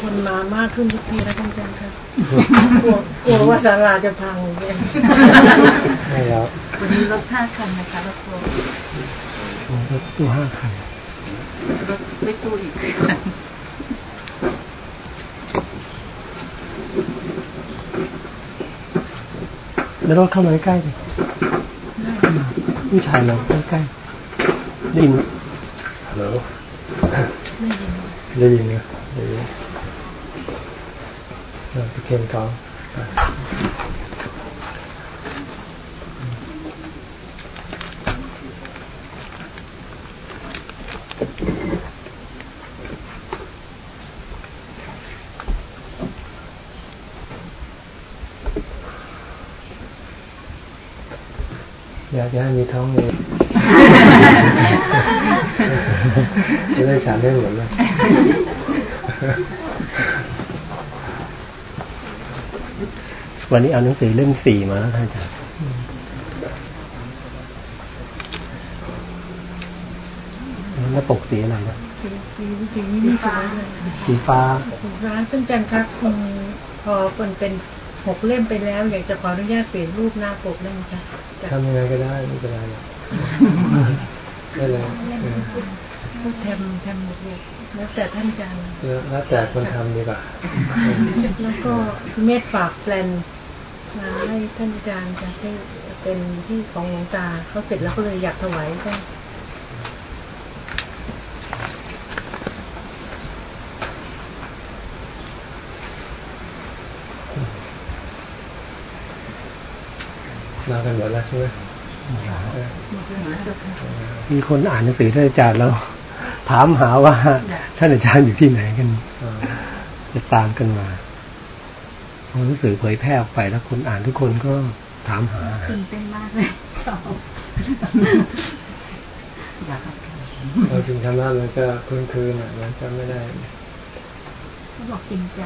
คนมามากขึ้นทุกทีแล้วท่านอาจารย์ครับกลัวกลัวว่าศาลาจะพังเนี่ยไม่แล้ววันนี้รถห้าคันนะคะรถทัวร์รถตู้ห้าคันรถไม่ตู้อีกแล้วรถเข้ามาใกล้ๆดิ ผู้ชายเราใกล้ๆได้ยินฮัลโหลได้ยินไหมได้ยินเราไปเคนเขาากจะให้มีท้องเลยจะได้ฉันได้หมดเลยวันนี้เอาหนังสือเล่มสี่มาท่านอาจารย์แล้วปกสีอะไรนะสีสีนี่สวยเลยสีฟ้าสีฟ้าซึ่งจันครับคุณพอคนเป็น หกเล่มไปแล้ว อยากจะขออนุญาตเปลี่ยนรูปหน้าปกได้ไหมคะทำยังไงก็ได้ไม่เป็นไรได้เลยแทมแทมหมดเลยแล้วแต่ท่านอาจารย์แล้วแต่คนทำดีกว่า แล้วก็เมตฝากแปลนมาให้ท่านอาจารย์จะให้เป็นที่ของหลวงตาเขาเสร็จแล้วก็เลยอยากถวายท่าน มากันหมดแล้วใช่ไหมมีคนอ่านหนังสือท่านอาจารย์แล้ว ถามหาว่าท่านอาจารย์อยู่ที่ไหนกันจะตามกันมาหนังสือเผยแพร่ออกไปแล้วคนอ่านทุกคนก็ถามหาตื่นเต้นมากเลยชอบเราจริงทำนั้นมันก็พื้นคืนอะมันจะไม่ได้เขาบอกกินใจ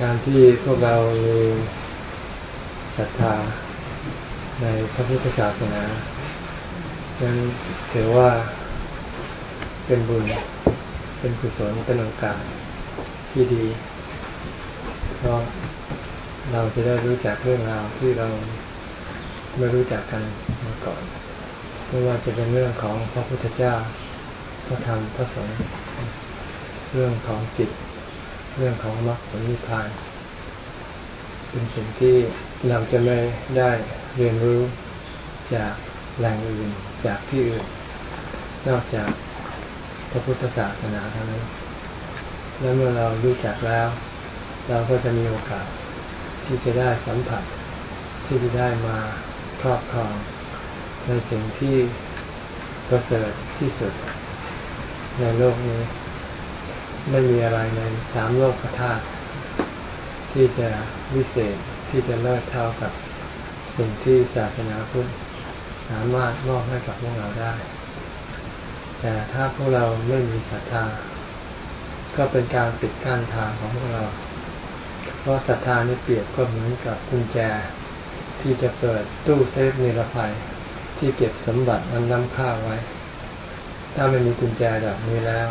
การที่พวกเรามีศรัทธาในพระพุทธศาสนานั้นถือว่าเป็นบุญ เป็นกุศลเป็นโอกาสที่ดี เพราะเราจะได้รู้จักเรื่องราวที่เราไม่รู้จักกันมาก่อนไม่ว่าจะเป็นเรื่องของพระพุทธเจ้า พระธรรมพระสงฆ์เรื่องของจิต เรื่องของมรรคผลนิพพาน เป็นสิ่งที่เราจะไม่ได้เรียนรู้จากแหล่งอื่นจากที่อื่น นอกจากพระพุทธศาสนาเท่านั้นและเมื่อเรารู้จักแล้ว เราก็จะมีโอกาสที่จะได้สัมผัส ที่จะได้มาครอบครองในสิ่งที่ประเสริฐที่สุด ในโลกนี้ ไม่มีอะไรในสามโลกธาตุที่จะวิเศษที่จะเลิศเท่ากับสิ่งที่ศาสนาพุทธสามารถมอบให้กับพวกเราได้ แต่ถ้าพวกเราไม่มีศรัทธา ก็เป็นการปิดกั้นทางของพวกเรา เพราะศรัทธานี่เปรียบก็เหมือนกับกุญแจ ที่จะเปิดตู้เซฟนิรภัยที่เก็บสมบัติอันน้ำค่าไว้ ถ้าไม่มีกุญแจแบบนี้แล้ว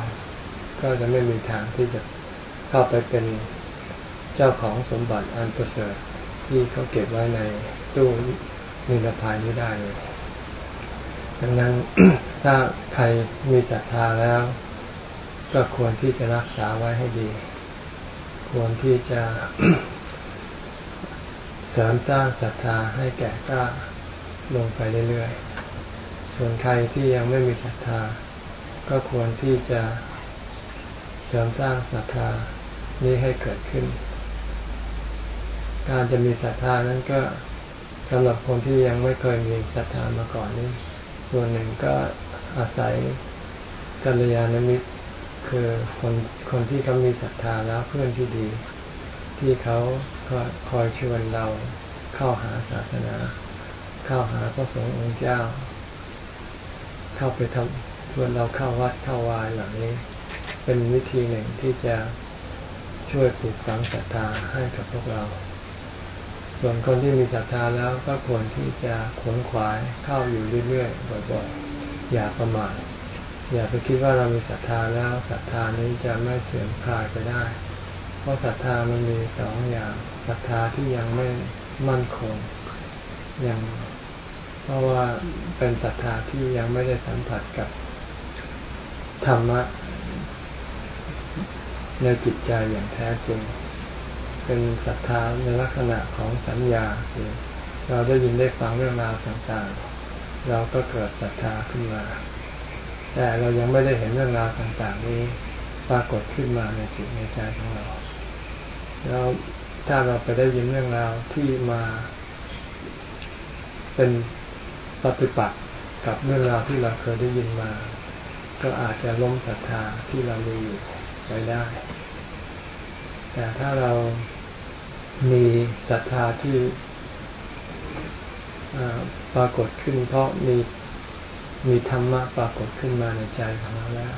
ก็จะไม่มีทางที่จะเข้าไปเป็นเจ้าของสมบัติอันประเสริฐที่เขาเก็บไว้ในตู้นิรภัยนี้ได้เลยดังนั้นถ้าใครมีศรัทธาแล้ว ก็ควรที่จะรักษาไว้ให้ดี ควรที่จะเสริมสร้างศรัทธาให้แก่กล้าลงไปเรื่อยๆ ส่วนใครที่ยังไม่มีศรัทธา ก็ควรที่จะเสริมสร้างศรัทธานี้ให้เกิดขึ้น การจะมีศรัทธานั้นก็สำหรับคนที่ยังไม่เคยมีศรัทธามาก่อนนี้ ส่วนหนึ่งก็อาศัยกัลยาณมิตรคือคนคนที่เขามีศรัทธาแล้วเพื่อนที่ดี ที่เขาคอยชวนเราเข้าหาศาสนา เข้าหาพระสงฆ์องค์เจ้า เข้าไปทำ ชวนเราเข้าวัดเข้าวายหล่านี้ เป็นวิธีหนึ่งที่จะช่วยปลูกฝังศรัทธาให้กับพวกเรา ส่วนคนที่มีศรัทธาแล้วก็ควรที่จะขวนขวายเข้าอยู่เรื่อยๆบ่อยๆอย่าประมาทอย่าไปคิดว่าเรามีศรัทธาแล้วศรัทธานี้จะไม่เสื่อมคลายไปได้ เพราะศรัทธามันมีสองอย่างศรัทธาที่ยังไม่มั่นคงยังเพราะว่าเป็นศรัทธาที่ยังไม่ได้สัมผัสกับ ธรรมะในจิตใจอย่างแท้จริง เป็นศรัทธาในลักษณะของสัญญาคือเราได้ยินได้ฟังเรื่องราวต่างๆ เราก็เกิดศรัทธาขึ้นมา แต่เรายังไม่ได้เห็นเรื่องราวต่างๆ นี้ปรากฏขึ้นมาในจิตในใจของเรา แล้วถ้าเราไปได้ยินเรื่องราวที่มาเป็นปฏิปักษ์กับเรื่องราวที่เราเคยได้ยินมา ก็อาจจะล้มศรัทธาที่เรามีอยู่ไปได้ แต่ถ้าเรามีศรัทธาที่ปรากฏขึ้น เพราะมีมีธรรมะปรากฏขึ้นมาในใจของเราแล้ว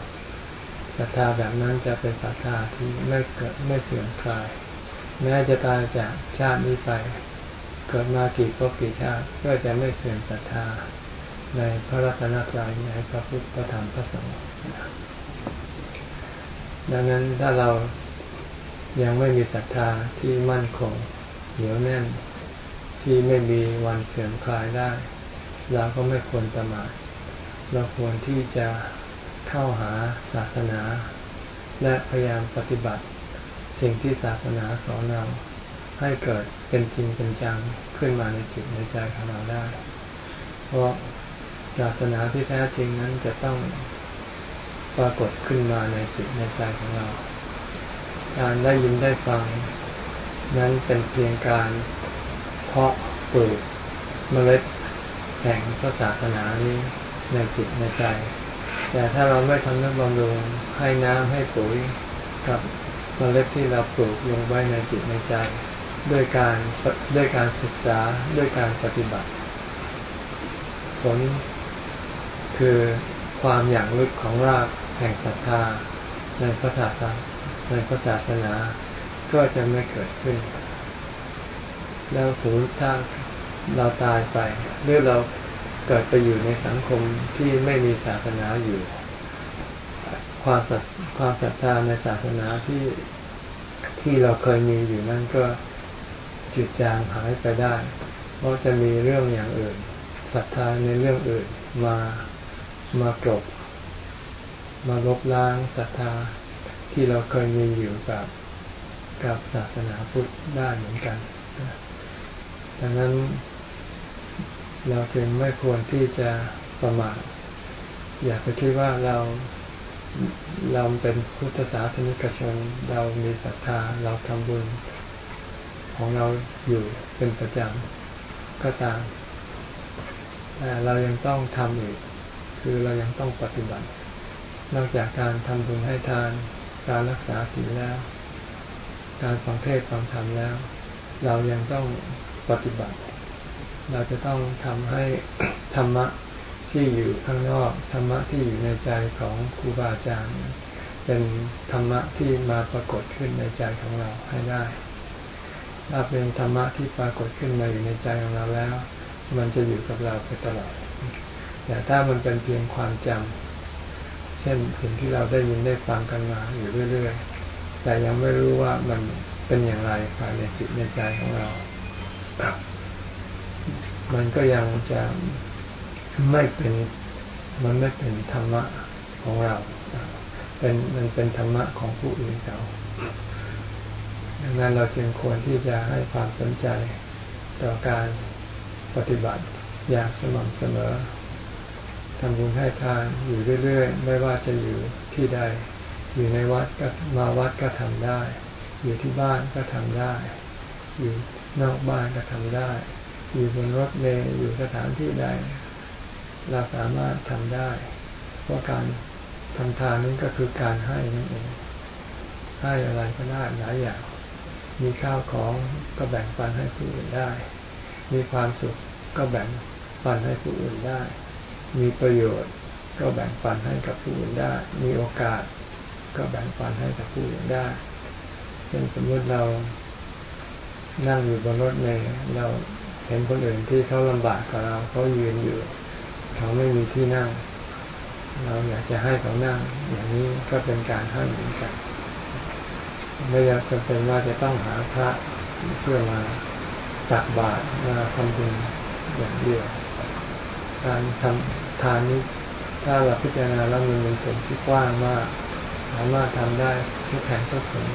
ศรัทธาแบบนั้นจะเป็นศรัทธาที่ไม่เกิดไม่เสื่อมคลาย แม้จะตายจากชาตินี้ไป เกิดมากี่ภพกี่ชาติก็จะไม่เสื่อมศรัทธา ในพระรัตนตรัยในพระพุทธพระธรรมพระสงฆ์ดังนั้นถ้าเรายังไม่มีศรัทธาที่มั่นคงเหนียวแน่นที่ไม่มีวันเสื่อมคลายได้ เราก็ไม่ควรประมาทเราควรที่จะเข้าหาศาสนา และพยายามปฏิบัติสิ่งที่ศาสนาสอนเราให้เกิดเป็นจริงเป็นจังขึ้นมาในจิตในใจของเราได้ เพราะ ศาสนาที่แท้จริงนั้นจะต้องปรากฏขึ้นมาในจิตในใจของเรา การได้ยินได้ฟัง นั้นเป็นเพียงการเพาะปลูกเมล็ดแห่งพระศาสนานี้ในจิตในใจ แต่ถ้าเราไม่ทำนุบำรุงให้น้ำให้ปุ๋ยกับเมล็ดที่เราปลูกลงไว้ในจิตในใจ ด้วยการด้วยการศึกษาด้วยการปฏิบัติ ผล คือความอย่างลึกของรากแห่งศรัทธาในพระศาสนาในพระศาสนาก็จะไม่เกิดขึ้น แล้วถึงถ้าเราตายไป หรือเราเกิดไปอยู่ในสังคมที่ไม่มีศาสนาอยู่ ความศรัทความศรัทธาในศาสนาที่ที่เราเคยมีอยู่นั่นก็จุดจางหายไปได้ เพราะจะมีเรื่องอย่างอื่นศรัทธาในเรื่องอื่นมา มากรบมาลบล้างศรัทธาที่เราเคยมีอยู่กับกับศาสนาพุทธได้เหมือนกัน ดังนั้นเราจึงไม่ควรที่จะประมาทอย่าไปคิดว่าเราเราเป็นพุทธศาสนิกชน เรามีศรัทธาเราทำบุญ ของเราอยู่เป็นประจำก็ตามแต่เรายังต้องทำอีก คือเรายังต้องปฏิบัติ นอกจากการทำบุญให้ทาน การรักษาศีลแล้ว การฟังเทศฟังธรรมแล้ว เรายังต้องปฏิบัติ เราจะต้องทำให้ธรรมะที่อยู่ข้างนอกธรรมะที่อยู่ในใจของครูบาอาจารย์เป็นธรรมะที่มาปรากฏขึ้นในใจของเราให้ได้ ถ้าเป็นธรรมะที่ปรากฏขึ้นมาอยู่ในใจของเราแล้ว มันจะอยู่กับเราไปตลอด แต่ถ้ามันเป็นเพียงความจำเช่นสิ่งที่เราได้ยินได้ฟังกันมาอยู่เรื่อยๆ แต่ยังไม่รู้ว่ามันเป็นอย่างไรภายในจิตในใจของเรา มันก็ยังจะไม่เป็นมันไม่เป็นธรรมะของเรา เป็นมันเป็นธรรมะของผู้อื่นเขาดังนั้นเราจึงควรที่จะให้ความสนใจต่อการปฏิบัติอย่างสม่ำเสมอำบุญให้ทานอยู่เรื่อยๆ ไม่ว่าจะอยู่ที่ใด อยู่ในวัดก็มาวัดก็ทำได้ อยู่ที่บ้านก็ทำได้ อยู่นอกบ้านก็ทำได้ อยู่บนรถเมล์อยู่สถานที่ใด เราสามารถทำได้ เพราะการทำทานนี้นก็คือการให้นั่นเองให้อะไรก็ได้หลายอย่าง มีข้าวของก็แบ่งปันให้ผู้อื่นได้ มีความสุขก็แบ่งปันให้ผู้อื่นได้ มีประโยชน์ ก็แบ่งปันให้กับผู้อื่นได้ มีโอกาส ก็แบ่งปันให้กับผู้อื่นได้เช่นสมมติเรานั่งอยู่บนรถเมล์เราเห็นคนอื่นที่เขาลำบากกับเราเขายืนอยู่ เขาไม่มีที่นั่ง เราอยากจะให้เขานั่ง อย่างนี้ก็เป็นการให้เหมือนกันไม่อยากจะเป็นว่าจะต้องหาพระเพื่อมาตักบาตรมาทำบุญอย่างเดียว การทำทานนี้ถ้าเราพิจารณาแล้วมันเป็นผลที่กว้างมากสามารถทำได้ทุกแห่งทุกคน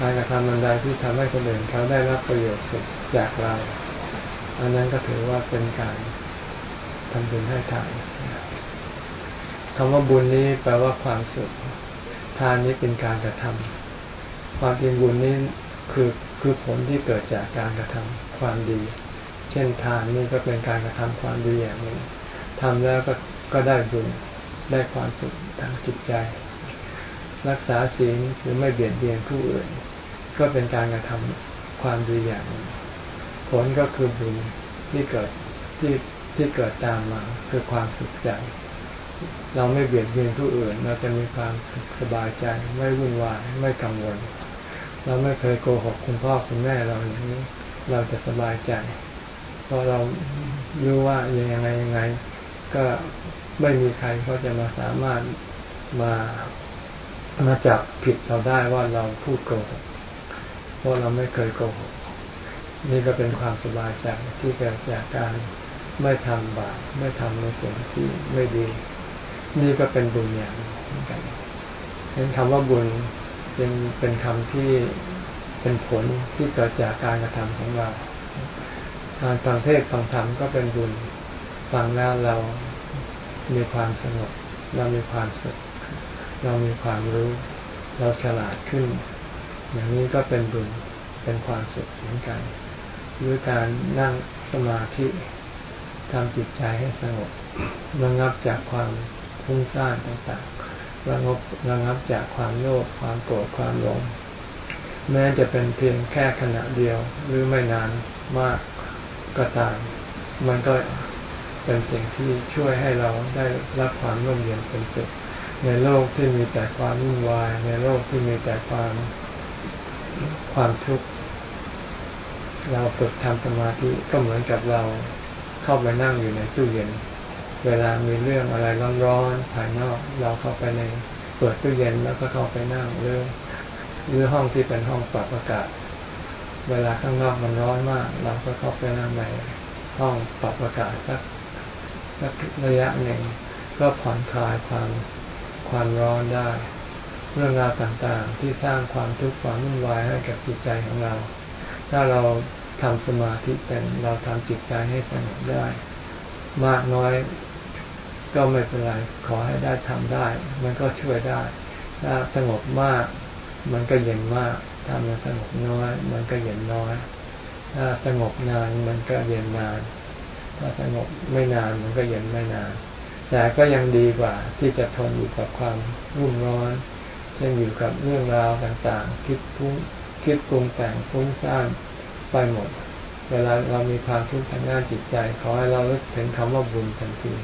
การกระทำมันใดที่ทำให้คนอื่นเขาได้รับประโยชน์สุดจากเราอันนั้นก็ถือว่าเป็นการทำบุญให้ทานคำว่าบุญนี้แปลว่าความสุขทานนี้เป็นการกระทำความจริงบุญนี้คือคือผลที่เกิดจากการกระทำความดี ช่นทานนี่ก็เป็นการกระทำความดีอย่างหนึ่งทำแล้วก็ก็ได้บุญได้ความสุขทางจิตใจ รักษาศีลหรือไม่เบียดเบียนผู้อื่น ก็เป็นการกระทำความดีอย่างหนึ่งผลก็คือบุญที่เกิดที่ที่เกิดตามมาคือความสุขใจ เราไม่เบียดเบียนผู้อื่น เราจะมีความสุขสบายใจ ไม่วุ่นวายไม่กังวล เราไม่เคยโกหกคุณพ่อคุณแม่เราอย่างนี้ เราจะสบายใจ เพราะเรารู้ว่ายังไงยังไง ก็ไม่มีใครเขาจะมาสามารถมามาจับผิดเราได้ว่าเราพูดโกหกเพราะเราไม่เคยโกหกนี่ก็เป็นความสบายใจที่เกิดจากการไม่ทำบาปไม่ทำในสิ่งที่ไม่ดี นี่ก็เป็นบุญอย่างเหมือนกันเห็นคำว่าบุญเป็นเป็นคำที่เป็นผลที่เกิดจากการกระทำของเรา การฟังเทศฟังธรรมก็เป็นบุญฟังแล้วเรามีความสงบเรามีความสุขเรามีความรู้ เราฉลาดขึ้น อย่างนี้ก็เป็นบุญเป็นความสุขเหมือนกันหรือการนั่งสมาธิทำจิตใจให้สงบระงับจากความพุ่งสร้างต่างๆระงับระงับจากความโลภความโกรธความหลงแม้จะเป็นเพียงแค่ขณะเดียวหรือไม่นานมาก ก็ตาม มันก็เป็นสิ่งที่ช่วยให้เราได้รับความร่มเย็นเป็นสุขในโลกที่มีแต่ความวุ่นวาย ในโลกที่มีแต่ความความทุกข์เราฝึกทำสมาธิก็เหมือนกับเราเข้าไปนั่งอยู่ในตู้เย็น เวลามีเรื่องอะไรร้อนๆภายนอก เราเข้าไปในเปิดตู้เย็นแล้วก็เข้าไปนั่งเรื่องหรือห้องที่เป็นห้องปรับอากาศ เวลาข้างนอกมันร้อนมาก เราก็เข้าไปนั่งในห้องปรับอากาศสักสักระยะหนึ่งก็ผ่อนคลายความความร้อนได้ เรื่องราวต่างๆ ที่สร้างความทุกข์ความวุ่นวายให้กับจิตใจของเรา ถ้าเราทำสมาธิเป็นเราทำจิตใจให้สงบได้ มากน้อยก็ไม่เป็นไรขอให้ได้ทำได้ มันก็ช่วยได้ ถ้าสงบมาก มันก็เย็นมาก ถ้ามันสงบน้อย มันก็เย็นน้อย ถ้าสงบนานมันก็เย็นนาน ถ้าสงบไม่นานมันก็เย็นไม่นาน แต่ก็ยังดีกว่าที่จะทนอยู่กับความรุ่มร้อนเช่นอยู่กับเรื่องราวต่างๆ คิดพุ่งคิดปรุงแต่งฟุ้งซ่านไปหมด เวลาเรามีความทุกข์ทางด้านจิตใจ ขอให้เราลิกถึงคำว่าบุญทันที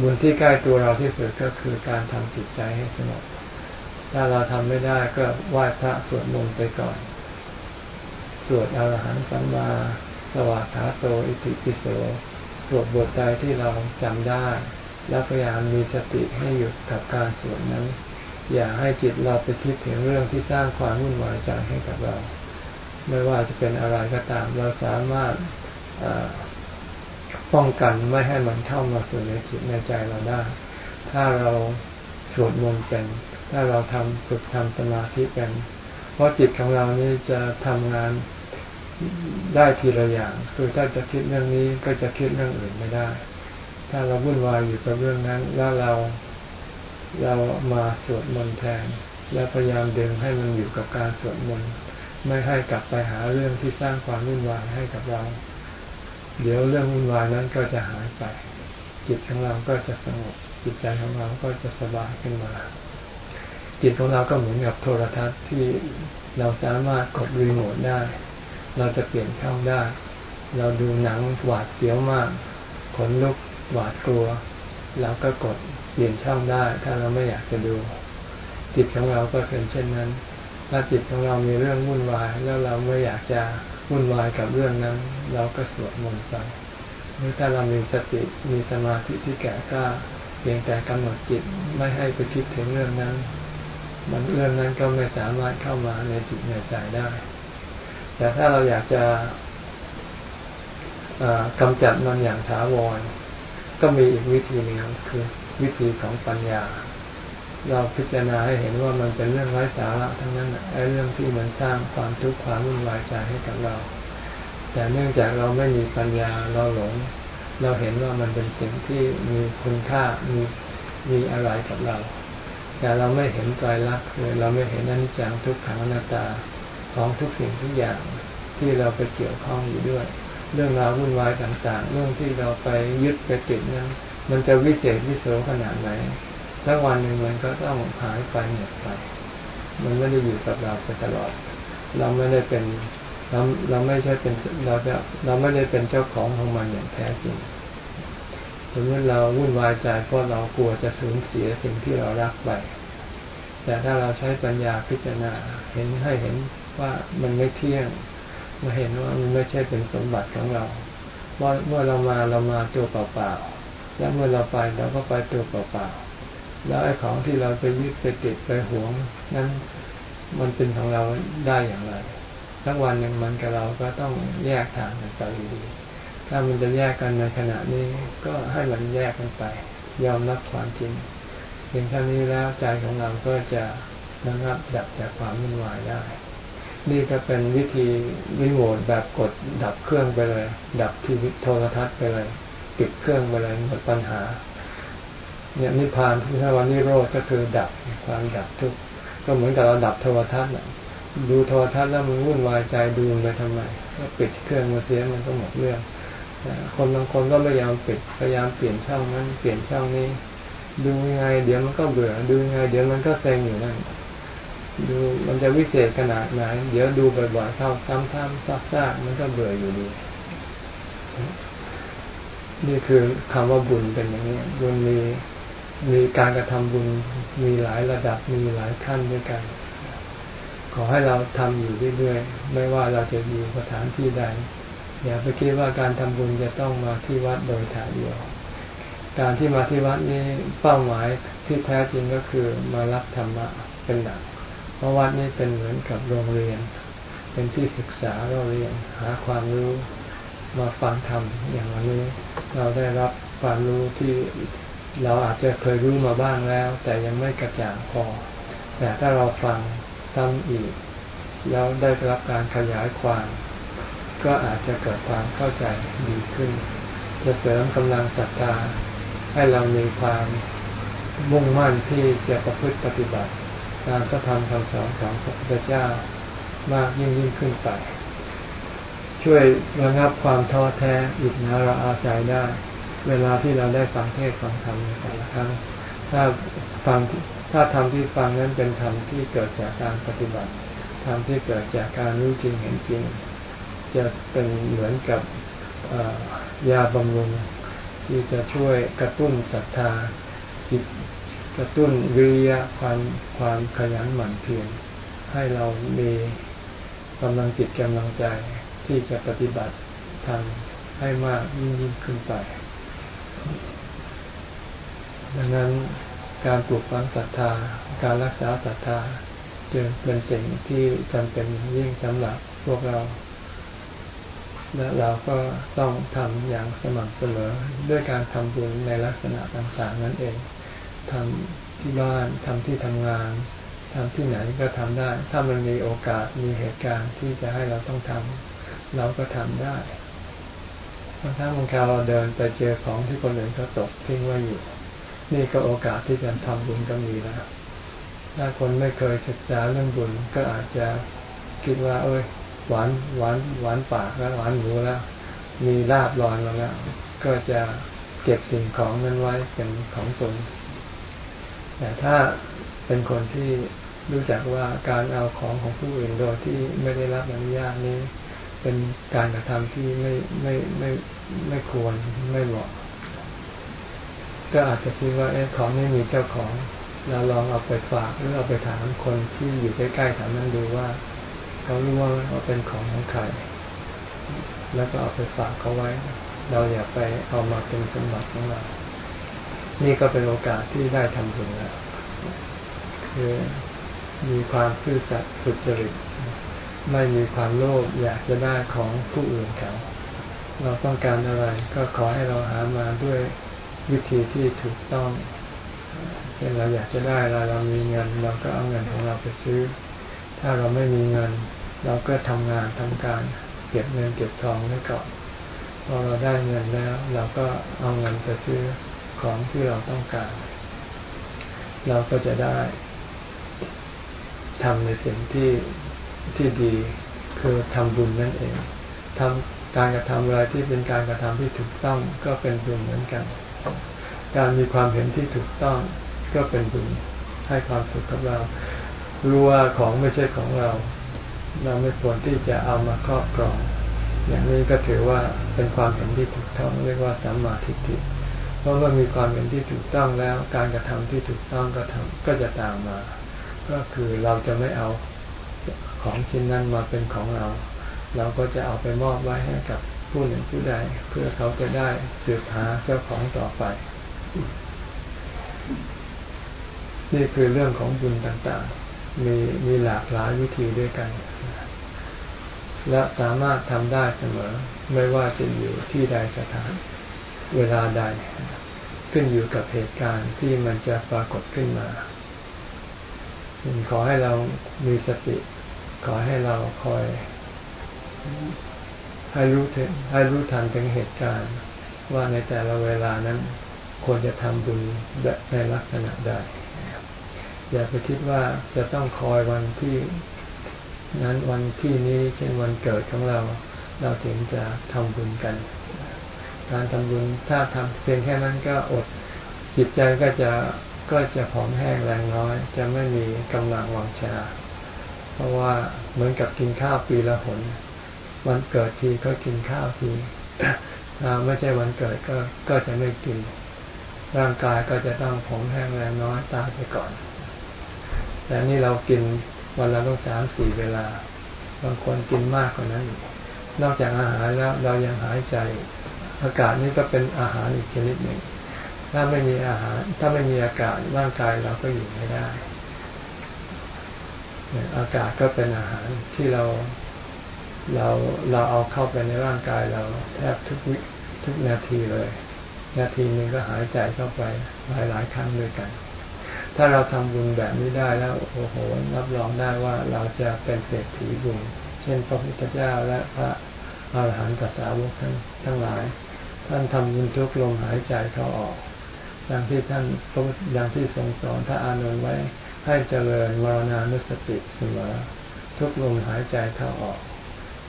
บุญที่ใกล้ตัวเราที่สุดก็คือการทำจิตใจให้สงบ ถ้าเราทำไม่ได้ก็ไหว้พระสวดมนต์ไปก่อน สวดอรหันต์สัมมาสวัสดิ์โตอิติปิโสสวดบทใดที่เราจำได้ แล้วพยายามมีสติให้หยุดกับการสวดนั้น อย่าให้จิตเราไปคิดถึงเรื่องที่สร้างความวุ่นวายใจให้กับเรา ไม่ว่าจะเป็นอะไรก็ตาม เราสามารถป้องกันไม่ให้มันเข้ามาสู่ในจิตในใจเราได้ ถ้าเราสวดมนต์เป็น ถ้าเราทำฝึกทำสมาธิเป็นเพราะจิตของเรานี้จะทำงานได้ทีละอย่าง คือถ้าจะคิดเรื่องนี้ก็จะคิดเรื่องอื่นไม่ได้ ถ้าเราวุ่นวายอยู่กับเรื่องนั้น แล้วเราเรามาสวดมนต์แทน แล้วพยายามดึงให้มันอยู่กับการสวดมนต์ไม่ให้กลับไปหาเรื่องที่สร้างความวุ่นวายให้กับเรา เดี๋ยวเรื่องวุ่นวายนั้นก็จะหายไป จิตของเราก็จะสงบจิตใจของเราก็จะสบายขึ้นมา จิตของเราก็เหมือนกับโทรทัศน์ที่เราสามารถกดรีโมทได้ เราจะเปลี่ยนช่องได้ เราดูหนังหวาดเสียวมาก ขนลุกหวาดกลัว เราก็กดเปลี่ยนช่องได้ ถ้าเราไม่อยากจะดู จิตของเราก็เป็นเช่นนั้น ถ้าจิตของเรามีเรื่องวุ่นวาย แล้วเราไม่อยากจะวุ่นวายกับเรื่องนั้น เราก็สวดมนต์ไปหรือถ้าเรามีสติมีสมาธิที่แก่กล้าเพียงแต่กำหนดจิตไม่ให้ไปคิดถึงเรื่องนั้น มันเรื่องนั้นก็ไม่สามารถเข้ามาในจิตในใจได้ แต่ถ้าเราอยากจะกำจัดมันอย่างถาวร ก็มีอีกวิธีหนึ่งคือวิธีของปัญญา เราพิจารณาให้เห็นว่ามันเป็นเรื่องไร้สาระทั้งนั้นไอ้เรื่องที่มันสร้างความทุกข์ความวุ่นวายใจให้กับเรา แต่เนื่องจากเราไม่มีปัญญาเราหลง เราเห็นว่ามันเป็นสิ่งที่มีคุณค่ามีมีอะไรกับเรา แต่เราไม่เห็นใจรักเลยเราไม่เห็นอนิจจังทุกขังอนัตตาของทุกสิ่งทุกอย่างที่เราไปเกี่ยวข้องอยู่ด้วย เรื่องราววุ่นวายต่างๆ เรื่องที่เราไปยึดไปติดนั้นมันจะวิเศษวิโสขนาดไหนสักวันหนึ่งมันก็ต้องหายไปหมดไป มันไม่ได้อยู่กับเราไปตลอด เราไม่ได้เป็นเราเราไม่ใช่เป็นเราจะเราไม่ได้เป็นเจ้าของของมันอย่างแท้จริง สมมติเราวุ่นวายใจเพราะเรากลัวจะสูญเสียสิ่งที่เรารักไป แต่ถ้าเราใช้ปัญญาพิจารณาเห็นให้เห็นว่ามันไม่เที่ยงมาเห็นว่ามันไม่ใช่เป็นสมบัติของเราว่าเมื่อเรามาเรามาตัวเปล่าๆแล้วเมื่อเราไปเราก็ไปตัวเปล่าๆแล้วไอ้ของที่เราไปยึดไปติดไปหวง นั้นมันเป็นของเราได้อย่างไรทั้งวันหนึ่งมันกับเราก็ต้องแยกทางกันไปอยู่ดี ถ้ามันจะแยกกันในขณะนี้ก็ให้มันแยกกันไป ยอมรับความจริงเพียงแค่นี้แล้วใจของเราก็จะระงับดับจากความวุ่นวายได้ นี่ก็เป็นวิธีวิโมดแบบกดดับเครื่องไปเลย ดับทีวีโทรทัศน์ไปเลยปิดเครื่องไปเลยหมดปัญหา เนี่ยนิพพานที่ทวันนิโรธก็คือดับความดับทุกข์ก็เหมือนกับเราดับโทรทัศน์ดูโทรทัศน์แล้วมันวุ่นวายใจดูไปทำไมก็ปิดเครื่องมาเสียมันก็หมดเรื่อง คนบางคนก็ไม่ยอมปิดพยายามเปลี่ยนช่องนั้นเปลี่ยนช่องนี้ ดูยังไง เดี๋ยวมันก็เบื่อ ดูยังไง เดี๋ยวมันก็เซ็งอยู่นั่นดูมันจะวิเศษขนาดไหน เดี๋ยวดูบ่อยๆเข้าซ้ำๆซักๆมันก็เบื่ออยู่ดีนี่คือคำว่าบุญเป็นอย่างนี้บุญมีมีการกระทำบุญมีหลายระดับมีหลายขั้นด้วยกัน ขอให้เราทำอยู่เรื่อยๆไม่ว่าเราจะอยู่สถานที่ใด อย่าไปคิดว่าการทำบุญจะต้องมาที่วัดโดยถ่ายเดียว การที่มาที่วัดนี้เป้าหมายที่แท้จริงก็คือมารับธรรมะเป็นหลัก เพราะวัดนี้เป็นเหมือนกับโรงเรียน เป็นที่ศึกษาเราเรียนหาความรู้มาฟังธรรมอย่างวันนี้เราได้รับความรู้ที่เราอาจจะเคยรู้มาบ้างแล้ว แต่ยังไม่กระจ่างพอ แต่ถ้าเราฟังซ้ำอีก แล้วได้รับการขยายความ ก็อาจจะเกิดความเข้าใจดีขึ้น จะเสริมกำลังศรัทธาให้เรามีความมุ่งมั่นที่จะประพฤติปฏิบัติการกระทำคำสอนของพระพุทธเจ้ามากยิ่งยิ่งขึ้นไป ช่วยระงับความท้อแท้อิจนาระอาใจได้ เวลาที่เราได้ฟังเทศฟังธรรมในแต่ละครั้ง ถ้าฟังถ้าธรรมที่ฟังนั้นเป็นธรรมที่เกิดจากการปฏิบัติธรรมที่เกิดจากการรู้จริงเห็นจริง จะเป็นเหมือนกับยาบำรุงที่จะช่วยกระตุ้นศรัทธาจิตกระตุ้นวิริยะความความขยันหมั่นเพียรให้เรามีกำลังจิตกำลังใจที่จะปฏิบัติทำให้มากยิ่งยิ่งขึ้นไป ดังนั้นการปลูกฝังศรัทธา การรักษาศรัทธาจึงเป็นสิ่งที่จำเป็นยิ่งสำหรับพวกเรา และเราก็ต้องทำอย่างสม่ำเสมอด้วยการทำบุญในลักษณะต่างๆนั่นเองทำที่บ้านทำที่ทำงานทำที่ไหนก็ทำได้ ถ้ามันมีโอกาสมีเหตุการณ์ที่จะให้เราต้องทำเราก็ทำได้บางครั้งบางคราวเราเดินไปเจอของที่คนอื่นเขาตกทิ้งไว้อยู่ นี่ก็โอกาสที่จะทำบุญก็มีแล้วถ้าคนไม่เคยศึกษาเรื่องบุญก็อาจจะคิดว่า เอ้ย หวานหวานหวานปากแล้วหวานหูแล้ว มีลาบลอยมาแล้ว ก็จะเก็บสิ่งของนั้นไว้เป็นของตนแต่ถ้าเป็นคนที่รู้จักว่าการเอาของของผู้อื่นโดยที่ไม่ได้รับอนุญาตนี้ เป็นการกระทำที่ไม่ไม่ไม่ไม่ควรไม่เหมาะก็อาจจะคิดว่าไอ้ของนี้มีเจ้าของเราลองเอาไปฝากหรือเอาไปถามคนที่อยู่ใกล้ๆแถวนั้นดูว่า เขารู้ว่าเป็นของของใครแล้วก็เอาไปฝากเขาไว้ เราอย่าไปเอามาเป็นสมบัติของเรา นี่ก็เป็นโอกาสที่ได้ทำบุญแล้วคือมีความซื่อสัตย์สุจริต ไม่มีความโลภอยากจะได้ของผู้อื่นเขา เราต้องการอะไรก็ขอให้เราหามาด้วยวิธีที่ถูกต้องเช่นเราอยากจะได้เราเรามีเงินเราก็เอาเงินของเราไปซื้อ ถ้าเราไม่มีเงิน เราก็ทำงานทำการเก็บเงินเก็บทองไว้ก่อนพอเราได้เงินแล้ว เราก็เอาเงินไปซื้อของที่เราต้องการ เราก็จะได้ทำในสิ่งที่ที่ดีคือทำบุญนั่นเองทำการกระทำอะไรที่เป็นการกระทำที่ถูกต้องก็เป็นบุญเหมือนกัน การมีความเห็นที่ถูกต้องก็เป็นบุญให้ความสุขกับเรา รู้ว่าของไม่ใช่ของเรา เราไม่ควรที่จะเอามาครอบครอง อย่างนี้ก็ถือว่าเป็นความเห็นที่ถูกต้องเรียกว่าสัมมาทิฏฐิเพราะว่ามีความเห็นที่ถูกต้องแล้ว การกระทำที่ถูกต้องก็ทำก็จะตามมา ก็คือเราจะไม่เอาของชิ้นนั้นมาเป็นของเรา เราก็จะเอาไปมอบไว้ให้กับผู้หนึ่งผู้ใดเพื่อเขาจะได้สืบหาเจ้าของต่อไป นี่คือเรื่องของบุญต่างๆ มีมีหลากหลายวิธีด้วยกัน และสามารถทำได้เสมอ ไม่ว่าจะอยู่ที่ใดสถาน เวลาใด ขึ้นอยู่กับเหตุการณ์ที่มันจะปรากฏขึ้นมาขอให้เรามีสติ ขอให้เราคอย ให้รู้ถึงให้รู้ทันถึงเหตุการณ์ ว่าในแต่ละเวลานั้นควรจะทำบุญในลักษณะใด อย่าไปคิดว่าจะต้องคอยวันที่นั้นวันที่นี้เช่นวันเกิดของเรา เราถึงจะทำบุญกัน การทำบุญถ้าทำเพียงแค่นั้นก็อดจิตใจก็จะก็จะผอมแห้งแรงน้อย จะไม่มีกำลังวังชา เพราะว่าเหมือนกับกินข้าวปีละหน วันเกิดทีก็กินข้าวทีถ้าไม่ใช่วันเกิดก็ก็จะไม่กิน ร่างกายก็จะต้องผอมแห้งแรงน้อยตายไปก่อน แต่นี่เรากินวันละต้องสามสี่เวลา บางคนกินมากกว่านั้น นอกจากอาหารแล้วเรายังหายใจ อากาศนี่ก็เป็นอาหารอีกชนิดหนึ่ง ถ้าไม่มีอาหาร ถ้าไม่มีอากาศร่างกายเราก็อยู่ไม่ได้ อากาศก็เป็นอาหารที่เราเราเราเอาเข้าไปในร่างกายเราแทบทุกวิทุกนาทีเลย นาทีนึงก็หายใจเข้าไปหลายหลายครั้งด้วยกัน ถ้าเราทำบุญแบบนี้ได้แล้วโอ้โหรับรองได้ว่าเราจะเป็นเศรษฐีบุญ เช่นพระพุทธเจ้าและพระอาหารหันตสาวกทั้งทั้งหลาย ท่านทำบุญทุกลมหายใจเข้าออกอย่างที่ท่านอย่างที่ทรงสอนถ้าอานนท์ไว้ให้เจริญวรณานุสติเสมอทุกลมหายใจเข้าออก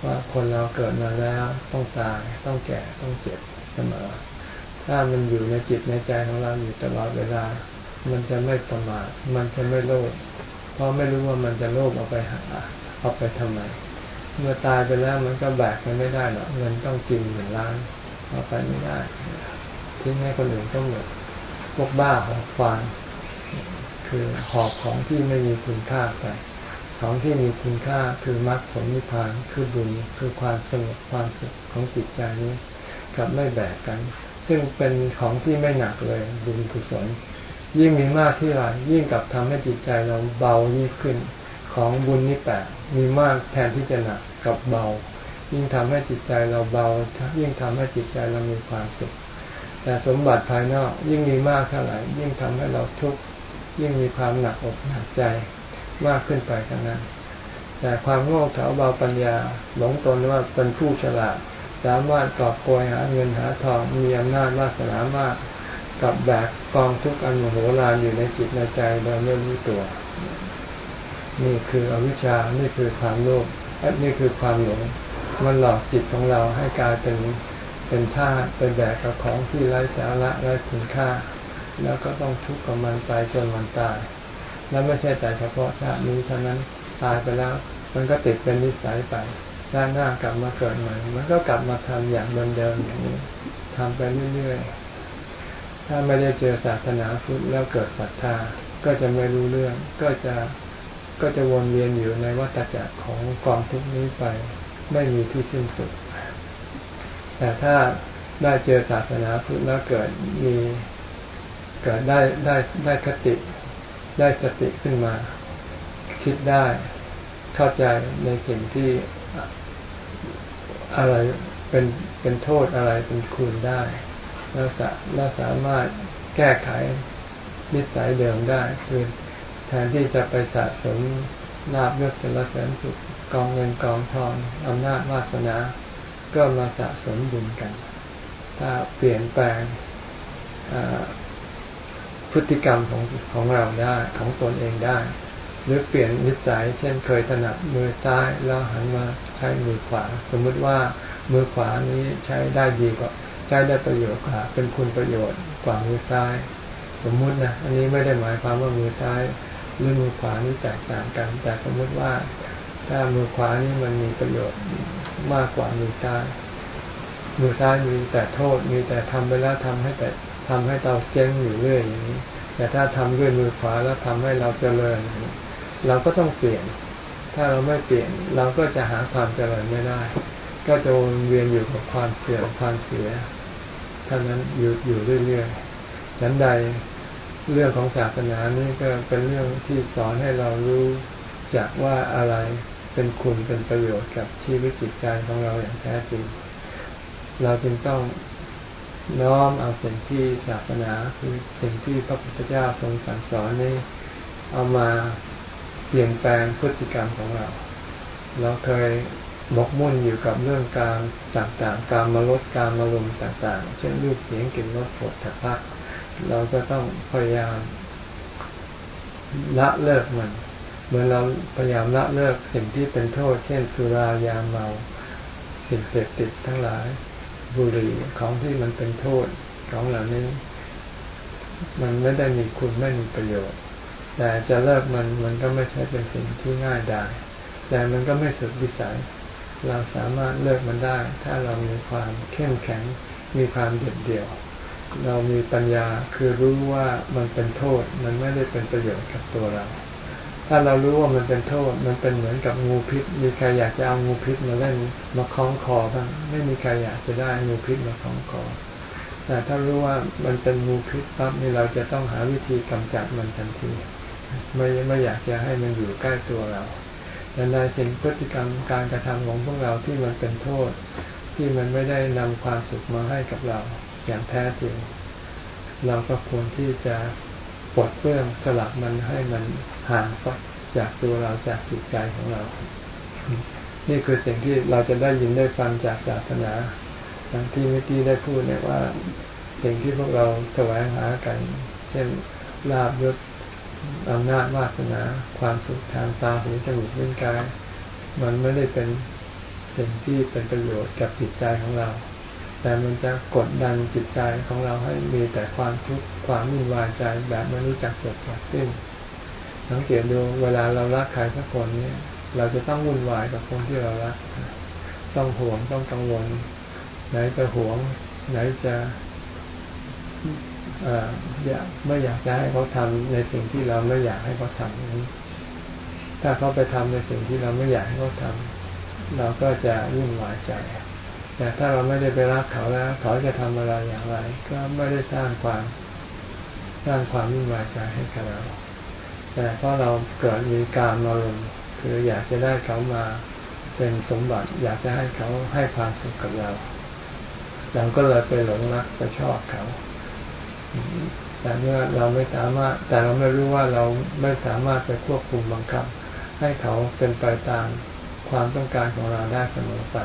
ว่าคนเราเกิดมาแล้วต้องตายต้องแก่ต้องเจ็บเสมอ ถ้ามันอยู่ในจิตในใจของเราอยู่ตลอดเวลา มันจะไม่ประมาทมันจะไม่โลภเพราะไม่รู้ว่ามันจะโลภเอาไปหาเอาไปทำไมเมื่อตายไปแล้วมันก็แบกมันไม่ได้หรอกเงินต้องกินเหมือนล้านเอาไปไม่ได้ทิ้งให้คนอื่นก็หมดพวกบ้าหอบฟางคือหอบของที่ไม่มีคุณค่าไป ของที่มีคุณค่าคือมรรคผลนิพพานคือบุญคือความสงบความสุขของจิตใจนี้กับไม่แบกกัน ซึ่งเป็นของที่ไม่หนักเลยบุญกุศล ยิ่งมีมากที่ไรยิ่งกับทำให้จิตใจเราเบายิ่งขึ้น ของบุญนี่แปลมีมากแทนที่จะหนักกับเบา ยิ่งทำให้จิตใจเราเบา ยิ่งทำให้จิตใจเรามีความสุข แต่สมบัติภายนอกยิ่งมีมากเท่าไหร่ยิ่งทำให้เราทุกข์ยิ่งมีความหนักอกหนักใจมากขึ้นไปกันนั้น แต่ความโง่เขลาเบาปัญญาหลงตนว่าเป็นผู้ฉลาด สามารถกอบโกยหาเงินหาทองมีอำนาจวาสนามาก กับแบกกองทุกข์อันโมโหลานอยู่ในจิตในใจโดยไม่รู้ตัว นี่คืออวิชชา นี่คือความโลภนี่คือความหลง มันหลอกจิตของเราให้กลายเป็นเป็นท่าเป็นแบกกับของที่ไร้สาระไร้คุณค่า แล้วก็ต้องทุกข์กับมันไปจนมันตาย แล้วไม่ใช่แต่เฉพาะชาตินี้เท่านั้นตายไปแล้ว มันก็ติดเป็นนิสัยไปด้านหน้ากลับมาเกิดใหม่ มันก็กลับมาทำอย่างเดิมๆอย่างนี้ทำไปเรื่อยๆ ถ้าไม่ได้เจอศาสนาพุทธแล้วเกิดศรัทธาก็จะไม่รู้เรื่อง ก็จะก็จะวนเวียนอยู่ในวัฏจักรของความทุกนี้ไป ไม่มีที่สิ้นสุด แต่ถ้าได้เจอศาสนาพุทธแล้วเกิดมีเกิดได้ได้ได้คติได้สติขึ้นมา คิดได้เข้าใจในสิ่งที่อะไรเป็นเป็นโทษอะไรเป็นคุณได้ แล้วสาแล้วสามารถแก้ไขนิสัยเดิมได้ คือแทนที่จะไปสะสมนาบยศสรรเสริญสุขกองเงินกองทองอำนาจวาสนาก็มาสะสมบุญกัน ถ้าเปลี่ยนแปลงพฤติกรรมของของเราได้ของตนเองได้ หรือเปลี่ยนนิสัย เช่นเคยถนัดมือซ้ายแล้วหันมาใช้มือขวา สมมุติว่ามือขวานี้ใช้ได้ดีกว่า ใช้ได้ประโยชน์กว่าเป็นคุณประโยชน์กว่ามือซ้าย สมมุตินะ อันนี้ไม่ได้หมายความว่ามือซ้ายหรือมือขวานี้แตกต่างกัน แต่สมมุติว่าถ้ามือขวานี้มันมีประโยชน์มากกว่ามือซ้าย มือซ้ายมีแต่โทษ มีแต่ทำไปแล้วทำให้แต่ทำให้เราเจ๊งอยู่เรื่อยอย่างนี้ แต่ถ้าทำด้วยมือขวาแล้วทำให้เราเจริญ เราก็ต้องเปลี่ยน ถ้าเราไม่เปลี่ยนเราก็จะหาความเจริญไม่ได้ ก็จะวนเวียนอยู่กับความเสื่อมความเสียท่านั้นอยู่อยู่เรื่อยๆดังใดเรื่องของศาสนานี้ก็เป็นเรื่องที่สอนให้เรารู้จากว่าอะไรเป็นคุณเป็นประโยชน์กับชีวิตจิตใจของเราอย่างแท้จริง เราจึงต้องน้อมเอาสิ่งที่ศาสนาคือสิ่งที่พระพุทธเจ้าทรงสั่งสอนนี้เอามาเปลี่ยนแปลงพฤติกรรมของเรา เราเคย บกมุ่นอยู่กับเรื่องการต่างๆ การมาลดการมาลมต่างๆ เช่นรูปเสียงกลิ่นรสผลถัพเราก็ต้องพยายามละเลิกมันเมื่อเราพยายามละเลิกสิ่งที่เป็นโทษ เช่นสุรายาเมา สิ่งเสพติดทั้งหลายบุหรี่ของที่มันเป็นโทษของเหล่านี้ มันไม่ได้มีคุณไม่มีประโยชน์ แต่จะเลิกมันมันก็ไม่ใช่เป็นสิ่งที่ง่ายได้แต่มันก็ไม่สุดวิสัย เราสามารถเลิกมันได้ ถ้าเรามีความเข้มแข็ง มีความเด็ดเดี่ยว เรามีปัญญาคือรู้ว่ามันเป็นโทษ มันไม่ได้เป็นประโยชน์กับตัวเรา ถ้าเรารู้ว่ามันเป็นโทษ มันเป็นเหมือนกับงูพิษ มีใครอยากจะเอางูพิษมาเล่นมาคล้องคอบ้าง ไม่มีใครอยากจะได้งูพิษมาคล้องคอ แต่ถ้ารู้ว่ามันเป็นงูพิษปั๊บนี่เราจะต้องหาวิธีกำจัดมันทันที ไม่ไม่อยากจะให้มันอยู่ใกล้ตัวเรา แต่ในสิ่งพฤติกรรมการกระทำของพวกเราที่มันเป็นโทษ ที่มันไม่ได้นำความสุขมาให้กับเราอย่างแท้จริง เราก็ควรที่จะปลดเปลื้องสลับมันให้มันห่างไปจากตัวเราจากจิตใจของเรา นี่คือสิ่งที่เราจะได้ยินได้ฟังจากศาสนาทังที่เมื่อกี้ได้พูดเนี่ยว่าสิ่งที่พวกเราแสวงหากัน เช่นลาบยศ อำนาจวาสนาความสุขทางตาหูจมูกลิ้นกาย มันไม่ได้เป็นสิ่งที่เป็นประโยชน์กับจิตใจของเรา แต่มันจะกดดันจิตใจของเราให้มีแต่ความทุกข์ความวุ่นวายใจแบบไม่รู้จักจบจากสิ้นสังเกตดูเวลาเรารักใครสักคนนี้เราจะต้องวุ่นวายกับคนที่เรารัก ต้องห่วงต้องกังวล ไหนจะห่วง ไหนจะ อยากไม่อยากจะให้เขาทำในสิ่งที่เราไม่อยากให้เขาทำนี้ถ้าเขาไปทำในสิ่งที่เราไม่อยากให้เขาทำเราก็จะวุ่นวายใจ แต่ถ้าเราไม่ได้ไปรักเขาแล้ว เขาจะทำอะไรอย่างไร ก็ไม่ได้สร้างความสร้างความวุ่นวายใจให้กับเรา แต่เพราะเราเกิดมีการมาลงคืออยากจะได้เขามาเป็นสมบัติ อยากจะให้เขาให้ความสุขกับเรา เราก็เลยไปหลงรักไปชอบเขา แต่เมื่อเราไม่สามารถ แต่เราไม่รู้ว่าเราไม่สามารถไปควบคุมบังคับ ให้เขาเป็นไปตามความต้องการของเราได้เสมอไป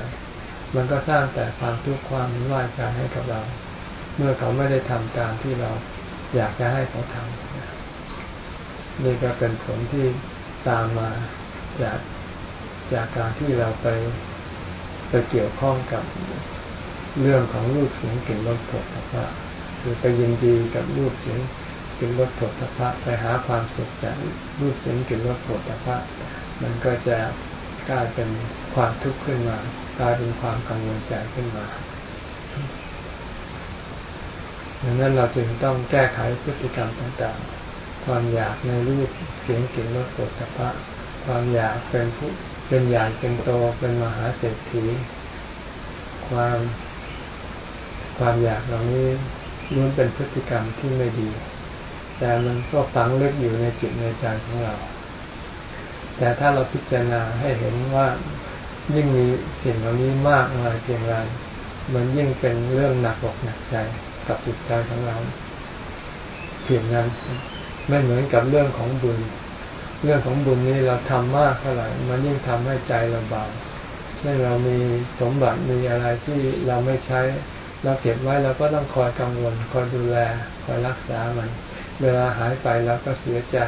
มันก็สร้างแต่ความทุกข์ความวุ่นวายใจให้กับเรา เมื่อเขาไม่ได้ทำตามที่เราอยากจะให้เขาทำนี่ก็เป็นผลที่ตามมาจากจากการที่เราไปไปเกี่ยวข้องกับเรื่องของรูปเสียงกลิ่นรสผลสะพะ คือไปยินดีกับรูปเสียงกลิ่นรสผลสะพะไปหาความสุขจากรูปเสียงกลิ่นรสผลสะพะมันก็จะกลายเป็นความทุกข์ขึ้นมากลายเป็นความกังวลใจขึ้นมาดังนั้นเราจึงต้องแก้ไขพฤติกรรมต่างๆ ความอยากในรูปเสียงกลิ่นรสสัพพะความอยากเป็นผู้เป็นใหญ่เป็นโตเป็นมหาเศรษฐี ความความอยากเหล่านี้ ล้วนเป็นพฤติกรรมที่ไม่ดี แต่มันก็ฝังลึกอยู่ในจิตในใจของเรา แต่ถ้าเราพิจารณาให้เห็นว่ายิ่งมีสิ่งเหล่านี้มากมายเพียงไรมันยิ่งเป็นเรื่องหนักอกหนักใจกับจิตใจของเราเพียงนั้นไม่เหมือนกับเรื่องของบุญ เรื่องของบุญนี้เราทำมากเท่าไหร่มันยิ่งทำให้ใจเราเบาเช่นเรามีสมบัติมีอะไรที่เราไม่ใช้ เราเก็บไว้เราก็ต้องคอยกังวลคอยดูแลคอยรักษามัน เวลาหายไปเราก็เสียใจ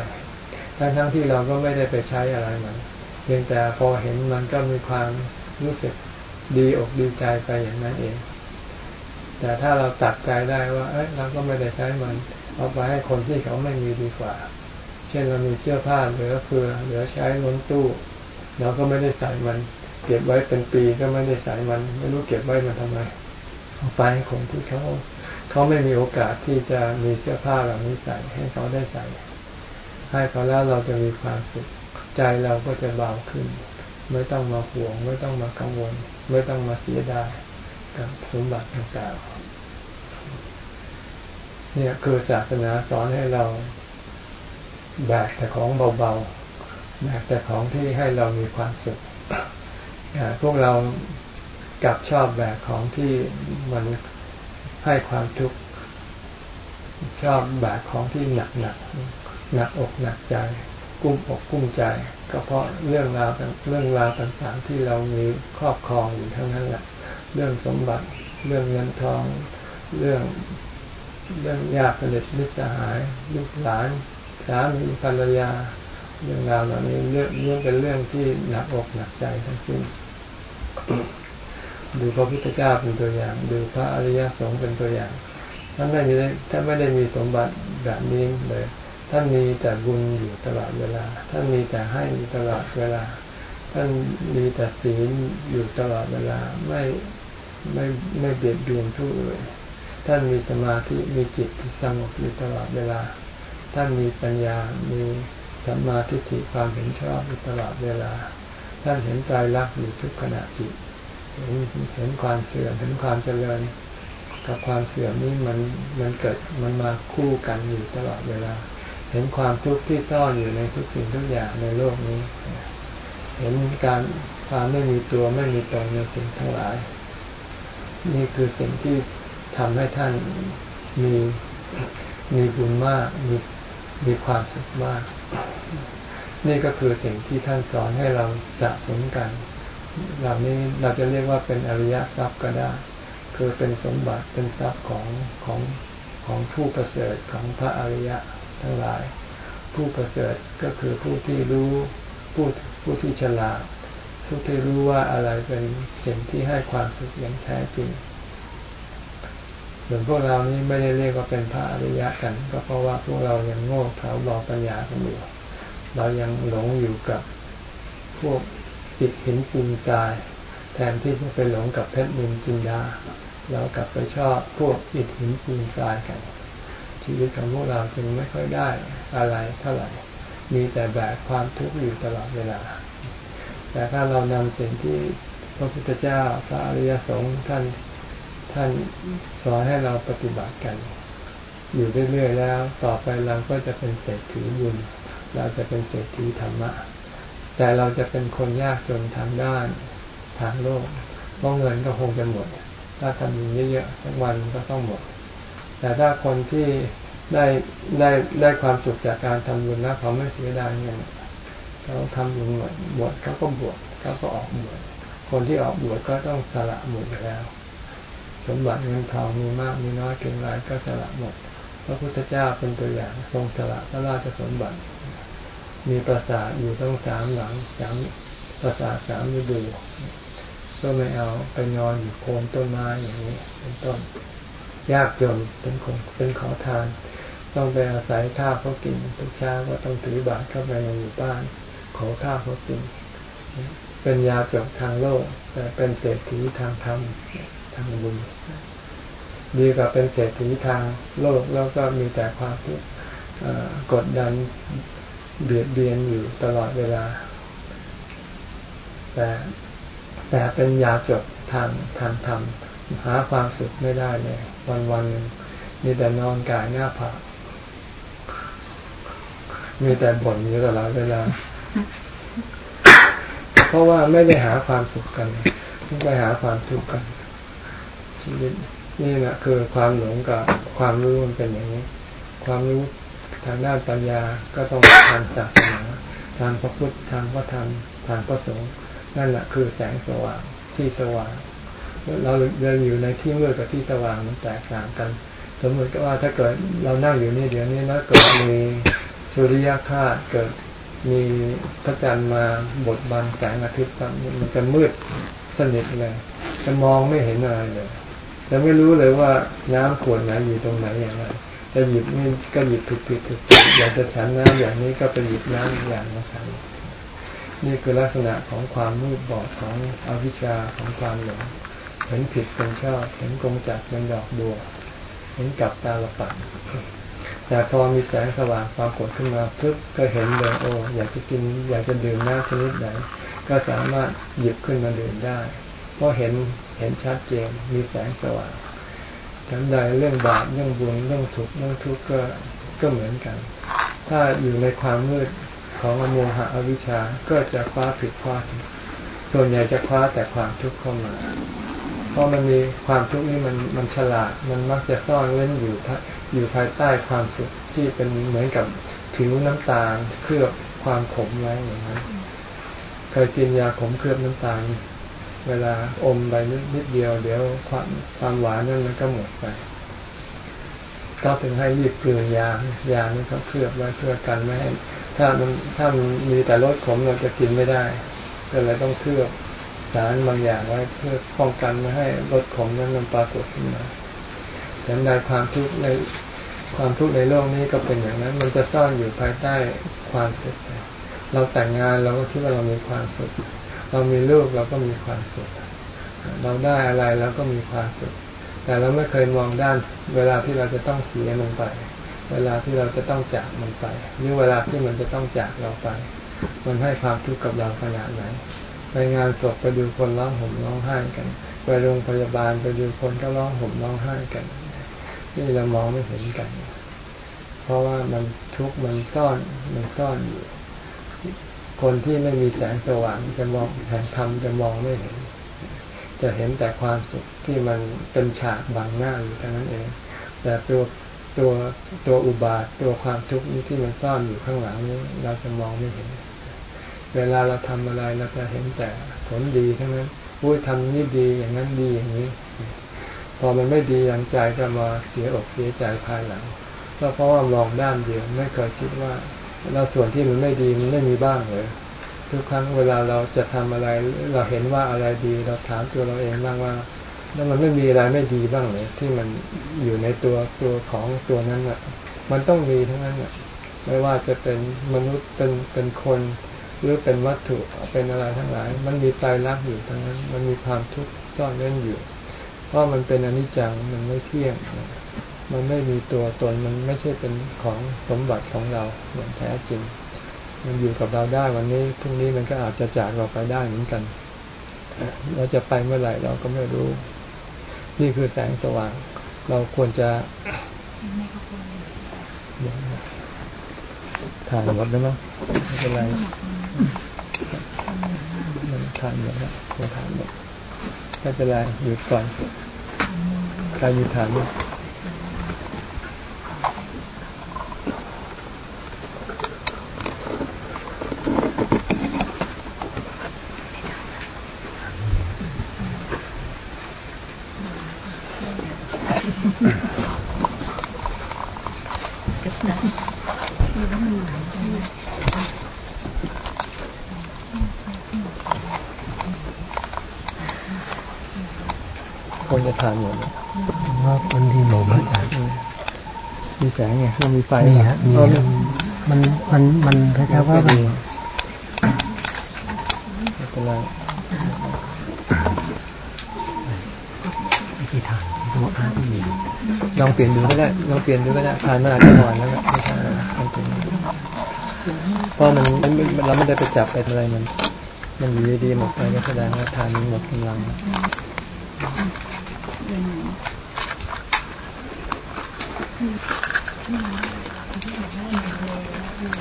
ทั้งทั้งที่เราก็ไม่ได้ไปใช้อะไรมันเพียงแต่พอเห็นมันก็มีความรู้สึกดีอกดีใจไปอย่างนั้นเอง แต่ถ้าเราตัดใจได้ว่า เอ้ยเราก็ไม่ได้ใช้มัน เอาไปให้คนที่เขาไม่มีดีกว่า เช่นเรามีเสื้อผ้าเหลือเฟือเหลือใช้ล้นตู้ เราก็ไม่ได้ใส่มัน เก็บไว้เป็นปีก็ไม่ได้ใส่มัน ไม่รู้เก็บไว้มันทำไม เอาไปให้คนที่เขาเขาไม่มีโอกาสที่จะมีเสื้อผ้าเหล่านี้ใส่ให้เขาได้ใส่ ให้เขาแล้วเราจะมีความสุขใจเราก็จะเบาขึ้น ไม่ต้องมาห่วง ไม่ต้องมากังวล ไม่ต้องมาเสียดายกับสมบัติต่างๆเนี่ยคือศาสนาสอนให้เราแบกแต่ของเบาๆแบกแต่ของที่ให้เรามีความสุขพวกเรา กลับชอบแบกของที่มันให้ความทุกข์ชอบแบกของที่หนักหนักหนักอกหนักใจ กุ้มอกกุ้มใจ ก็เพราะเรื่องราวเรื่องราวต่างๆ ที่เรามีครอบครองอยู่ทั้งนั้นแหละเรื่องสมบัติ เรื่องเงินทอง เรื่องเรื่องญาติสนิทมิตรสหายลูกหลานสามีภรรยา เรื่องราวเหล่านี้เรื่องนี้เป็นเรื่องที่หนักอกหนักใจทั้งสิ้น ดูพระพุทธเจ้าเป็นตัวอย่าง ดูพระอริยสงฆ์เป็นตัวอย่างท่านไม่ได้ท่านไม่ได้มีสมบัติแบบนี้เลย ท่านมีแต่บุญอยู่ตลอดเวลา ท่านมีแต่ให้ตลอดเวลา ท่านมีแต่ศีลอยู่ตลอดเวลาไม่ไม่ไม่เบียดเบียนผู้อื่นท่านมีสมาธิมีจิตที่สงบอยู่ตลอดเวลา ท่านมีปัญญา มีสัมมาทิฏฐิความเห็นชอบอยู่ตลอดเวลา ท่านเห็นใจรักอยู่ทุกขณะจิต เห็นความเสื่อมเห็นความเจริญ กับความเสื่อมนี้มันมันเกิดมันมาคู่กันอยู่ตลอดเวลา เห็นความทุกข์ที่ซ่อนอยู่ในทุกสิ่งทุกอย่างในโลกนี้ เห็นการความไม่มีตัวไม่มีตนในสิ่งทั้งหลาย นี่คือสิ่งที่ทำให้ท่านมีมีบุญมากมีมีความสุขมาก นี่ก็คือสิ่งที่ท่านสอนให้เราสะสมกัน เหล่านี้เราจะเรียกว่าเป็นอริยทรัพย์ก็ได้ คือเป็นสมบัติเป็นทรัพย์ของของของผู้ประเสริฐของพระอริยะทั้งหลาย ผู้ประเสริฐก็คือผู้ที่รู้ผู้ผู้ที่ฉลาดผู้ที่รู้ว่าอะไรเป็นสิ่งที่ให้ความสุขอย่างแท้จริงส่วนพวกเรานี้ไม่ได้เรียกว่าเป็นพระอริยะกัน ก็เพราะว่าพวกเรายังโง่เขลาบอกปัญญากันอยู่เรายังหลงอยู่กับพวก จิตหินปูนทราย แทนที่จะไปหลงกับเพชรนินจินดาเรากลับไปชอบพวกอิฐหินปูนทรายกัน ชีวิตของพวกเราจึงไม่ค่อยได้อะไรเท่าไหร่ มีแต่แบกความทุกข์อยู่ตลอดเวลา แต่ถ้าเรานำสิ่งที่พระพุทธเจ้าพระอริยสงฆ์ท่านท่านสอนให้เราปฏิบัติกัน อยู่เรื่อยๆแล้ว ต่อไปเราก็จะเป็นเศรษฐีบุญเราจะเป็นเศรษฐีธรรมะ แต่เราจะเป็นคนยากจนทางด้านทางโลกเพราะเงินก็คงจะหมด ถ้าทำบุญเยอะๆทั้งวันก็ต้องหมด แต่ถ้าคนที่ได้ได้ได้ความสุขจากการทำบุญแล้วเขาไม่เสียดายเงินเขาทำบุญหมดบวชเขาก็บวชเขาก็ออกบวชคนที่ออกบวชก็ต้องสละหมดแล้วสมบัติเงินทองมีมากมีน้อยเพียงไรก็สละหมด พระพุทธเจ้าเป็นตัวอย่างทรงสละพระราชสมบัติ มีปราสาทอยู่ต้องสามหลังสามปราสาทสามฤดู ก็ไม่เอาไปนอนอยู่โคนต้นไม้อย่างนี้เป็นต้นยากจนเป็นคนเป็นขอทาน ต้องไปอาศัยข้าวเขากินทุกเช้าก็ต้องถือบาตรเข้าไปในหมู่บ้าน ขอข้าวเขากิน เป็นยาจบทางโลก แต่เป็นเศรษฐีทางธรรมทางบุญดีกว่าเป็นเศรษฐีทางโลกแล้วก็มีแต่ความทุกข์กดดัน เบียดเบียนอยู่ตลอดเวลา แต่แต่เป็นยาจบทางทางธรรมหาความสุขไม่ได้เลย วันวันหนึ่งมีแต่นอนกายหน้าผากมีแต่บ่นอยู่ตลอดเวลา เพราะว่าไม่ได้หาความสุขกันไปหาความทุกข์กันชีวิตนี่แหละคือความหลงกับความรู้มันเป็นอย่างนี้ ความรู้ ทางด้านปัญญาก็ต้องทางศาสนาทางพระพุทธทางพระธรรมทางพระสงฆ์นั่นแหละคือแสงสว่างที่สว่าง เราเดินอยู่ในที่มืดกับที่สว่างมันแตกต่างกัน สมมติว่าถ้าเกิดเรานั่งอยู่นี่เดี๋ยวนี้นะเกิดมีสุริยคราเกิดมีพระจันทร์มาบดบังแสงอาทิตย์มันจะมืดสนิทเลยจะมองไม่เห็นอะไรเลยจะไม่รู้เลยว่าน้ำขวดไหนอยู่ตรงไหนอย่างไร จะหยิบนี่ก็หยิบผิดผิดถูกอยากจะฉันน้ำอย่างนี้ก็ไปหยิบน้ำอย่างมาฉันนี่คือลักษณะของความมืดบอดของอวิชชาของความหลงเห็นผิดเป็นชอบเห็นกงจักเป็นดอกบัวเห็นกับตาละปัดแต่พอมีแสงสว่างปรากฏขึ้นมาพึบก็เห็นเลยโอ้อยากจะกิน อยากจะดื่มน้ำชนิดไหนก็สามารถหยิบขึ้นมาดื่มได้ เพราะเห็นเห็นชัดเจนมีแสงสว่าง ฉันใดเรื่องบาปเรื่องบุญเรื่องทุกข์เรื่องทุกข์ก็ก็เหมือนกัน ถ้าอยู่ในความมืดของโมหะอวิชชาก็จะคว้าผิดคว้าถูกส่วนใหญ่จะคว้าแต่ความทุกข์เข้ามา เพราะมันมีความทุกข์นี่มันมันฉลาด มันมักจะซ่อนเล่นอยู่อยู่ภายใต้ความสุขที่เป็นเหมือนกับผิวน้ำตาลเคลือบความขมไว้อย่างนั้นเคยกินยาขมเคลือบน้ำตาล เวลาอมไปนิดเดียวเดี๋ยวความความหวานนั่นมันก็หมดไป ก็ถึงให้รีบเกลือยายานี่เขาเคลือบไว้เพื่อกันไม่ให้ถ้ามันถ้ามันมีแต่รสขมเราจะกินไม่ได้ก็เลยต้องเคลือบสารบางอย่างไว้เพื่อป้องกันไม่ให้รสขมนั้นมันปรากฏขึ้นมาฉันใดความทุกข์ในความทุกข์ในโลกนี้ก็เป็นอย่างนั้น มันจะซ่อนอยู่ภายใต้ความสุขเราแต่งงานเราก็คิดว่าเรามีความสุข เรามีลูกเราก็มีความสุข เราได้อะไรเราก็มีความสุข แต่เราไม่เคยมองด้านเวลาที่เราจะต้องเสียมันไป เวลาที่เราจะต้องจากมันไป หรือเวลาที่มันจะต้องจากเราไป มันให้ความทุกข์กับเราขนาดไหนไปงานศพไปดูคนร้องห่มร้องไห้กัน ไปโรงพยาบาลไปดูคนก็ร้องห่มร้องไห้กัน นี่เรามองไม่เห็นกัน เพราะว่ามันทุกข์มันซ่อนมันซ่อนอยู่ คนที่ไม่มีแสงสว่างจะมองแห่งธรรมจะมองไม่เห็น จะเห็นแต่ความสุขที่มันเป็นฉากบังหน้าอยู่เท่านั้นเอง แต่ตัวตัวตัวอุบาทตัวความทุกข์นี้ที่มันซ่อนอยู่ข้างหลังนี้ เราจะมองไม่เห็น เวลาเราทำอะไรเราจะเห็นแต่ผลดีทั้งนั้นวุ้ยทำนี่ดีอย่างนั้นดีอย่างนี้ พอมันไม่ดีอย่างใจก็มาเสียอกเสียใจภายหลังก็เพราะว่ามองด้านเดียวไม่เคยคิดว่า แล้วส่วนที่มันไม่ดีมันไม่มีบ้างเลยทุกครั้งเวลาเราจะทำอะไรเราเห็นว่าอะไรดีเราถามตัวเราเองบ้างว่าแล้วมันไม่มีอะไรไม่ดีบ้างเลยที่มันอยู่ในตัวตัวของตัวนั้นอะ มันต้องมีทั้งนั้นอะไม่ว่าจะเป็นมนุษย์เป็นเป็นคนหรือเป็นวัตถุเป็นอะไรทั้งหลาย มันมีตายรักอยู่ทั้งนั้น มันมีความทุกข์ซ่อนเล่นอยู่ เพราะมันเป็นอนิจจังมันไม่เที่ยง มันไม่มีตัวตนมันไม่ใช่เป็นของสมบัติของเราอย่างแท้จริง มันอยู่กับเราได้วันนี้พรุ่งนี้มันก็อาจจะจากเราไปได้เหมือนกัน เราจะไปเมื่อไหร่เราก็ไม่รู้ นี่คือแสงสว่าง เราควรจะถ่ายหมดแล้วมั้งไม่เป็นไรมันถ่ายหมดแล้วถ่ายหมดไม่เป็นไรหยุดก่อนใครมีถามไหม คนจะทานหมดว่าคนที่หลงอาจารย์มีแสงไงเรามีไฟมีฮะมีมันมันมันคล้ายๆว่ามันเป็นไรที่ทานตัวอาร์ตมีลองเปลี่ยนดูก็ได้ลองเปลี่ยนดูก็ได้ทานมาอาจจะอ่อนแล้วไม่ใช่ถึงเพราะมันมันมันเราไม่ได้ไปจับไปอะไรมัน มันอยู่ดีๆหมดไปก็แสดงว่าทานมันหมดกำลังแล้ว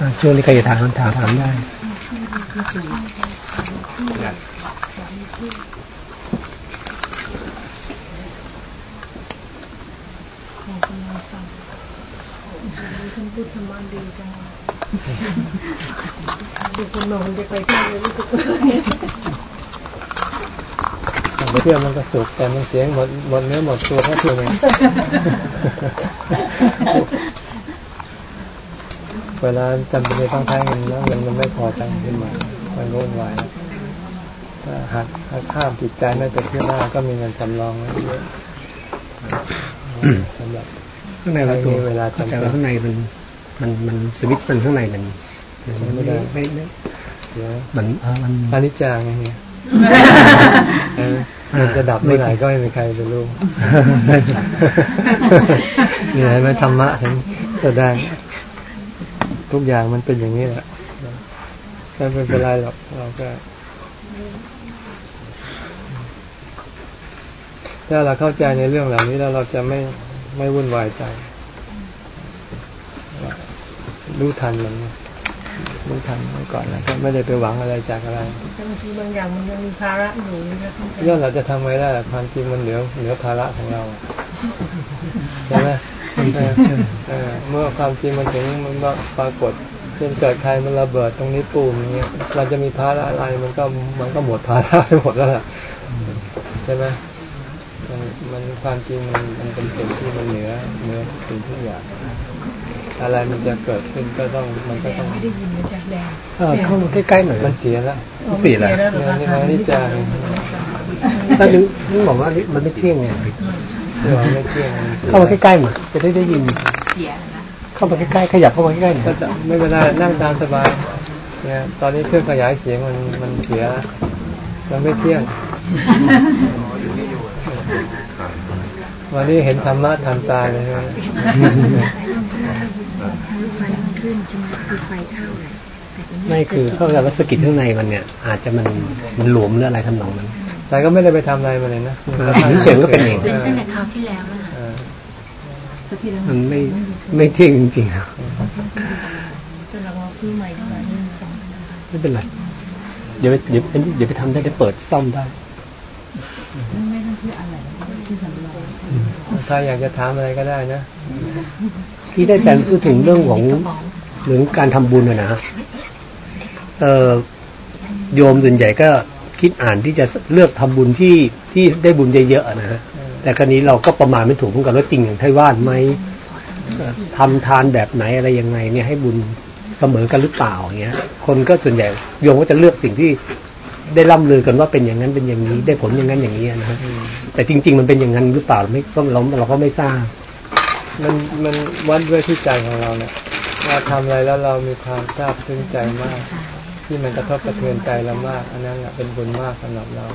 อ่า ช่วงนี้ใครจะถามคำถามถามได้ท่านพูดธรรมะดีจังดูคนนอนจะไปเที่ยวเลยรู้สึกว่าไปเที่ยวมันก็สุขแต่มันเสียงหมดหมดเนื้อหมดตัวเพราะเที่ยวไง เวลาจำเป็นจะต้องใช้เงินแล้วเงินมันไม่พอใช้ขึ้นมามันวุ่นวายถ้าหักหักข้ามจิตใจไม่ไปเที่ยวหน้าก็มีเงินสำรองไว้เยอะสำหรับข้างในเราตัวไม่มีเวลาจำเป็นแต่ว่าข้างในมันมันมันสวิตช์มันข้างในมันมันไม่ไม่ได้ได้ไม่ไม่เดี๋ยวมันเออมันอนิจจาไงเนี่ยเออมันจะดับเมื่อไหร่ก็ไม่มีใครจะรู้นี่เห็นไหมธรรมะเห็นแสดง ทุกอย่างมันเป็นอย่างนี้แหละไม่เป็นไรหรอกเราก็ถ้าเราเข้าใจในเรื่องเหล่านี้แล้วเราจะไม่ไม่วุ่นวายใจ รู้ทันมันรู้ทันไว้ก่อนแล้วก็ไม่ได้ไปหวังอะไรจากอะไรแต่บางทีบางอย่างมันยังมีภาระอยู่นี่นะท่านย่อเราจะทำไว้ได้ล่ะความจริงมันเหนือเหนือภาระของเราใช่ไหม เออเออเมื่อความจริงมันถึงมันปรากฏเช่นเกิดใครมันระเบิดตรงนี้ปูมอย่างเงี้ยเราจะมีภาระอะไรมันก็มันก็หมดภาระไปหมดแล้วล่ะใช่ไหมมันมันความจริงมันมันเป็นสิ่งที่มันเหนือเหนือสิ่งทุกอย่างอะไรมันจะเกิดขึ้นก็ต้องมันก็ต้องไม่ได้ยินนะจ๊ะแดงเออเข้ามาใกล้ๆหน่อยมันเสียแล้วเสียแล้วเหรอคะนี่มันนิจจาถ้าถึงถึงบอกว่ามันไม่เที่ยงไง เรื่องไม่เที่ยงมันเสียเข้ามาใกล้ๆมาจะได้ได้ยินเสียนะเข้ามาใกล้ๆขยับเข้ามาใกล้ๆหน่ก็อยจะไม่เป็นไรนั่งตามสบายเนี่ยตอนนี้เครื่องขยายเสียงมันมันเสียมันไม่เที่ยงวันนี้เห็นธรรมะทันตายเลยใช่ไหมไฟมันขึ้นใช่ไหมคือไฟเข้าแหละแต่ทีนี้ ไม่คือเข้าใจว่าสะกิดข้างในมันเนี่ย อาจจะมันมันหลวมหรืออะไรทำนองนั้น แต่ก็ไม่ได้ไปทำอะไรมาเลยนะเออเสียงก็เป็นเองเป็นตั้งแต่คราวที่แล้วแล้วเออมันไม่ไม่เที่ยงจริงๆครับจนเราซื้อใหม่ดีกว่าสองไม่เป็นไรเดี๋ยวเดี๋ยวเดี๋ยวไปทำได้เดี๋ยวเปิดซ่อมได้ไม่ต้องซื้ออะไรที่สำรองถ้าอยากจะถามอะไรก็ได้นะที่ได้อาจารย์พูดถึงเรื่องของเรื่องการทำบุญอะนะเออ โยมส่วนใหญ่ก็คิดอ่านที่จะเลือกทำบุญที่ที่ได้บุญเยอะๆอะนะฮะแต่ครั้นี้เราก็ประมาณไม่ถูกเหมือนกันว่าจริงอย่างไทว่านไหมเอ่อทำทานแบบไหนอะไรยังไง เนี่ยให้บุญเสมอกันหรือเปล่าอย่างเงี้ย คนก็ส่วนใหญ่โยมก็จะเลือกสิ่งที่ได้ล่ำลือกันว่าเป็นอย่างนั้นเป็นอย่างนี้ ได้ผลอย่างนั้นอย่างนี้นะฮะแต่จริง ๆ มันเป็นอย่างนั้นหรือเปล่าไม่ก็เราเราก็ไม่ทราบมันมันวัดด้วยที่ใจของเราเนี่ยเราทำอะไรแล้วเรามีความซาบซึ้งใจมาก ที่มันกระทบกระเทือนใจเรามาก อันนั้นเป็นบุญมากสำหรับเรา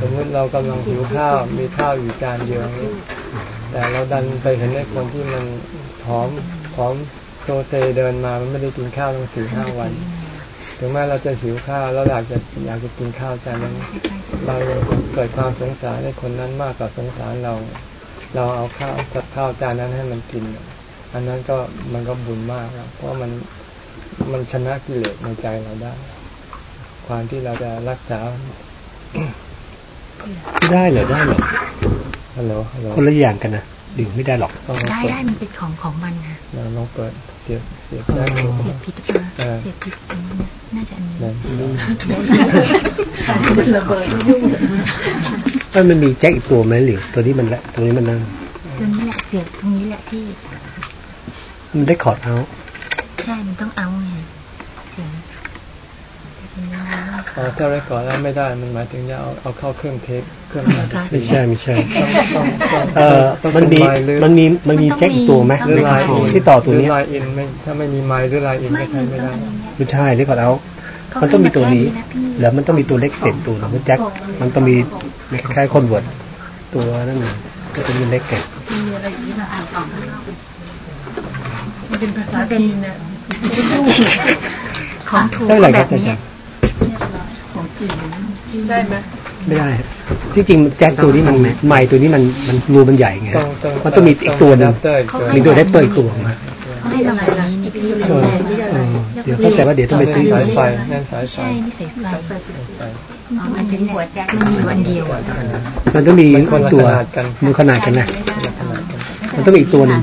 สมมติเรากำลังหิวข้าวมีข้าวอยู่จานเดียวนี้ แต่เราดันไปเห็นไอ้คนที่มันผอมผอมโซเซเดินมา มันไม่ได้กินข้าวตั้งสี่ห้าวัน ถึงแม้เราจะหิวข้าวแล้วอยากจะอยากจะกินข้าวจานนั้นเราเกิดความสงสารในคนนั้นมากกว่าสงสารเรา เราเอาข้าวกับข้าวจานนั้นให้มันกิน อันนั้นก็มันก็บุญมากเพราะมัน มันชนะกิเลสในใจเราได้ ความที่เราจะรักษาไม่ได้เหรอได้เหรอฮัลโหลฮัลโหลคนละอย่างกันนะดื่มไม่ได้หรอกต้องลองได้เปิดได้มันเป็นของของมันนะเราลองเปิดเสียบเสียบได้เสียบผิดหรือเปล่าเออเสียบผิดอันนี้นะน่าจะอันนี้นั่นนี่ระเบิดยุ่งมันมันมีแจ็คอีกตัวไหมหรือตัวนี้มันละตัวนี้มันนั่งตัวนี้แหละเสียบตรงนี้แหละที่ มันได้คอร์ดเอา ใช่ มันต้องเอาไงเสียงแต่ทีนี้ว่าอ๋อถ้าไรก่อนแล้วไม่ได้มันหมายถึงจะเอาเอาเข้าเครื่องเทปเครื่องนั้นไม่ใช่ไม่ใช่ต้องต้องต้องเออต้องมันมีเป็ไหรือมันมีมันมีแจ็คอีกตัวไหมหรือไลน์อินที่ต่อตัวหรืเนี้ยไลน์อินไม่ถ้าไม่มีไมล์หรือไลน์อินไม่ก็ใช้มันไม่ต้อได้งอันนี้ไม่ใช่ได้คอร์ดเอามันต้องมีตัวนี้ แล้วมันต้องมีตัวเล็กเศษตัวหนึงมันแจ็คมันต้องมีคล้ายๆคนเวิร์ดตัวนั่นน่ะก็จะมีเล็กแก่มีอะไรอีกนะอ่านต่อมันเป็นภาษาจีนนะ ของถูกได้อะไรคแบรับบอานี้จารย์ได้ไหมไม่ได้ฮะที่จริงแจ็คตัวนี้มันไม้ตัวนี้มันมันรูมันใหญ่ไงต้องต้องมันต้องมีอีกตัวหนึงอะแดปเตอร์อีกตัวมีตัวได้เปิดอีกตัวมาเขาให้มาแบบนี้นี่พี่เออเออเดี๋ยวเข้าใจว่าเดี๋ยวต้องไปซื้อสายอีกไฟนั่นสายไฟใช่นี่สายไฟไฟอ๋อหมายถึงหัวแจ็คมันมีอยู่อันเดียวอะมันต้องมีมันคนละตัวขนาดกันมันขนาดกันนะขนาดกันมันต้องมีอีกตัวหนึ่ง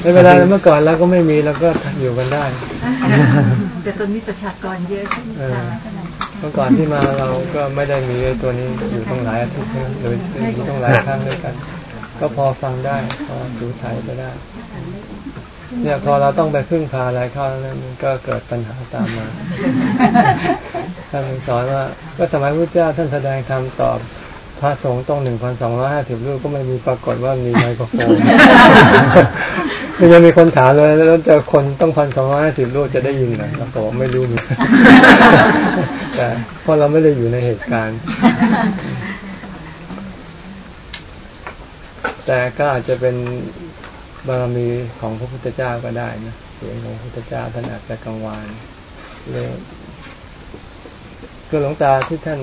ไม่เป็นไรเมื่อก่อนเราก็ไม่มีเราก็อยู่กันได้ แต่ตอนนี้ประชากรเยอะขึ้นเออเมื่อก่อนที่มาเราก็ไม่ได้มีไอ้ตัวนี้อยู่ต้องหลายอาทิตย์นะหรืออยู่ต้องหลายครั้งด้วยกัน ก็พอฟังได้พอดูไทยไปได้ เนี่ยพอเราต้องไปพึ่งพาอะไรเข้าแล้วมันก็เกิดปัญหาตามมาท่านสอนว่า ก็สมัยพระเจ้าท่านแสดงธรรมตอบ พระสงฆ์ต้องหนึ่งพันสองร้อยห้าสิบรูปก็ไม่มีปรากฏว่ามีไมโครโฟนมันยังมีคนถามเลยแล้วเจอคนต้องพันสองร้อยห้าสิบรูปจะได้ยินเหรอเราบอกว่าไม่รู้นี่แต่เพราะเราไม่ได้อยู่ในเหตุการณ์ แต่ก็อาจจะเป็นบารมีของพระพุทธเจ้าก็ได้นะเสียงของพระพุทธเจ้าท่านอาจจะกังวานเลย คือหลวงตาที่ท่าน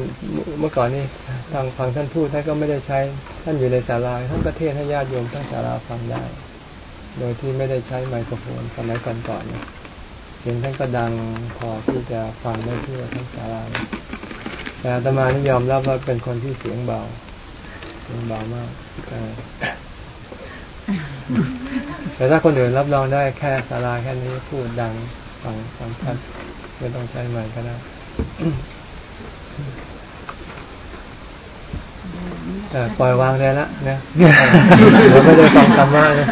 เมื่อก่อนนี้ทางฟังท่านพูดท่านก็ไม่ได้ใช้ ท่านอยู่ในศาลาท่านก็เทศให้ญาติโยมทั้งศาลาฟังได้ โดยที่ไม่ได้ใช้ไมโครโฟนสมัยก่อนๆเนี่ยเสียงท่านก็ดังพอที่จะฟังได้ทั่วทั้งศาลาแต่อาตมานี่ยอมรับว่าเป็นคนที่เสียงเบาเสียงเบามากแต่ถ้าคนอื่นรับรองได้แค่ศาลาแค่นี้พูดดังฟังฟังชัดไม่ต้องใช้ไมค์ก็ได้ แต่ปล่อยวางได้ละนะเราไม่ได้ฟังธรรมะนะ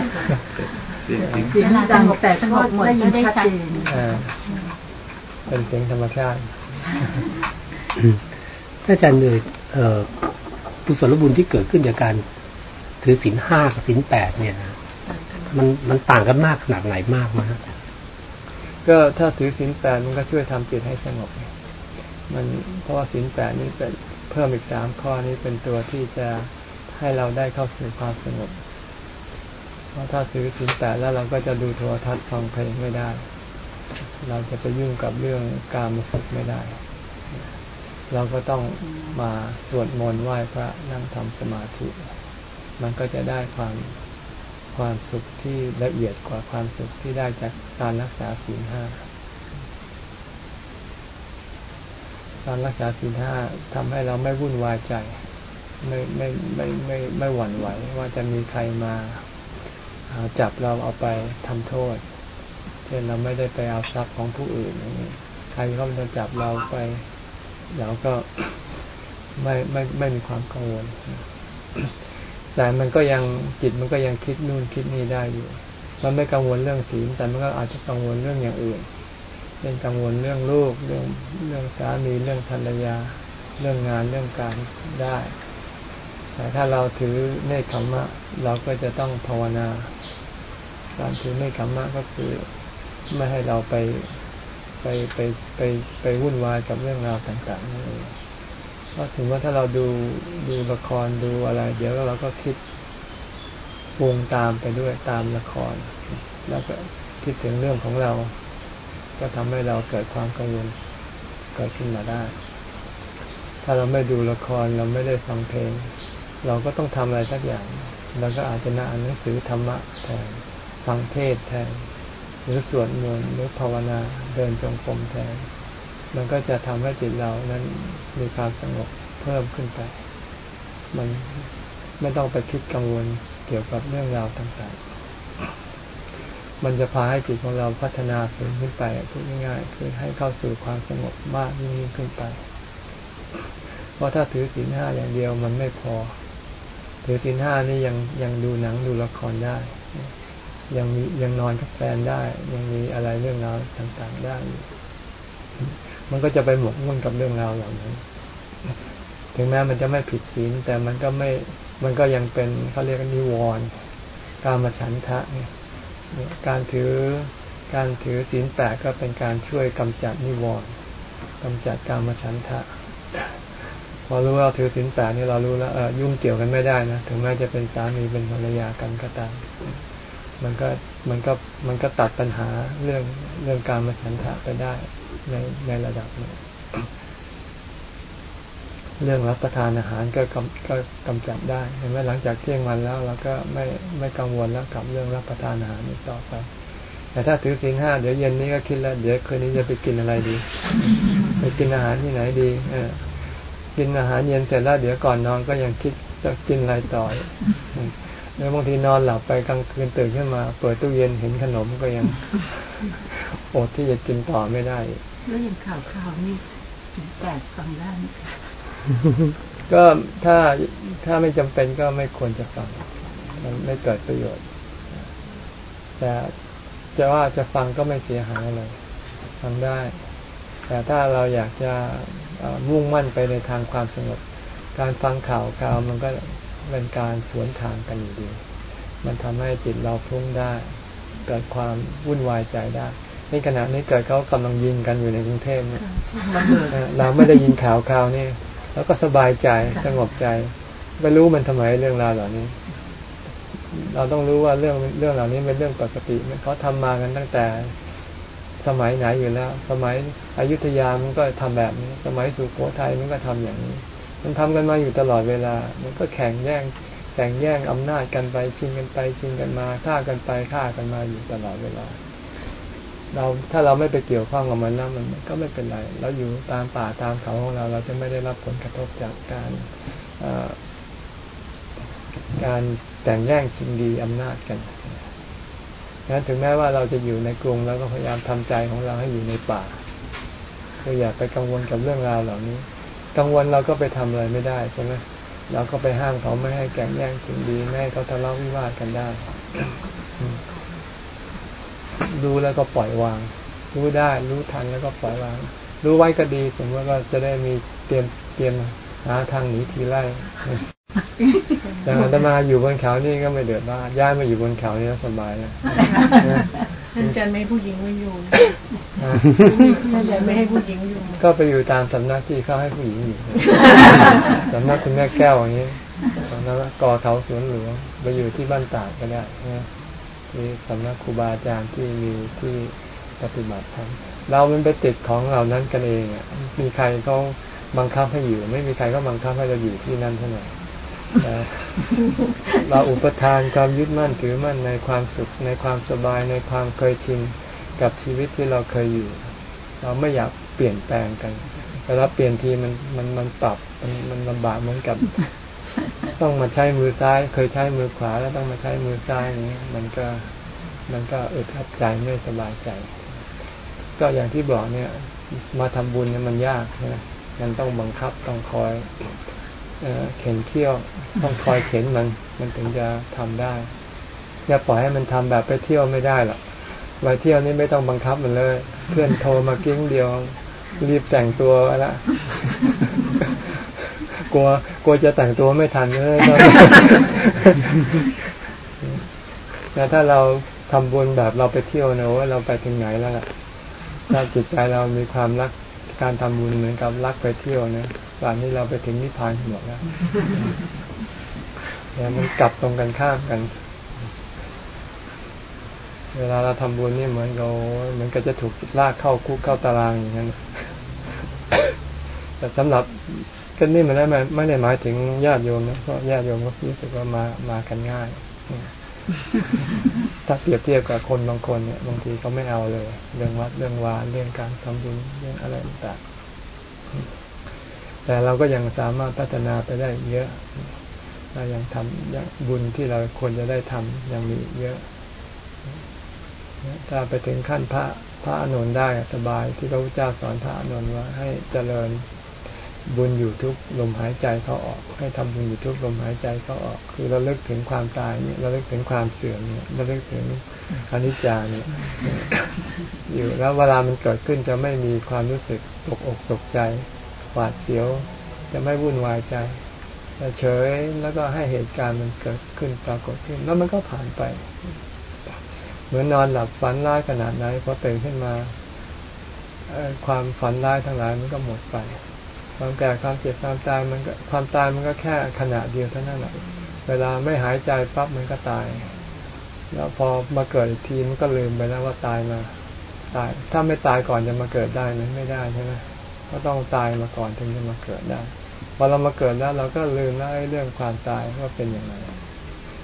เสียงดังแต่ก็ได้ยินชัดเจนอ่าเป็นเสียงธรรมชาติถ้าอาจารย์เลยเอ่อกุศลบุญที่เกิดขึ้นจากการถือศีลห้ากับศีลแปดเนี่ยนะมันมันต่างกันมากขนาดไหนมากนะฮะก็ถ้าถือศีลแปดมันก็ช่วยทำจิตให้สงบ มันเพราะว่าศีลแปดนี่เป็นเพิ่มอีกสามข้อนี้เป็นตัวที่จะให้เราได้เข้าสู่ความสงบ เพราะถ้าถือศีลแปดแล้วเราก็จะดูโทรทัศน์ฟังเพลงไม่ได้ เราจะไปยุ่งกับเรื่องการมสุขไม่ได้ เราก็ต้องมาสวดมนต์ไหว้พระนั่งทำสมาธิ มันก็จะได้ความความสุขที่ละเอียดกว่าความสุขที่ได้จากการรักษาศีลห้า การรักษาศีลห้าทำให้เราไม่วุ่นวายใจ ไม่ไม่ไม่ไม่ไม่หวั่นไหวว่าจะมีใครมาจับเราเอาไปทำโทษ เช่นเราไม่ได้ไปเอาทรัพย์ของผู้อื่นใครเขาจะจับเราไปเราก็ไม่ไม่ไม่มีความกังวล แต่มันก็ยังจิตมันก็ยังคิดนู่นคิดนี่ได้อยู่ มันไม่กังวลเรื่องศีลแต่มันก็อาจจะกังวลเรื่องอย่างอื่น เช่นกังวลเรื่องลูกเรื่องเรื่องสามีเรื่องภรรยา เรื่องงานเรื่องการได้ แต่ถ้าเราถือเนคขมมะ เราก็จะต้องภาวนา การถือเนคขมมะก็คือไม่ให้เราไปไปไปไปไปวุ่นวายกับเรื่องราวต่างๆนั่นเองเพราะถึงว่าถ้าเราดูดูละครดูอะไร เดี๋ยวเราก็คิดปรุงตามไปด้วยตามละคร แล้วก็คิดถึงเรื่องของเรา ก็ทำให้เราเกิดความกังวลเกิดขึ้นมาได้ ถ้าเราไม่ดูละครเราไม่ได้ฟังเพลง เราก็ต้องทำอะไรสักอย่างแล้วก็อาจจะน่าอ่านหนังสือธรรมะแทนฟังเทศแทน หรือสวดมนต์หรือภาวนาเดินจงกรมแทน มันก็จะทำให้จิตเรานั้นมีความสงบเพิ่มขึ้นไป มันไม่ต้องไปคิดกังวลเกี่ยวกับเรื่องราวต่างๆ มันจะพาให้จิตของเราพัฒนาสูงขึ้นไปพูดง่ายๆคือให้เข้าสู่ความสงบมากยิ่งขึ้นไป เพราะถ้าถือศีลห้าอย่างเดียวมันไม่พอ ถือศีลห้านี่ยังยังดูหนังดูละครได้ ยังมียังนอนกับแฟนได้ ยังมีอะไรเรื่องราวต่างๆได้ มันก็จะไปหมกมุ่นกับเรื่องราวเหล่านั้น ถึงแม้มันจะไม่ผิดศีลแต่มันก็ไม่มันก็ยังเป็นเขาเรียกนิวรณ์การมาฉันทะเนี่ย การถือการถือศีลแปดก็เป็นการช่วยกำจัดนิวรณ์กำจัดการมาฉันทะ พอรู้ว่าถือศีลแปดนี่เรารู้แล้วเออยุ่งเกี่ยวกันไม่ได้นะถึงแม้จะเป็นสามีเป็นภรรยากันก็ตามมันก็มันก็มันก็ตัดปัญหาเรื่องเรื่องการมาฉันทะไปได้ในในระดับหนี้ เรื่องรับประทานอาหารก็กำก็กำจัดได้เห็นไหมหลังจากเที่ยงวันแล้วเราก็ไม่ไม่กังวลแล้วกับเรื่องรับประทานอาหารนี้ต่อไป แต่ถ้าถือศีลห้าเดี๋ยวเย็นนี้ก็คิดแล้ว เดี๋ยวคืนนี้จะไปกินอะไรดี ไปกินอาหารที่ไหนดี เออ กินอาหารเย็นเสร็จแล้วเดี๋ยวก่อนนอนก็ยังคิดจะกินอะไรต่อแล้วบางทีนอนหลับไปกลางคืนตื่นขึ้นมา เปิดตู้เย็นเห็นขนมก็ยังอดที่จะกินต่อไม่ได้ แล้วอย่างข่าวข่าวนี่ถึงแปดฟังได้ไหม ก็ถ้าถ้าไม่จำเป็นก็ไม่ควรจะฟัง มันไม่เกิดประโยชน์ แต่จะว่าจะฟังก็ไม่เสียหายอะไรฟังได้ แต่ถ้าเราอยากจะมุ่งมั่นไปในทางความสงบ การฟังข่าวข่าวมันก็เป็นการสวนทางกันอยู่ดี มันทำให้จิตเราพุ่งได้ เกิดความวุ่นวายใจได้ในขณะนี้เกิดเขากำลังยิงกันอยู่ในกรุงเทพเนี่ยเราไม่ได้ยินข่าวข่าวนี่ แล้วก็สบายใจสงบใจไม่รู้มันทำไมเรื่องราวเหล่านี้ เราต้องรู้ว่าเรื่องเรื่องเหล่านี้เป็นเรื่องปกติเขาทำมากันตั้งแต่สมัยไหนอยู่แล้ว สมัยอยุธยามันก็ทำแบบนี้ สมัยสุโขทัยมันก็ทำอย่างนี้ มันทำกันมาอยู่ตลอดเวลา มันก็แข่งแย่งแข่งแย่งอำนาจกันไปชิงกันไปชิงกันมาฆ่ากันไปฆ่ากันมาอยู่ตลอดเวลา เราถ้าเราไม่ไปเกี่ยวข้องกับมันแล้วมันก็ไม่เป็นไร เราอยู่ตามป่าตามเขาของเรา เราจะไม่ได้รับผลกระทบจากการการแต่งแย่งชิงดีอำนาจกันงั้นถึงแม้ว่าเราจะอยู่ในกรุงแล้วก็พยายามทำใจของเราให้อยู่ในป่าเราอย่าไปกังวลกับเรื่องราวเหล่านี้ กังวลเราก็ไปทำอะไรไม่ได้ใช่ไหมเราก็ไปห้ามเขาไม่ให้แก่งแย่งชิงดีไม่ให้เขาทะเลาะวิวาทกันได้ รู้แล้วก็ปล่อยวาง รู้ได้รู้ทันแล้วก็ปล่อยวาง รู้ไว้ก็ดีสมมติว่าจะได้มีเตรียมเตรียมหาทางหนีทีไล่แต่อาตมาอยู่บนเขานี่ก็ไม่เดือดร้อนย้ายมาอยู่บนเขานี่สบายแล้วท่านอาจารย์ไม่ให้ผู้หญิงมาอยู่ท่านอาจารย์ไม่ให้ผู้หญิงอยู่ ก็ไปอยู่ตามสำนักที่เขาให้ผู้หญิงอยู่สำนักคุณแม่แก้วอย่างนี้สำนักกอเขาสวนหลวงไปอยู่ที่บ้านตากก็ได้ นะที่สำนักครูบาอาจารย์ที่มีที่ปฏิบัติธรรมเรามันไปติดของเหล่านั้นกันเองอะมีใครเขาบังคับให้อยู่ ไม่มีใครก็บังคับให้เราอยู่ที่นั่นเท่าไหร่เราอุปทานความยึดมั่นถือมั่นในความสุขในความสบายในความเคยชินกับชีวิตที่เราเคยอยู่ เราไม่อยากเปลี่ยนแปลงกันแต่เราเปลี่ยนทีมันมันมันปรับมันมันลำบากเหมือนกับ ต้องมาใช้มือซ้าย เคยใช้มือขวาแล้วต้องมาใช้มือซ้ายนี้มันก็มันก็อึดอัดใจไม่สบายใจ ก็อย่างที่บอกเนี่ย มาทำบุญเนี่ยมันยากนะมันต้องบังคับต้องคอยเข็นเที่ยว ต้องคอยเข็นมัน มันถึงจะทำได้อย่าปล่อยให้มันทำแบบไปเที่ยวไม่ได้หรอกไปเที่ยวนี่ไม่ต้องบังคับมันเลย เพื่อนโทรมากิ้งเดียว รีบแต่งตัวแล้ว กลัวกลัวจะแต่งตัวไม่ทันเลยแต่ถ้าเราทำบุญแบบเราไปเที่ยวนะว่าเราไปถึงไหนแล้วล่ะถ้าจิตใจเรามีความรักการทำบุญเหมือนกับรักไปเที่ยวนะป่านนี้เราไปถึงนิพพานหมดแล้วแต่มันกลับตรงกันข้ามกัน เวลาเราทำบุญนี่เหมือนเราเหมือนกับจะถูกลากเข้าคุกเข้าตารางอย่างนั้นแต่สำหรับ ก็นี่มันไม่ไม่ได้หมายถึงญาติโยมนะเพราะญาติโยมก็รู้สึกว่ามามากันง่ายถ้าเปรียบเทียบกับคนบางคนเนี่ยบางทีเขาไม่เอาเลย เรื่องวัดเรื่องวานเรื่องการทำบุญเรื่องอะไรต่างแต่เราก็ยังสามารถพัฒนาไปได้เยอะเรายังทำยังบุญที่เราควรจะได้ทำยังมีเยอะ ถ้าไปถึงขั้นพระพระอนุนได้สบายที่พระพุทธเจ้าสอนพระอนุนว่าให้เจริญ บุญอยู่ทุกลมหายใจเขาออก ให้ทำบุญอยู่ทุกลมหายใจเขาออก คือเราเลิกถึงความตายเนี่ยเราเลิกถึงความเสื่อมเนี่ยเราเลิกถึงอนิจจาเนี่ยอยู่แล้วเวลามันเกิดขึ้นจะไม่มีความรู้สึกตกอกตกใจหวาดเสียว จะไม่วุ่นวายใจจะเฉยแล้วก็ให้เหตุการณ์มันเกิดขึ้นปรากฏขึ้น แล้วมันก็ผ่านไป เหมือนนอนหลับฝันร้ายขนาดไหนพอตื่นขึ้นมาความฝันร้ายทั้งหลายมันก็หมดไป ความแก่ความเจ็บความตายมันก็ความตายมันก็แค่ขณะเดียวเท่านั้นแหละเวลาไม่หายใจปั๊บมันก็ตาย แล้วพอมาเกิดอีกทีมันก็ลืมไปแล้วว่าตายมาตาย ถ้าไม่ตายก่อนจะมาเกิดได้ไหมไม่ได้ใช่ไหมก็ต้องตายมาก่อนถึงจะมาเกิดได้พอเรามาเกิดแล้วเราก็ลืมแล้วเรื่องความตายว่าเป็นอย่างไร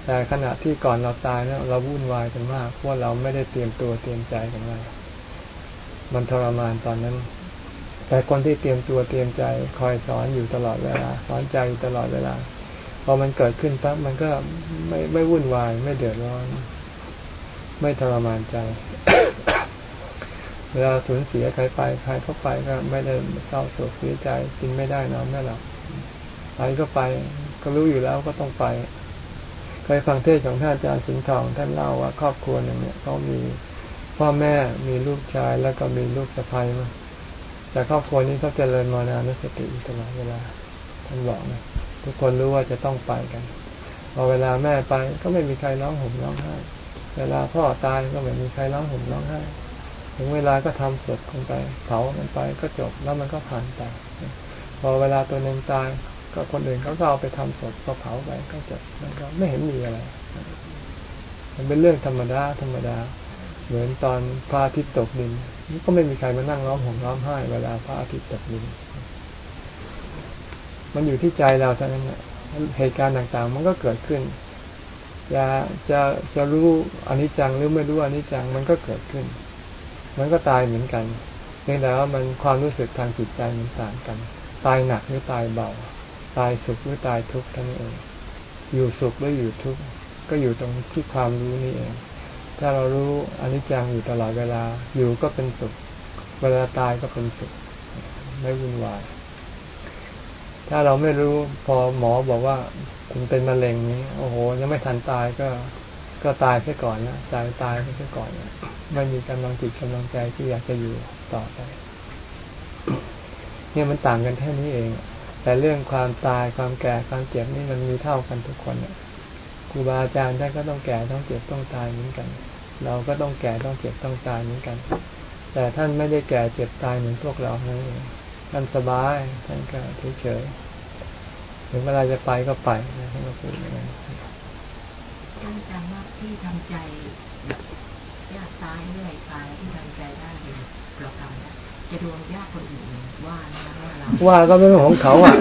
แต่ขณะที่ก่อนเราตายเนี่ยเราวุ่นวายกันมากเพราะเราไม่ได้เตรียมตัวเตรียมใจกันมามันทรมานตอนนั้น แต่คนที่เตรียมตัวเตรียมใจคอยสอนอยู่ตลอดเวลา สอนใจตลอดเวลาพอมันเกิดขึ้นปั๊บมันก็ไม่ไม่วุ่นวาย ไม่เดือดร้อน ไม่ทรมานใจเวลาสูญเสียใครไปใครเข้าไปก็ไม่ได้เศร้าโศกเสียใจกินไม่ได้นอนไม่หลับไปก็ไป ก็รู้อยู่แล้วก็ต้องไปเคยฟังเทศของท่านอาจารย์สิงห์ทองท่านเล่าว่าครอบครัวหนึ่งเนี่ยเขามีพ่อแม่มีลูกชายแล้วก็มีลูกสะใภ้มา แต่ครอบครัวนี้เขาจเจริญมรณานุสติตลอดเวลาท่านบอกนะทุกคนรู้ว่าจะต้องไปกันพอเวลาแม่ไปก็ไม่มีใครร้องห่มร้องไห้เวลาพ่อตายก็ไม่มีใครร้องห่มร้องไห้ถึงเวลาก็ทำศพคนไปเผามันไปก็จบแล้วมันก็ผ่านไป พอเวลาตัวหนึ่งตาย ก็คนอื่นเขาก็เอาไปทำศพก็เผาไปก็จบมันก็ไม่เห็นมีอะไร มันเป็นเรื่องธรรมดาธรรมดา เหมือนตอนพระอาทิตย์ตกดิน ก็ไม่มีใครมานั่งร้องห่มร้องไห้เวลาพระอาทิตย์ตกดิน มันอยู่ที่ใจเราเท่านั้นเหตุการณ์ต่างๆ มันก็เกิดขึ้น จะจะจะรู้อันิจจังหรือไม่รู้อันิจจังมันก็เกิดขึ้น มันก็ตายเหมือนกันเพียงแต่ว่ามันความรู้สึกทางจิตใจมันต่างกัน ตายหนักหรือตายเบา ตายสุขหรือตายทุกข์ทั้งเอง อยู่สุขหรืออยู่ทุกข์ก็อยู่ตรงที่ความรู้นี่เอง ถ้าเรารู้อนิจจังอยู่ตลอดเวลา อยู่ก็เป็นสุข เวลาตายก็เป็นสุข ไม่วุ่นวาย ถ้าเราไม่รู้พอหมอบอกว่า คุณเป็นมะเร็งนี้ โอ้โห ยังไม่ทันตายก็ ก็ตายแค่ก่อนนะตายตายแค่ก่อนนะไม่มีกำลังจิตกำลังใจที่อยากจะอยู่ต่อไป เนี่ยมันต่างกันแค่นี้เอง แต่เรื่องความตายความแก่ความเจ็บนี่มันมีเท่ากันทุกคนครูบาอาจารย์ท่านก็ต้องแก่ต้องเจ็บต้องตายเหมือนกัน เราก็ต้องแก่ต้องเจ็บต้องตายเหมือนกัน แต่ท่านไม่ได้แก่เจ็บตายเหมือนพวกเรานั่นเองท่านสบายท่านก็เฉยๆถึงเวลาจะไปก็ไปนะท่านก็พูดอย่างนั้นท่านอาจารย์ว่าที่ทำใจแบบยากตายเรื่อยตายที่ทำใจได้เป็นเราทำได้จะดวงยากคนอื่นว่าว่าก็เป็นของเขาอะ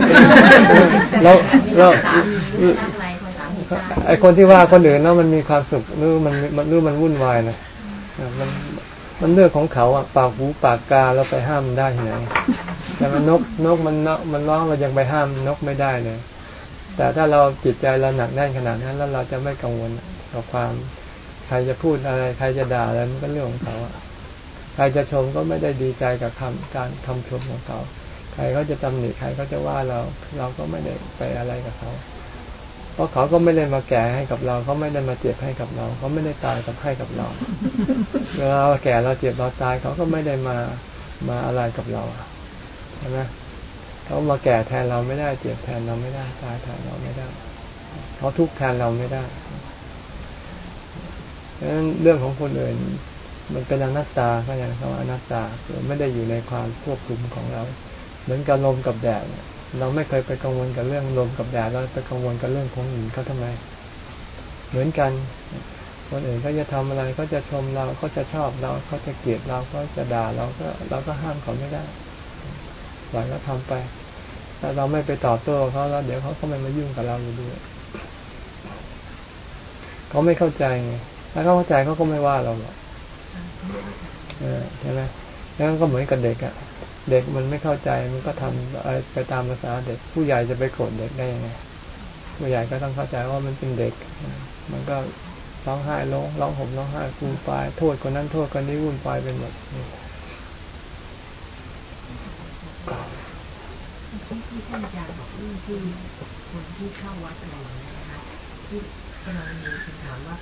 แล้วแล้ว ไอคนที่ว่าคนอื่นแล้วมันมีความสุขหรือมันมันหรือมันวุ่นวายนะมันมันเรื่องของเขาอะปากหูปากกาเราไปห้ามได้ที่ไหนแต่มันนกนกมันนกมันร้องเรายังไปห้ามนกไม่ได้เลย แต่ถ้าเราจิตใจเราหนักแน่นขนาดนั้นแล้วเราจะไม่กังวลกับความใครจะพูดอะไรใครจะด่าอะไรมันก็เรื่องของเขาอะใครจะชมก็ไม่ได้ดีใจกับคำการทำชมของเขา ใครเขาจะตำหนิใครเขาจะว่าเราเราก็ไม่ได้ไปอะไรกับเขา เพราะเขาก็ไม่ได้มาแก่ให้กับเราเขาไม่ได้มาเจ็บให้กับเราเขาไม่ได้ตายกับให้กับเราเวลาเราแก่เราเจ็บเราตายเขาก็ไม่ได้มามาอะไรกับเราใช่ไหมเขามาแก่แทนเราไม่ได้เจ็บแทนเราไม่ได้ตายแทนเราไม่ได้เขาทุกข์แทนเราไม่ได้เพราะฉะนั้นเรื่องของคนอื่นมันเป็นอนัตตาก็อย่างคำว่าอนัตตาคือไม่ได้อยู่ในความควบคุมของเรา เหมือนกับลมกับแดดเเราไม่เคยไปกังวลกับเรื่องลมกับแดดเราไปกังวลกับเรื่องของอื่นเขาทำไม เหมือนกัน คนอื่นเขาจะทำอะไรเขาจะชมเราเขาจะชอบเราเขาจะเกลียดเราเขาจะด่าเราก็เราก็ห้ามเขาไม่ได้ปล่อยเขาทาไปถ้าเราไม่ไปตอบโต้เขาแล้ว เดี๋ยวเขาก็ไม่มายุ่งกับเราอยู่ด้วยเขาไม่เข้าใจไงถ้าเขาเข้าใจเขาก็ไม่ว่าเราหรอกใช่ไหมแล้วก็เหมือนกับเด็กอะ เด็กมันไม่เข้าใจมันก็ทำอะไรไปตามภาษาเด็กผู้ใหญ่จะไปโกรธเด็กได้ยังไงผู้ใหญ่ก็ต้องเข้าใจว่ามันเป็นเด็ก มันก็ร้องไห้ร้องร้องห่มร้องไห้ฟูมปายโทษคนนั้นโทษคนนี้วุ่นวายเป็นหมดที่ท่านอาจารย์บอกเรื่องที่คนที่เข้าวัดอะไรนะคะที่กำลังมีคำถามว่า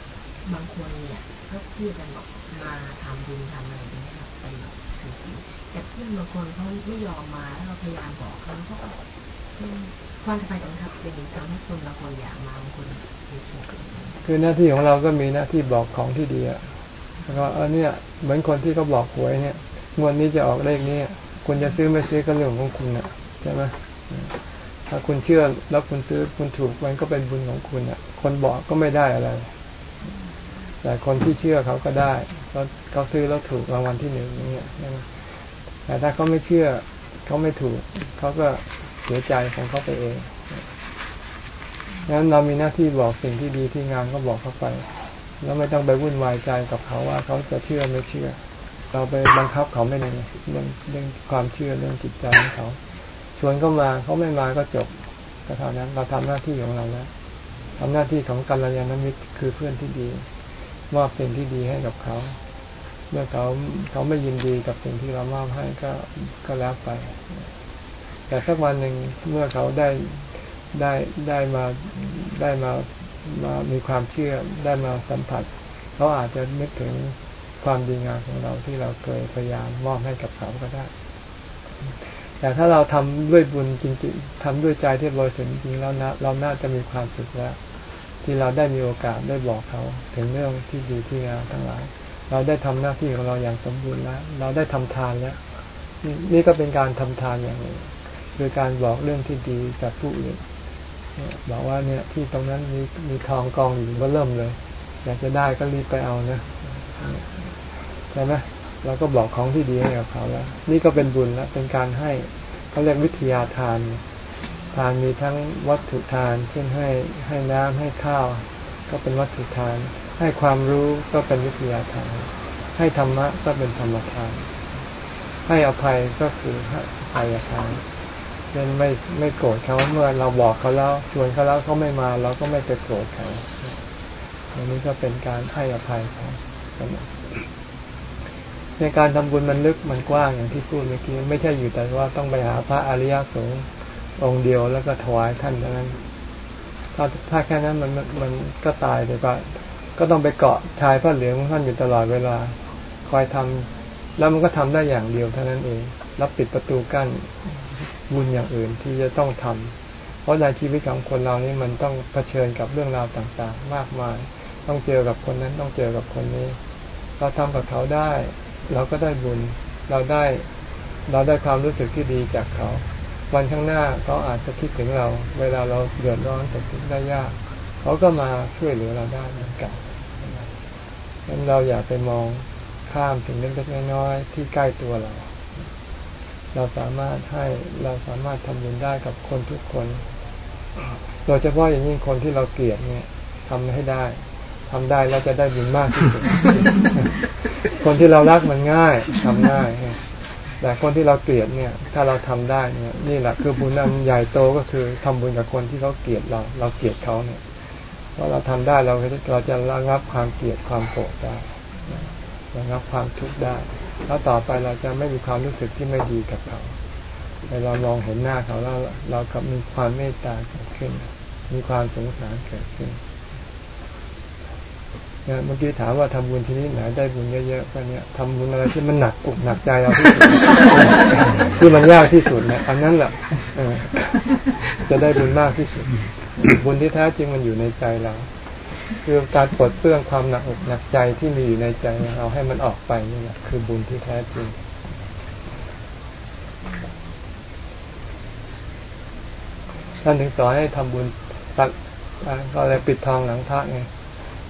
บางคนเนี่ยก็พูดกันบอกมาทำบุญทำอะไร แต่เพื่อนบางคนเขาไม่ยอมมาแล้วเราพยายามบอกเขาเขาก็ความสบายของครับเป็นทำให้คนบางคนอยากมาบางคนคือหน้าที่ของเราก็มีหน้าที่บอกของที่ดีอะแล้วก็เออเนี่ย เหมือนคนที่เขาบอกหวยเนี่ยงวดนี้จะออกเลขนี้คุณจะซื้อไม่ซื้อก็เรื่องของคุณอะใช่ไหมถ้าคุณเชื่อแล้วคุณซื้อคุณถูกมันก็เป็นบุญของคุณอะคนบอกก็ไม่ได้อะไร แต่คนที่เชื่อเขาก็ได้เขาเขาซื้อแล้วถูกรางวัลที่หนึ่งอย่างเงี้ยใช่ไหม แต่ถ้าเขาไม่เชื่อเขาไม่ถูก เขาก็เสียใจของเขาไปเองดังนั้นเรามีหน้าที่บอกสิ่งที่ดีที่งามก็บอกเขาไป แล้วไม่ต้องไปวุ่นวายใจกับเขาว่าเขาจะเชื่อไม่เชื่อ เราไปบังคับเขาไม่ได้เรื่องเรื่องความเชื่อเรื่องจิตใจของเขาชวนเขามาเขาไม่มาก็จบก็เท่านั้น เราทำหน้าที่ของเราแล้วทำหน้าที่ของกัลยาณมิตรคือเพื่อนที่ดี มอบสิ่งที่ดีให้กับเขา เมื่อเขาเขาไม่ยินดีกับสิ่งที่เรามอบให้ก็ก็แล้วไป แต่สักวันหนึ่งเมื่อเขาได้ได้ได้มาได้มามามีความเชื่อได้มาสัมผัส เขาอาจจะนึกถึงความดีงามของเราที่เราเคยพยายามมอบให้กับเขาก็ได้ แต่ถ้าเราทำด้วยบุญจริงๆทำด้วยใจที่บริสุทธิ์จริงๆแล้วนะเราน่าจะมีความสุขแล้ว ที่เราได้มีโอกาสได้บอกเขา ถึงเรื่องที่ดีที่งามทั้งหลาย เราได้ทำหน้าที่ของเราอย่างสมบูรณ์แล้ว เราได้ทำทานแล้วนี่ก็เป็นการทำทานอย่างหนึ่งคือการบอกเรื่องที่ดีกับผู้อื่นบอกว่าเนี่ยที่ตรงนั้นมีมีทองกองอยู่ก็เริ่มเลย อยากจะได้ก็รีบไปเอานะใช่ไหมเราก็บอกของที่ดีให้กับเขาแล้ว นี่ก็เป็นบุญแล้วเป็นการให้เขาเรียกวิทยาทาน ทานมีทั้งวัตถุทาน เช่นให้ให้น้ำให้ข้าว ก็เป็นวัตถุทาน ให้ความรู้ก็เป็นวิทยาทาน ให้ธรรมะก็เป็นธรรมทาน ให้อภัยก็คือให้อภัยทานเช่นไม่ไม่โกรธเขาเมื่อเราบอกเขาแล้วชวนเขาแล้วเขาไม่มาเราก็ไม่ไปโกรธเขาอันนี้ก็เป็นการให้อภัยเขาในการทำบุญมันลึกมันกว้างอย่างที่พูดเมื่อกี้ไม่ใช่อยู่แต่ว่าต้องไปหาพระอริยสงฆ์องค์เดียวแล้วก็ถวายท่านเท่านั้นถ้าถ้าแค่นั้นมันมันก็ตายแต่ก็ ก็ต้องไปเกาะชายพระเหลืองของท่านอยู่ตลอดเวลา คอยทำแล้วมันก็ทำได้อย่างเดียวเท่านั้นเองรับปิดประตูกั้นบุญอย่างอื่นที่จะต้องทำเพราะในชีวิตของคนเรานี่มันต้องเผชิญกับเรื่องราวต่างๆ มากมาย ต้องเจอกับคนนั้นต้องเจอกับคนนี้ เราทำกับเขาได้ เราก็ได้บุญเราได้เราได้ความรู้สึกที่ดีจากเขา วันข้างหน้าเขาอาจจะคิดถึงเรา เวลาเราเดือดร้อนตกทุกข์ได้ยาก เขาก็มาช่วยเหลือเราได้เหมือนกันดังนั้นเราอย่าไปมองข้ามสิ่งเล็กๆน้อยๆที่ใกล้ตัวเรา เราสามารถให้เราสามารถทำบุญได้กับคนทุกคน โดยเฉพาะอย่างยิ่งคนที่เราเกลียดเนี่ยทำให้ได้ทำได้เราจะได้บุญมากที่สุด คนที่เรารักมันง่ายทำง่ายแต่คนที่เราเกลียดเนี่ย ถ้าเราทำได้เนี่ยนี่แหละคือบุญอันใหญ่โตก็คือทำบุญกับคนที่เขาเกลียดเรา เราเกลียดเขาเนี่ย พอเราทำได้เราเราจะระงับความเกลียดความโกรธได้ระงับความทุกข์ได้ แล้วต่อไปเราจะไม่มีความรู้สึกที่ไม่ดีกับเขาแต่เรามองเห็นหน้าเขาแล้วเราก็มีความเมตตาเกิดขึ้น มีความสงสารเกิดขึ้นเนี่ยเมื่อกี้ถามว่าทำบุญที่นี้ไหนได้บุญเยอะๆก็เนี่ยทำบุญอะไรที่มันหนักอกหนักใจเราที่สุดที่มันยากที่สุดเนี่ยอันนั้นแหละจะได้บุญมากที่สุด บุญที่แท้จริงมันอยู่ในใจเราคือการปลดเปลื้องความหนักอกหนักใจที่มีอยู่ในใจเราให้มันออกไปนี่แหละคือบุญที่แท้จริงท่านถึงสอนให้ทำบุญตัดก็เลยปิดทองหลังพระไง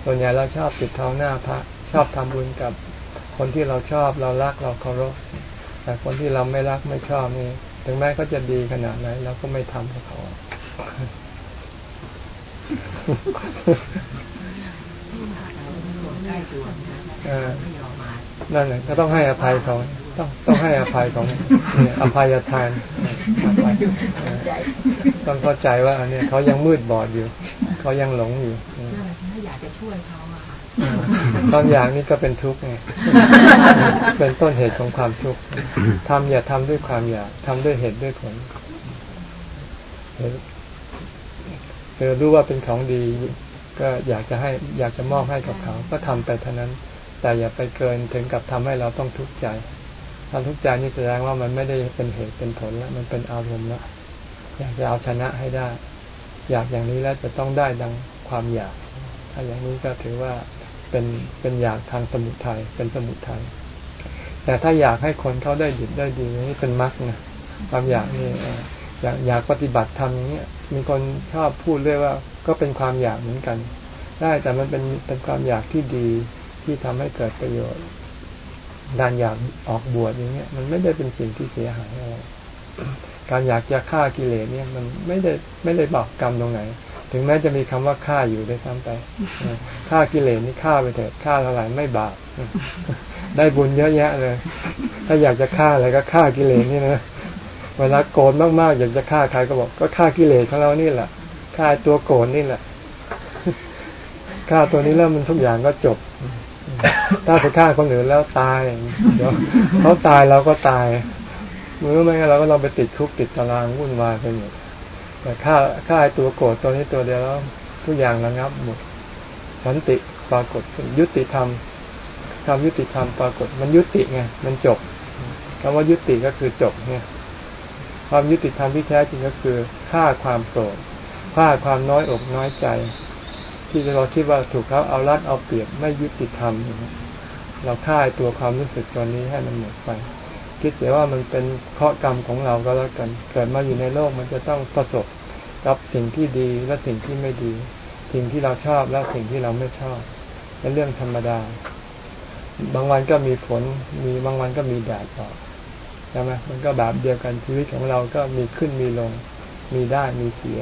ส่วนใหญ่เราชอบปิดทองหน้าพระ ชอบทำบุญกับคนที่เราชอบเรารักเราเคารพแต่คนที่เราไม่รักไม่ชอบนี่ ถึงแม้เขาจะดีขนาดไหนเราก็ไม่ทำกับเขา นั่นแหละก็ต้องให้อภัยเขาต้องต้องให้อภัยของอภัยทานต้องเข้าใจว่าอันนี้เขายังมืดบอดอยู่ เขายังหลงอยู่ถ้าอยากจะช่วยเขาอะค่ะตอนอย่างนี้ก็เป็นทุกข์ไงเป็นต้นเหตุของความทุกข์ทำอย่าทำด้วยความอยากทำด้วยเหตุด้วยผล ออรู้ว่าเป็นของดี ก็อยากจะให้อยากจะมอบให้กับเขา ก็ทำไปเท่านั้น แต่อย่าไปเกินถึงกับทำให้เราต้องทุกข์ใจถ้าทุกข์ใจนี่แสดงว่ามันไม่ได้เป็นเหตุเป็นผลแล้วมันเป็นอารมณ์แล้วอยากจะเอาชนะให้ได้ อยากอย่างนี้แล้วจะต้องได้ดังความอยาก ถ้าอย่างนี้ก็ถือว่าเป็นเป็นอยากทางสมุทัยเป็นสมุทัยแต่ถ้าอยากให้คนเขาได้ดีได้ดีนี่เป็นมรรคนะความอยากนี่อยากอยากปฏิบัติทำอย่างเงี้ย มีคนชอบพูดเรื่อยว่า ก็เป็นความอยากเหมือนกัน ได้แต่มันเป็นเป็นความอยากที่ดีที่ทำให้เกิดประโยชน์การอยากออกบวชอย่างเงี้ย มันไม่ได้เป็นสิ่งที่เสียหายอะไรการอยากจะฆ่ากิเลสเนี่ย มันไม่ได้ไม่ได้บอกกรรมตรงไหน ถึงแม้จะมีคำว่าฆ่าอยู่ได้ซ้ำไปฆ่ากิเลสนี่ฆ่าไปเถิดฆ่าเท่าไหร่ไม่บาปได้บุญเยอะแยะเลย ถ้าอยากจะฆ่าอะไรก็ฆ่ากิเลสนี่นะ เวลาโกรธมากๆอยากจะฆ่าใครก็บอก ก็ฆ่ากิเลสของเรานี่แหละฆ่าตัวโกรธนี่แหละฆ่าตัวนี้แล้วมันทุกอย่างก็จบ ถ้าไปฆ่าคนอื่นแล้วตายเดี๋ยวเขาตายเราก็ตายมือไม่งั้นเราก็เราไปติดคุกติดตารางวุ่นวายไปหมดแต่ฆ่าฆ่าตัวโกรธตัวนี้ตัวเดียวแล้วทุกอย่างระงับหมดสันติปรากฏยุติธรรมความยุติธรรมปรากฏ มันยุติไงมันจบคำว่ายุติก็คือจบเนี่ย ความยุติธรรมที่แท้จริงก็คือฆ่าความโกรธฆ่าความน้อยอกน้อยใจ ที่เราคิดว่าถูกเขาเอารัดเอาเปรียบไม่ยุติธรรมเราฆ่าตัวความรู้สึกตัวนี้ให้มันหมดไป คิดเสียว่ามันเป็นเคราะกรรมของเราก็แล้วกัน เกิดมาอยู่ในโลกมันจะต้องประสบกับสิ่งที่ดีและสิ่งที่ไม่ดี สิ่งที่เราชอบและสิ่งที่เราไม่ชอบเป็นเรื่องธรรมดา บางวันก็มีฝนมีบางวันก็มีแดดออก ใช่ไหมมันก็แบบเดียวกันชีวิตของเราก็มีขึ้นมีลง มีได้มีเสีย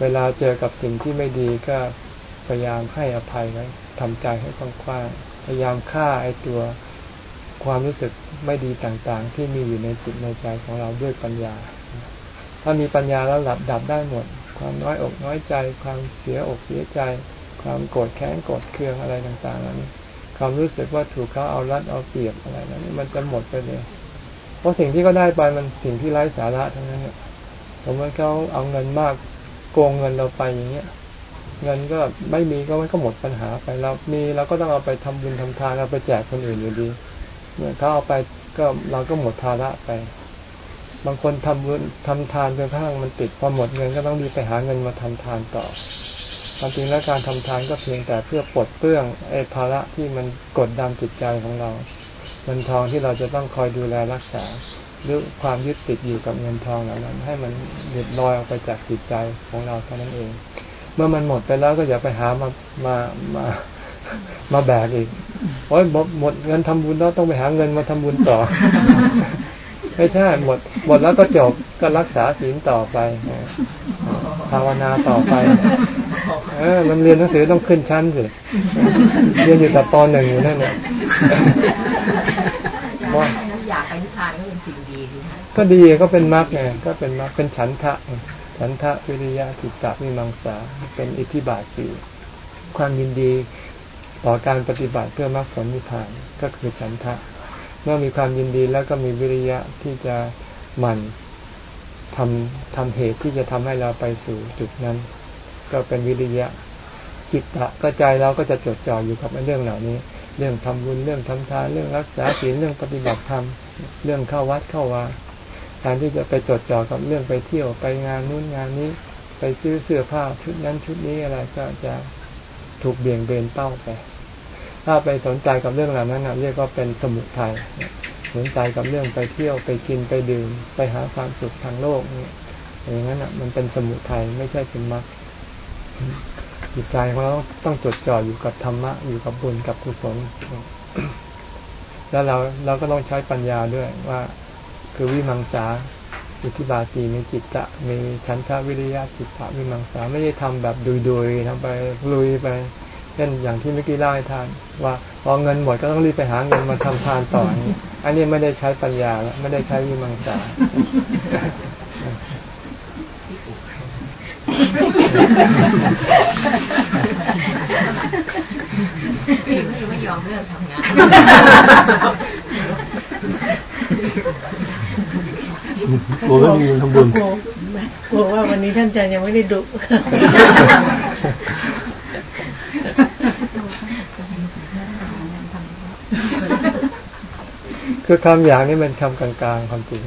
เวลาเจอกับสิ่งที่ไม่ดีก็พยายามให้อภัยไว้ทำใจให้กว้างๆพยายามฆ่าไอ้ตัวความรู้สึกไม่ดีต่างๆ ที่มีอยู่ในจิตในใจของเราด้วยปัญญา ถ้ามีปัญญาแล้วหลับดับได้หมด ความน้อยอกน้อยใจ ความเสียอกเสียใจ ความโกรธแค้นโกรธเคืองอะไรต่างๆเหล่านี้ ความรู้สึกว่าถูกเขาเอารัดเอาเปรียบอะไรนั้นมันจะหมดไปเลยเพราะสิ่งที่เขาได้ไปมันสิ่งที่ไร้สาระทั้งนั้นเนี่ยสมมติเขาเอาเงินมากโกงเงินเราไปอย่างเงี้ย เงินก็ไม่มีก็มันก็หมดปัญหาไปเรามีเราก็ต้องเอาไปทำบุญทำทานเราไปแจกคนอื่นอยู่ดีเมื่อเขาเอาไปก็เราก็หมดภาระไป บางคนทำบุญทำทานจนกระทั่งมันติดพอหมดเงินก็ต้องรีไปหาเงินมาทำทานต่อ ความจริงแล้วการทำทานก็เพียงแต่เพื่อปลดเปลื้องไอ้ภาระที่มันกดดันจิตใจของเรา เงินทองที่เราจะต้องคอยดูแลรักษา หรือความยึดติดอยู่กับเงินทองเหล่านั้น ให้มันหลุดลอยออกไปจากจิตใจของเราเท่านั้นเอง เมื่อมันหมดไปแล้วก็อย่าไปหามามามามาแบกอีกโอ้ยหมดเงินทำบุญแล้วต้องไปหาเงินมาทำบุญต่อ ไม่ใช่หมด หมดแล้วก็จบก็รักษาศีลต่อไปภาวนาต่อไป เออ มันเรียนหนังสือต้องขึ้นชั้นสิเรียนอยู่แต่ปหนึ่งอยู่นั่นแหละว่าอยากไปนิพพานก็เป็นสิ่งดีสิคะก็ดีก็เป็นมรรคไงก็เป็นมรรคเป็นฉันทะฉันทะวิริยะจิตตวิมังสาเป็นอิทธิบาทสี่ความยินดีต่อการปฏิบัติเพื่อมรรคผลนิพพานก็คือฉันทะเมื่อมีความยินดีแล้วก็มีวิริยะที่จะหมั่นทำทำเหตุที่จะทำให้เราไปสู่จุดนั้น ก็เป็นวิริยะจิตตะก็ใจเราก็จะจดจ่ออยู่กับเรื่องเหล่านี้ เรื่องทำบุญเรื่องทำทานเรื่องรักษาศีลเรื่องปฏิบัติธรรมเรื่องเข้าวัดเข้าวาการที่จะไปจดจ่อกับเรื่องไปเที่ยวไปงานนู้นงานนี้ ไปซื้อเสื้อผ้าชุดนั้นชุดนี้อะไรก็จะถูกเบี่ยงเบนเป้าไป ถ้าไปสนใจกับเรื่องเหล่านั้นเรียกว่าเป็นสมุทัยสนใจกับเรื่องไปเที่ยวไปกินไปดื่ม ไปหาความสุขทางโลกเนี่ยอย่างนั้นอะมันเป็นสมุทัยไม่ใช่เป็นมรรคจิตใจของเราต้องจดจ่ออยู่กับธรรมะอยู่กับบุญกับกุศลแล้วเราเราก็ต้องใช้ปัญญาด้วยว่า คือวิมังสาอิทธิบาสีมีจิตตะมีชั้นทวิริยะจิตตะวิมังสาไม่ได้ทำแบบดุยๆทำไปลุยไป ช่นอย่างที่เมื่อกี้เล่าให้ทานว่าพอเงินหมดก็ต้องรีบไปหาเงินมาทำทานต่ออันนี้อันนี้ไม่ได้ใช้ปัญญาแล้วไม่ได้ใช้วิมังสาพี่ไม่ยอมเลิกทำงานกลัวไม่มีทำบุญกลัวว่าวันนี้ท่านอาจารย์ยังไม่ได้ดุ คือความอยากนี่มันคำกลางๆความจริง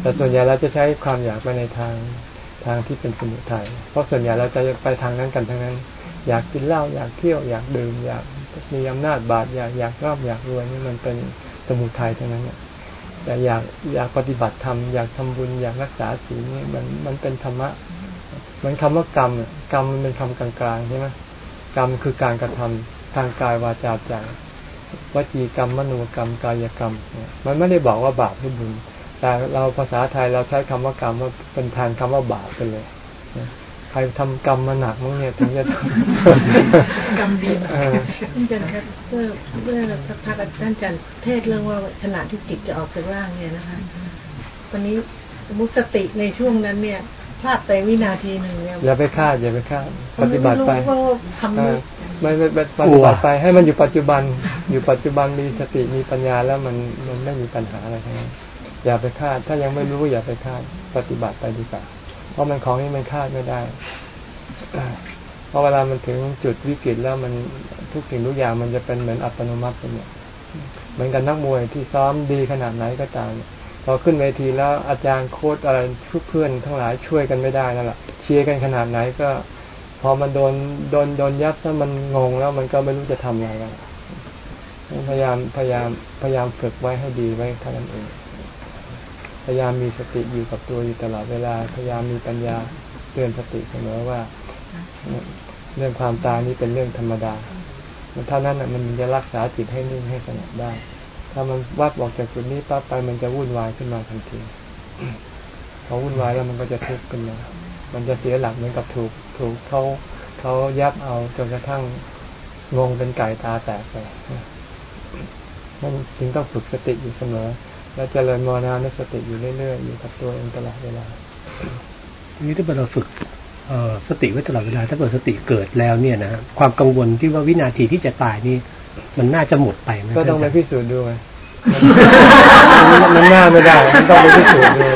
แต่ส่วนใหญ่เราจะใช้ความอยากไปในทางทางที่เป็นสมุทัยเพราะส่วนใหญ่เราจะไปทางนั้นกันทั้งนั้น อยากกินเหล้าอยากเที่ยวอยากดื่มอยากมีอำนาจบาดอยากอยากรอบอยากรวยนี่มันเป็นสมุทัยทั้งนั้นแต่อยากอยากปฏิบัติธรรมอยากทำบุญอยากรักษาศีลนี่มันมันเป็นธรรมะมมือนคำว่ากรรมกรรมมันเป็นคำกลางๆใช่ไหม กรรมคือการกระทำทางกายวาจาใจวจีกรรมมโนกรรมกายกรรมเนี่ยมันไม่ได้บอกว่าบาปหรือบุญ แต่เราภาษาไทยเราใช้คำว่ากรรมว่าเป็นแทนคำว่าบาปไปเลยนะใครทำกรรมมาหนักมั้งเนี่ยถึงจะกรรมดีเออท่านอาจารย์ครับเมื่อเมื่อสักพักท่านอาจารย์เทศเรื่องว่าขณะที่จิตจะออกจากร่างเนี่ยนะคะตอนนี้สมมติสติในช่วงนั้นเนี่ยพ ลาดไปวินาทีหนึ่งเนี่ยอย่าไปคาดอย่าไปคาดปฏิบัติไปม่รู้ว่าทำเอนี้อไม่ไม่ไม่ปฏิบัติไป ให้มันอยู่ปัจจุบัน อยู่ปัจจุบันมีสติมีปัญญาแล้วมันมันไม่มีปัญหาอะไรทั้งนั้นอย่าไปคาด ถ้ายังไม่รู้อย่าไปคาด ปฏิบัติไปดีกว่าเพราะมันของนี้มันคาดไม่ได้เพราะเวลามันถึงจุดวิกฤตแล้วมันทุกสิ่งทุกอย่างมันจะเป็นเหมือนอัตโนมัติไปหมดเหมือนกับนักมวยที่ซ้อมดีขนาดไหนก็ตาม พอขึ้นเวทีแล้วอาจารย์โค้ชอะไรเพื่อนทั้งหลายช่วยกันไม่ได้นั่นแหละเชียร์กันขนาดไหนก็ พอมันโดนโดนโดนยับซะมันงงแล้วมันก็ไม่รู้จะทำอะไรแล้วพยายามพยายามพยายามฝึกไว้ให้ดีไว้เท่านั้นเองพยายามมีสติอยู่กับตัวอยู่ตลอดเวลาพยายามมีปัญญาเตือนสติเสมอว่า เรื่องความตายนี้เป็นเรื่องธรรมดาเท่านั้นมันจะรักษาจิตให้นิ่งให้สงบได้ ถ้ามันวัดบอกจากจุดนี้ปั๊บไปมันจะวุ่นวายขึ้นมาทันทีพอวุ่นวายแล้วมันก็จะทุกข์ขึ้นมามันจะเสียหลักเหมือนกับถูกถูกเขาเขายับเอาจนกระทั่งงงเป็นไก่ตาแตกไปมันจึงต้องฝึกสติอยู่เสมอ แล้วเจริญมรณานุสติอยู่เรื่อยๆอยู่กับตัวเองตลอดเวลาทีนี้ถ้าเราฝึกเอสติไว้ตลอดเวลา ถ้าเกิดสติเกิดแล้วเนี่ยนะความกังวลที่ว่าวินาทีที่จะตายนี่ มันน่าจะหมดไปไหมก็ต้องไปท่านพิสูจน์ดูไงมันมันง่ายไม่ได้ มันต้องไปพิสูจน์ดู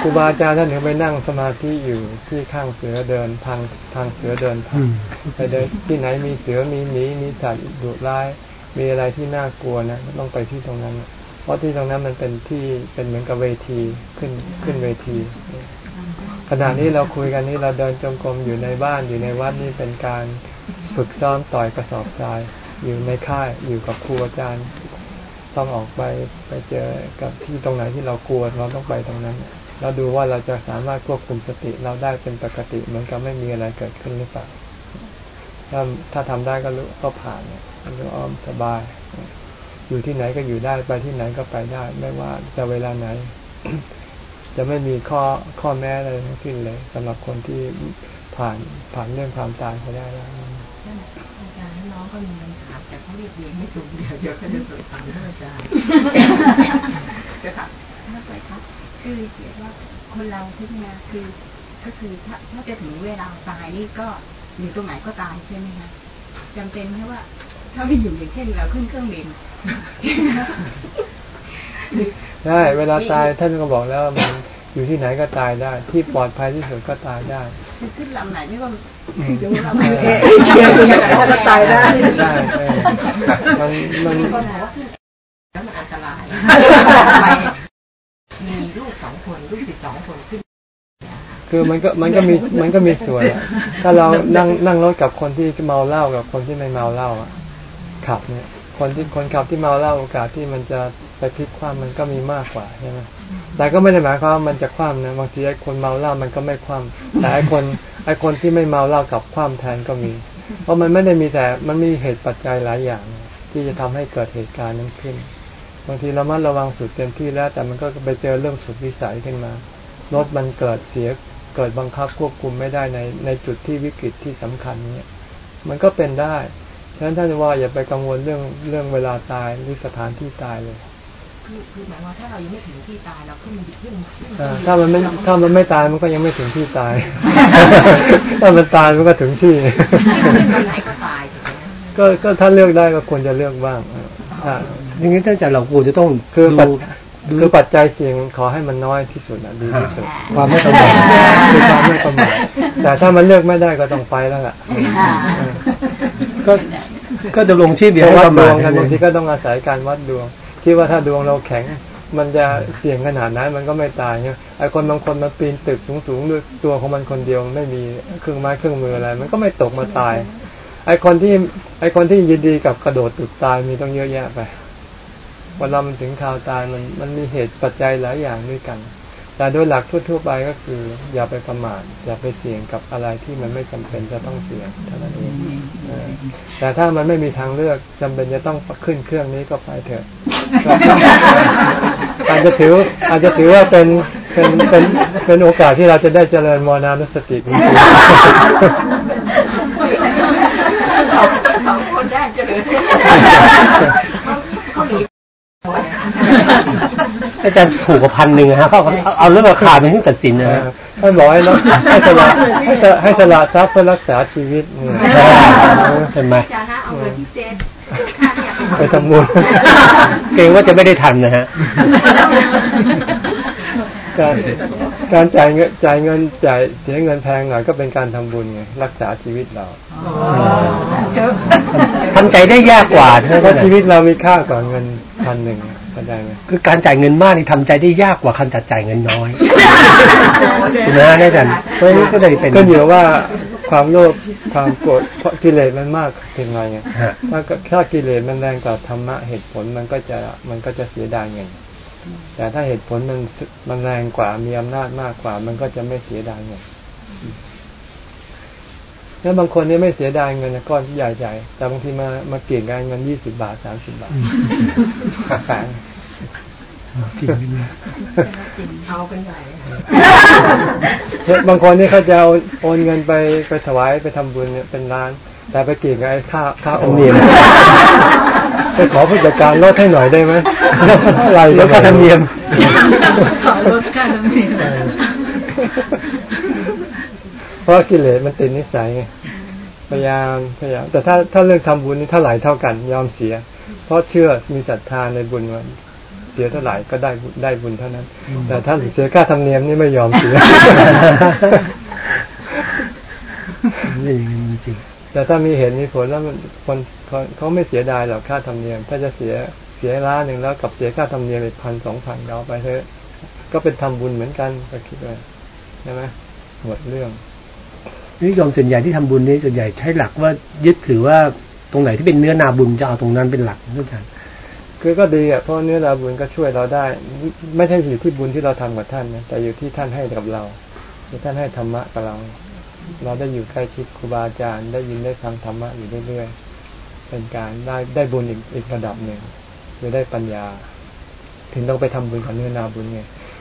ครูบาอาจารย์ท่านถึงไปนั่งสมาธิอยู่ที่ข้างเสือเดินทางทางเสือเดินผ่าอืนมไปเดินที่ไหนมีเสือมีหมีมีสัตว์ดุร้าย มีอะไรที่น่ากลัวนะต้องไปที่ตรงนั้น เพราะที่ตรงนั้นมันเป็นที่เป็นเหมือนกับเวทีขึ้นขึ้นเวทีขณะนี้เราคุยกันนี้เราเดินจงกรมอยู่ในบ้านอยู่ในวัดนี่เป็นการฝึกซ้อมต่อยกระสอบทราย อยู่ในค่ายอยู่กับครูอาจารย์ต้องออกไปไปเจอกับที่ตรงไหนที่เรากลัวเราต้องไปตรงนั้น เราดูว่าเราจะสามารถควบคุมสติเราได้เป็นปกติเหมือนกับไม่มีอะไรเกิดขึ้นหรือเปล่าถ้าถ้าทำได้ก็รู้ก็ผ่านเนี่ยมันก็อ้อมสบาย อยู่ที่ไหนก็อยู่ได้ไปที่ไหนก็ไปได้ ไม่ว่าจะเวลาไหน จะไม่มีข้อข้อแม้อะไรทั้งสิ้นเลยสำหรับคนที่ผ่านผ่านเรื่องความตายไปได้แล้วท่านอาจารย์น้องก็มี รียกเรียนไม่ถูกเดี๋ยวเดี๋ยวก็จะสอบถามท่านอาจารย์เดี๋ยวค่ะถ้าไปครับคือเขียนว่าคนเราทุกเนี่ยคือก็คือถ้าถ้าจะถึงเวลาตายนี่ก็อยู่ตรงไหนก็ตายใช่ไหมคะจำเป็นไหมว่า ถ้าไม่อยู่อย่างเช่นเราขึ้นเครื่องบินได้เวลาตายท่านก็บอกแล้วมัน อยู่ที่ไหนก็ตายได้ ที่ปลอดภัยที่สุดก็ตายได้คือขึ้นลำไหนไม่ว่าอืมดูเราเอไม่อเชียร์ตรงไหนก็ตายได้ได้เออมันมันก็บอกว่าขึ้นแล้วมันอันตรายมีลูกสองคนลูกติดสองคนขึ้นคือมันก็มันก็มีมันก็มีส่วนอะถ้าเรานั่งนั่งรถกับคนที่เมาเหล้ากับคนที่ไม่เมาเหล้าอะขับเนี่ย คนที่คนขับที่เมาเหล้าโอกาสที่มันจะ ไปพลิกคว่ำมันก็มีมากกว่าใช่ไหมแต่ก็ไม่ได้หมายความว่ามันจะคว่ำนะบางทีไอ้คนเมาเหล้ามันก็ไม่คว่ำแต่ไอ้คนไอ้คนที่ไม่เมาเหล้ากับคว่ำแทนก็มี เพราะมันไม่ได้มีแต่มันมีเหตุปัจจัยหลายอย่าง ที่จะทำให้เกิดเหตุการณ์นั้นขึ้น บางทีเรามัดระวังสุดเต็มที่แล้ว แต่มันก็ไปเจอเรื่องสุดวิสัยขึ้นมารถมันเกิดเสียเกิดบังคับควบคุมไม่ได้ในในจุดที่วิกฤตที่สำคัญเนี่ยมันก็เป็นได้ฉะนั้นท่านว่าอย่าไปกังวลเรื่องเรื่องเวลาตายหรือสถานที่ตายเลย คือคือหมายว่าถ้าเรายังไม่ถึงที่ตายเราขึ้นขึ้นขึ้นอ่าถ้ามันไม่ถ้ามันไม่ตายมันก็ยังไม่ถึงที่ตาย ถ้ามันตายมันก็ถึงที่วันไหนก็ตายถูกไหมก็ก็ถ้าเลือกได้ก็ควรจะเลือกบ้างอ่าอย่างนี้ท่านอาจารย์เราควรจะต้องคือปัจดูคือปัจจัยเสี่ยงขอให้มันน้อยที่สุดนะดีที่สุดความไม่ประมาทคือความไม่ประมาทแต่ถ้ามันเลือกไม่ได้ก็ต้องไปแล้วล่ะก็ก็ดำรงชีพเดียวเพให้ราะวัปดระดมาทวงกันบางทีก็ต้องอาศัยการวัดดวง คิดว่าถ้าดวงเราแข็ง มันจะเสี่ยงขนาดนั้น มันก็ไม่ตายเนี่ยไอ้คนบางคนมาปีนตึกสูงๆด้วยตัวของมันคนเดียวไม่มีเครื่องไม้เครื่องมืออะไร มันก็ไม่ตกมาตาย ไอ้คนที่ไอ้คนที่ยินดีกับกระโดดตึกตายมีต้องเยอะแยะไปเวลามันถึงข่าวตายมันมันมีเหตุปัจจัยหลายอย่างด้วยกัน แต่แต่โดยหลักทั่วๆไปก็คือ อย่าไปประมาทอย่าไปเสี่ยงกับอะไรที่มันไม่จำเป็นจะต้องเสี่ยงเท่านั้นเองเออแต่ถ้ามันไม่มีทางเลือกจำเป็นจะต้องขึ้นเครื่องนี้ก็ไปเถอะอาจจะถืออาจจะถือว่าเป็นเป็นเป็นเป็นโอกาสที่เราจะได้เจริญมรณานุสติจริงๆสองคนได้เจริญเขาหนี อาจารย์ถูกกว่าพันหนึ่งอะฮะเขาเอาเอาเรื่องราคาเป็นที่ตัดสินนะฮะท่านบอกให้นะให้สละให้สละให้สละทรัพย์เพื่อรักษาชีวิตเนี่ยใช่ไหมอาจารย์นะเอาเงินที่เซฟค่าเนี่ยไปทำบุญเกรงว่าจะไม่ได้ทันนะฮะการการจ่ายเงินจ่ายเงินจ่ายเสียเงินแพงหน่อยก็เป็นการทำบุญไงรักษาชีวิตเราทำใจได้ยากกว่าใช่ไหมเพราะชีวิตเรามีค่ากว่าเงินพันหนึ่ง เข้าใจไหมคือการจ่ายเงินมากนี่ทำใจได้ยากกว่าการจัดจ่ายเงินน้อยถูกไหมฮะอาจารย์เพราะฉะนี้ก็เลยเป็นก็อยู่ว่าความโลภความโกรธเพราะกิเลสมันมากเพียงไรไงฮะถ้าก็ถ้ากิเลสมันแรงกว่าธรรมะเหตุผลมันก็จะมันก็จะเสียดายเงินแต่ถ้าเหตุผลมันสมันแรงกว่ามีอำนาจมากกว่า มันก็จะไม่เสียดายเงิน แล้วบางคนนี่ไม่เสียดายเงินนะก้อนใหญ่ๆแต่บางทีมามาเกี่ยงกันเงินยี่สิบาทสามสิบบาทแพงจริงไหมเนี่ยเอากันใหญ่บางคนนี่เขาจะเอาโอนเงินไปไปถวายไปทำบุญเนี่ยเป็นล้าน แต่ไปเกี่ยงกับไอ้ค่าค่าโอนธรรมเนียมไปขอผู้จัดการลดให้หน่อยได้ไหมอะไรแล้วค่าธรรมเนียมขอลดค่าน้ำเนียม เพราะกิเลสมันติดนิสัยไงพยายามพยายามแต่ถ้าถ้าเรื่องทำบุญนี่เท่าไหร่เท่ากันยอมเสีย เพราะเชื่อมีศรัทธาในบุญว่าเสียเท่าไหร่ก็ได้บุญได้บุญเท่านั้น แต่ถ้าเสียค่าธรรมเนียมนี่ไม่ยอมเสียนี่จริงแต่ถ้ามีเหตุมีผลแล้วมันคนเขาเขาไม่เสียดายหรอกค่าธรรมเนียม ถ้าจะเสียเสียล้านหนึ่งแล้วกับเสียค่าธรรมเนียมไปพันสองพันเราไปเถอะก็เป็นทำบุญเหมือนกันก็คิดว่าใช่ไหมหมดเรื่อง นิยมส่วนใหญ่ที่ทำบุญนี่ส่วนใหญ่ใช้หลักว่ายึดถือว่าตรงไหนที่เป็นเนื้อนาบุญจะเอาตรงนั้นเป็นหลักนะอาจารย์คือก็ดีอะเพราะเนื้อนาบุญก็ช่วยเราได้ ไม่ใช่อยู่ที่บุญที่เราทำกับท่านนะแต่อยู่ที่ท่านให้กับเราที่ท่านให้ธรรมะกับเรา เราได้อยู่ใกล้ชิดครูบาอาจารย์ได้ยินได้ฟังธรรมะอยู่เรื่อยๆเป็นการได้ได้บุญอีกอีกระดับหนึ่งคือได้ปัญญา ถึงต้องไปทำบุญกับเนื้อนาบุญไง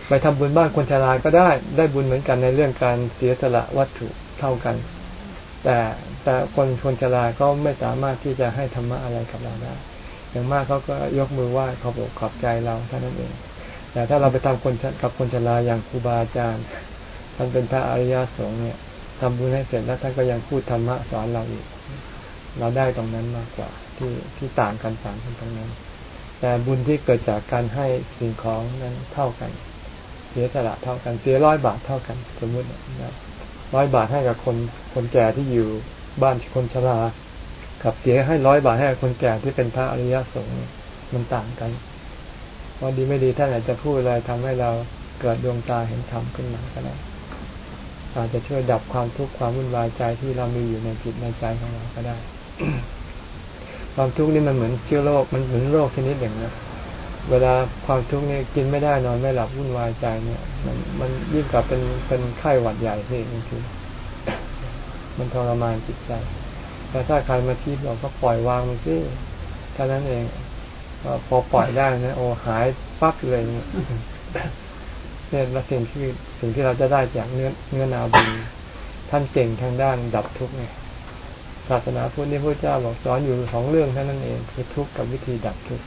ไปทำบุญบ้านคนชราก็ได้ได้บุญเหมือนกันในเรื่องการเสียสละวัตถุ เท่ากัน แต่แต่คนคนชราก็ไม่สามารถที่จะให้ธรรมะอะไรกับเราได้อย่างมากเขาก็ยกมือไหว้ขอบอกขอบใจเราเท่านั้นเอง แต่ถ้าเราไปทำคนกับคนชราอย่างครูบาอาจารย์ท่านเป็นพระอริยสงฆ์เนี่ยทำบุญให้เสร็จแล้วท่านก็ยังพูดธรรมะสอนเราอีก เราได้ตรงนั้นมากกว่าที่ที่ต่างกันต่างกันตรงนั้น แต่บุญที่เกิดจากการให้สิ่งของนั้นเท่ากัน เสียสละเท่ากัน เสียร้อยบาทเท่ากัน สมมุตินะ ร้อยบาทให้กับคนคนแก่ที่อยู่บ้านคนชรากับเสียให้ร้อยบาทให้กับคนแก่ที่เป็นพระอริยสงฆ์มันต่างกันเพราดีไม่ดีท่านอาจจะพูดอะไรทำให้เราเกิดดวงตาเห็นธรรมขึ้นมาก็ได้อาจจะช่วยดับความทุกข์ความวุ่นวายใจที่เรามีอยู่ในจิตในใจของเราก็ได้ ความทุกข์นี่มันเหมือนเชื้อโรคมันเหมือนโรคชนิดหนึ่งนะ เวลาความทุกข์นี่กินไม่ได้นอนไม่หลับวุ่นวายใจเนี่ย มันมันยิ่งกว่าเป็นเป็นไข้หวัดใหญ่ที่บางทีมันทรมานจิตใจ แต่ถ้าใครมาที่เราก็ปล่อยวางมันสิเท่านั้นเองก็พอปล่อยได้นะโอ้หายปั๊บเลยเนี่ยเนี่ยละสิ่งที่สิ่งที่เราจะได้จากเนื้อเนื้อนาบุญท่านเก่งทางด้านดับทุกข์ไงศาสนาพุทธนี่พระเจ้าบอกสอนอยู่สองเรื่องเท่านั้นเองคือทุกข์กับวิธีดับทุกข์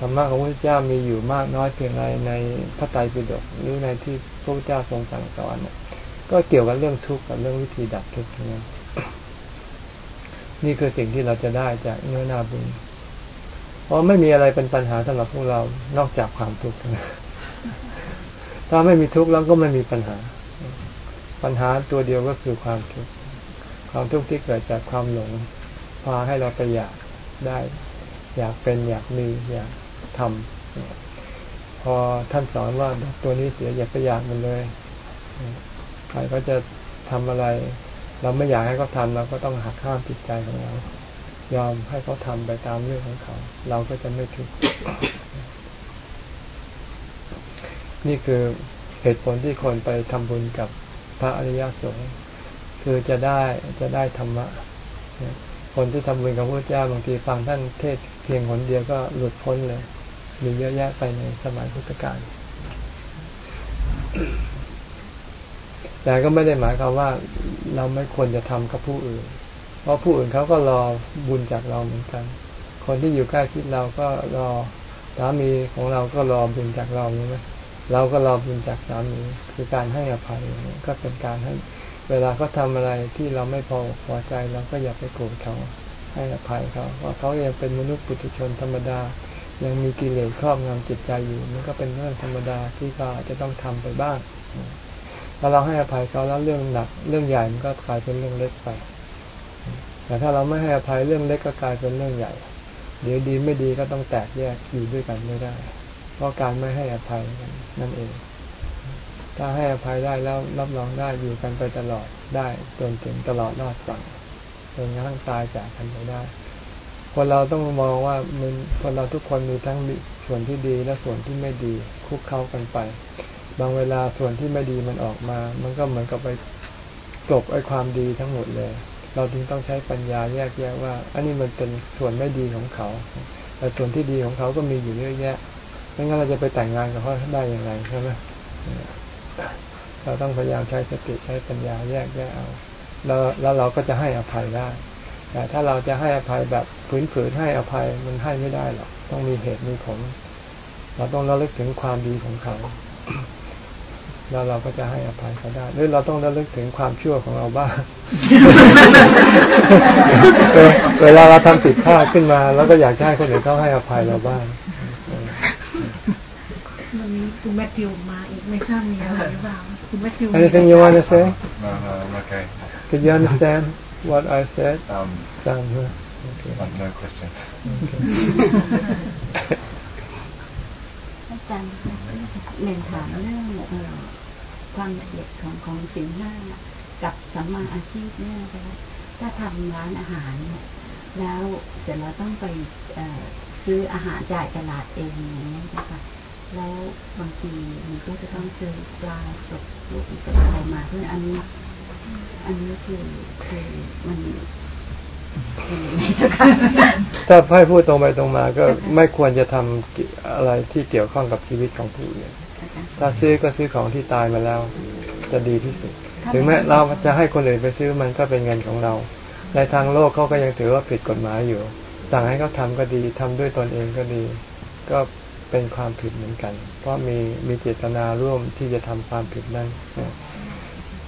ธรรมะของพระเจ้ามีอยู่มากน้อยเพียงไรในพระไตรปิฎกหรือในที่พระเจ้าทรงสั่งสอนก็เกี่ยวกับเรื่องทุกข์กับเรื่องวิธีดับทุกข์นั้นนี่คือสิ่งที่เราจะได้จากเนื้อนาบุญเพราะไม่มีอะไรเป็นปัญหาสำหรับพวกเรานอกจากความทุกข์ถ้าไม่มีทุกข์แล้วก็ไม่มีปัญหา ปัญหาตัวเดียวก็คือความทุกข์ความทุกข์ที่เกิดจากความหลงพาให้เราไปอยากได้ อยากเป็นอยากมีอยาก ทำพอท่านสอนว่าตัวนี้เสียอย่าไปอยากมันเลยใครก็จะทำอะไร เราไม่อยากให้เขาทาเราก็ต้องหักข้ามจิตใจของเรา ยอมให้เขาทำไปตามเรื่องของเขา เราก็จะไม่ทุกข์นี่คือเหตุผลที่คนไปทำบุญกับพระอริยสงฆ์คือจะได้จะได้ธรรมะ คนที่ทำบุญกับพระเจ้าบางทีฟังท่านเทศเพียงหนเดียวก็หลุดพ้นเลย มีเยอะแยะไปในสมัยพุทธกาลแต่ก็ไม่ได้หมายความว่าเราไม่ควรจะทำกับผู้อื่น เพราะผู้อื่นเขาก็รอบุญจากเราเหมือนกัน คนที่อยู่ใกล้ชิดเราก็รอสามีของเราก็รอบุญจากเราใช่ไหมเราก็รอบุญจากสามีคือการให้อภัยก็เป็นการให้เวลาเขาทาอะไรที่เราไม่พอพอใจเราก็อย่าไปโกรธเขาให้อภัยเขาเพราะเขายังเป็นมนุษย์ปุถุชนธรรมดา ยังมีกิเลสครอบงำจิตใจอยู่มันก็เป็นเรื่องธรรมดาที่ก็จะต้องทำไปบ้างถ้าเราให้อภัยเขาแล้วเรื่องหนัก เรื่องใหญ่มันก็กลายเป็นเรื่องเล็กไป แต่ถ้าเราไม่ให้อภัยเรื่องเล็กก็กลายเป็นเรื่องใหญ่ เดี๋ยวดีไม่ดีก็ต้องแตกแยกอยู่ด้วยกันไม่ได้ เพราะการไม่ให้อภัยนั่นเอง ถ้าให้อภัยได้แล้วรับรองได้อยู่กันไปตลอดได้จนถึงตลอดรอดฝั่งจนกระทั่งตายจากกันไปได้ คนเราต้องมองว่ามันคนเราทุกคนมีทั้งส่วนที่ดีและส่วนที่ไม่ดีคุกเข้ากันไป บางเวลาส่วนที่ไม่ดีมันออกมา มันก็เหมือนกับไปกลบไอ้ความดีทั้งหมดเลย เราจึงต้องใช้ปัญญาแยกแยะว่า อันนี้มันเป็นส่วนไม่ดีของเขา แต่ส่วนที่ดีของเขาก็มีอยู่เยอะแยะไม่งั้นเราจะไปแต่งงานกับเขาได้อย่างไรใช่ไหมเราต้องพยายามใช้สติใช้ปัญญาแยกแยะเอาแล้วแล้วเราก็จะให้อภัยได้ แต่ถ้าเราจะให้อภัยแบบผืนๆให้อภัยมันให้ไม่ได้หรอกต้องมีเหตุมีผล เราต้องระลึกถึงความดีของเขาแล้วเราก็จะให้อภัยเขาได้หรือเราต้องระลึกถึงความชั่วของเราบ้าง เวลาเราทำผิดพลาดขึ้นมา แล้วก็อยากให้คนอื่นเขาให้อภัยเราบ้างวันนี้คุณแมทธิวมาอีกไม่ทราบมีอะไรหรือเปล่าคุณแมทธิว Anything you want to say? No, no, I'm okay. Did you understand what I said? Um, Some, huh? Okay. I've no questions. อาจารย์เรียนถามเรื่องเออความละเอียดของของสินห้ากับสัมมาอาชีพเนี่ยนะคะถ้าทำร้านอาหารเนี่ยแล้วเสร็จแล้วต้องไปซื้ออาหารจ่ายตลาดเองอย่างนี้นะคะแล้วบางทีมันก็จะต้องซื้อปลาสดลูกสดอะไรมาเพื่ออันนี้ อันนี้คือคือมันถ้าให้พูดตรงไปตรงมาก็ไม่ควรจะทำอะไรที่เกี่ยวข้องกับชีวิตของผู้อื่นถ้าซื้อก็ซื้อของที่ตายมาแล้ว จะดีที่สุด ถึงแม้เราจะให้คนอื่นไปซื้อมันก็เป็นเงินของเรา ในทางโลกเขาก็ยังถือว่าผิดกฎหมายอยู่ สั่งให้เขาทาก็ดีทำด้วยตนเองก็ดี ก็เป็นความผิดเหมือนกัน เพราะมีมีเจตนาร่วมที่จะทำความผิดนั้น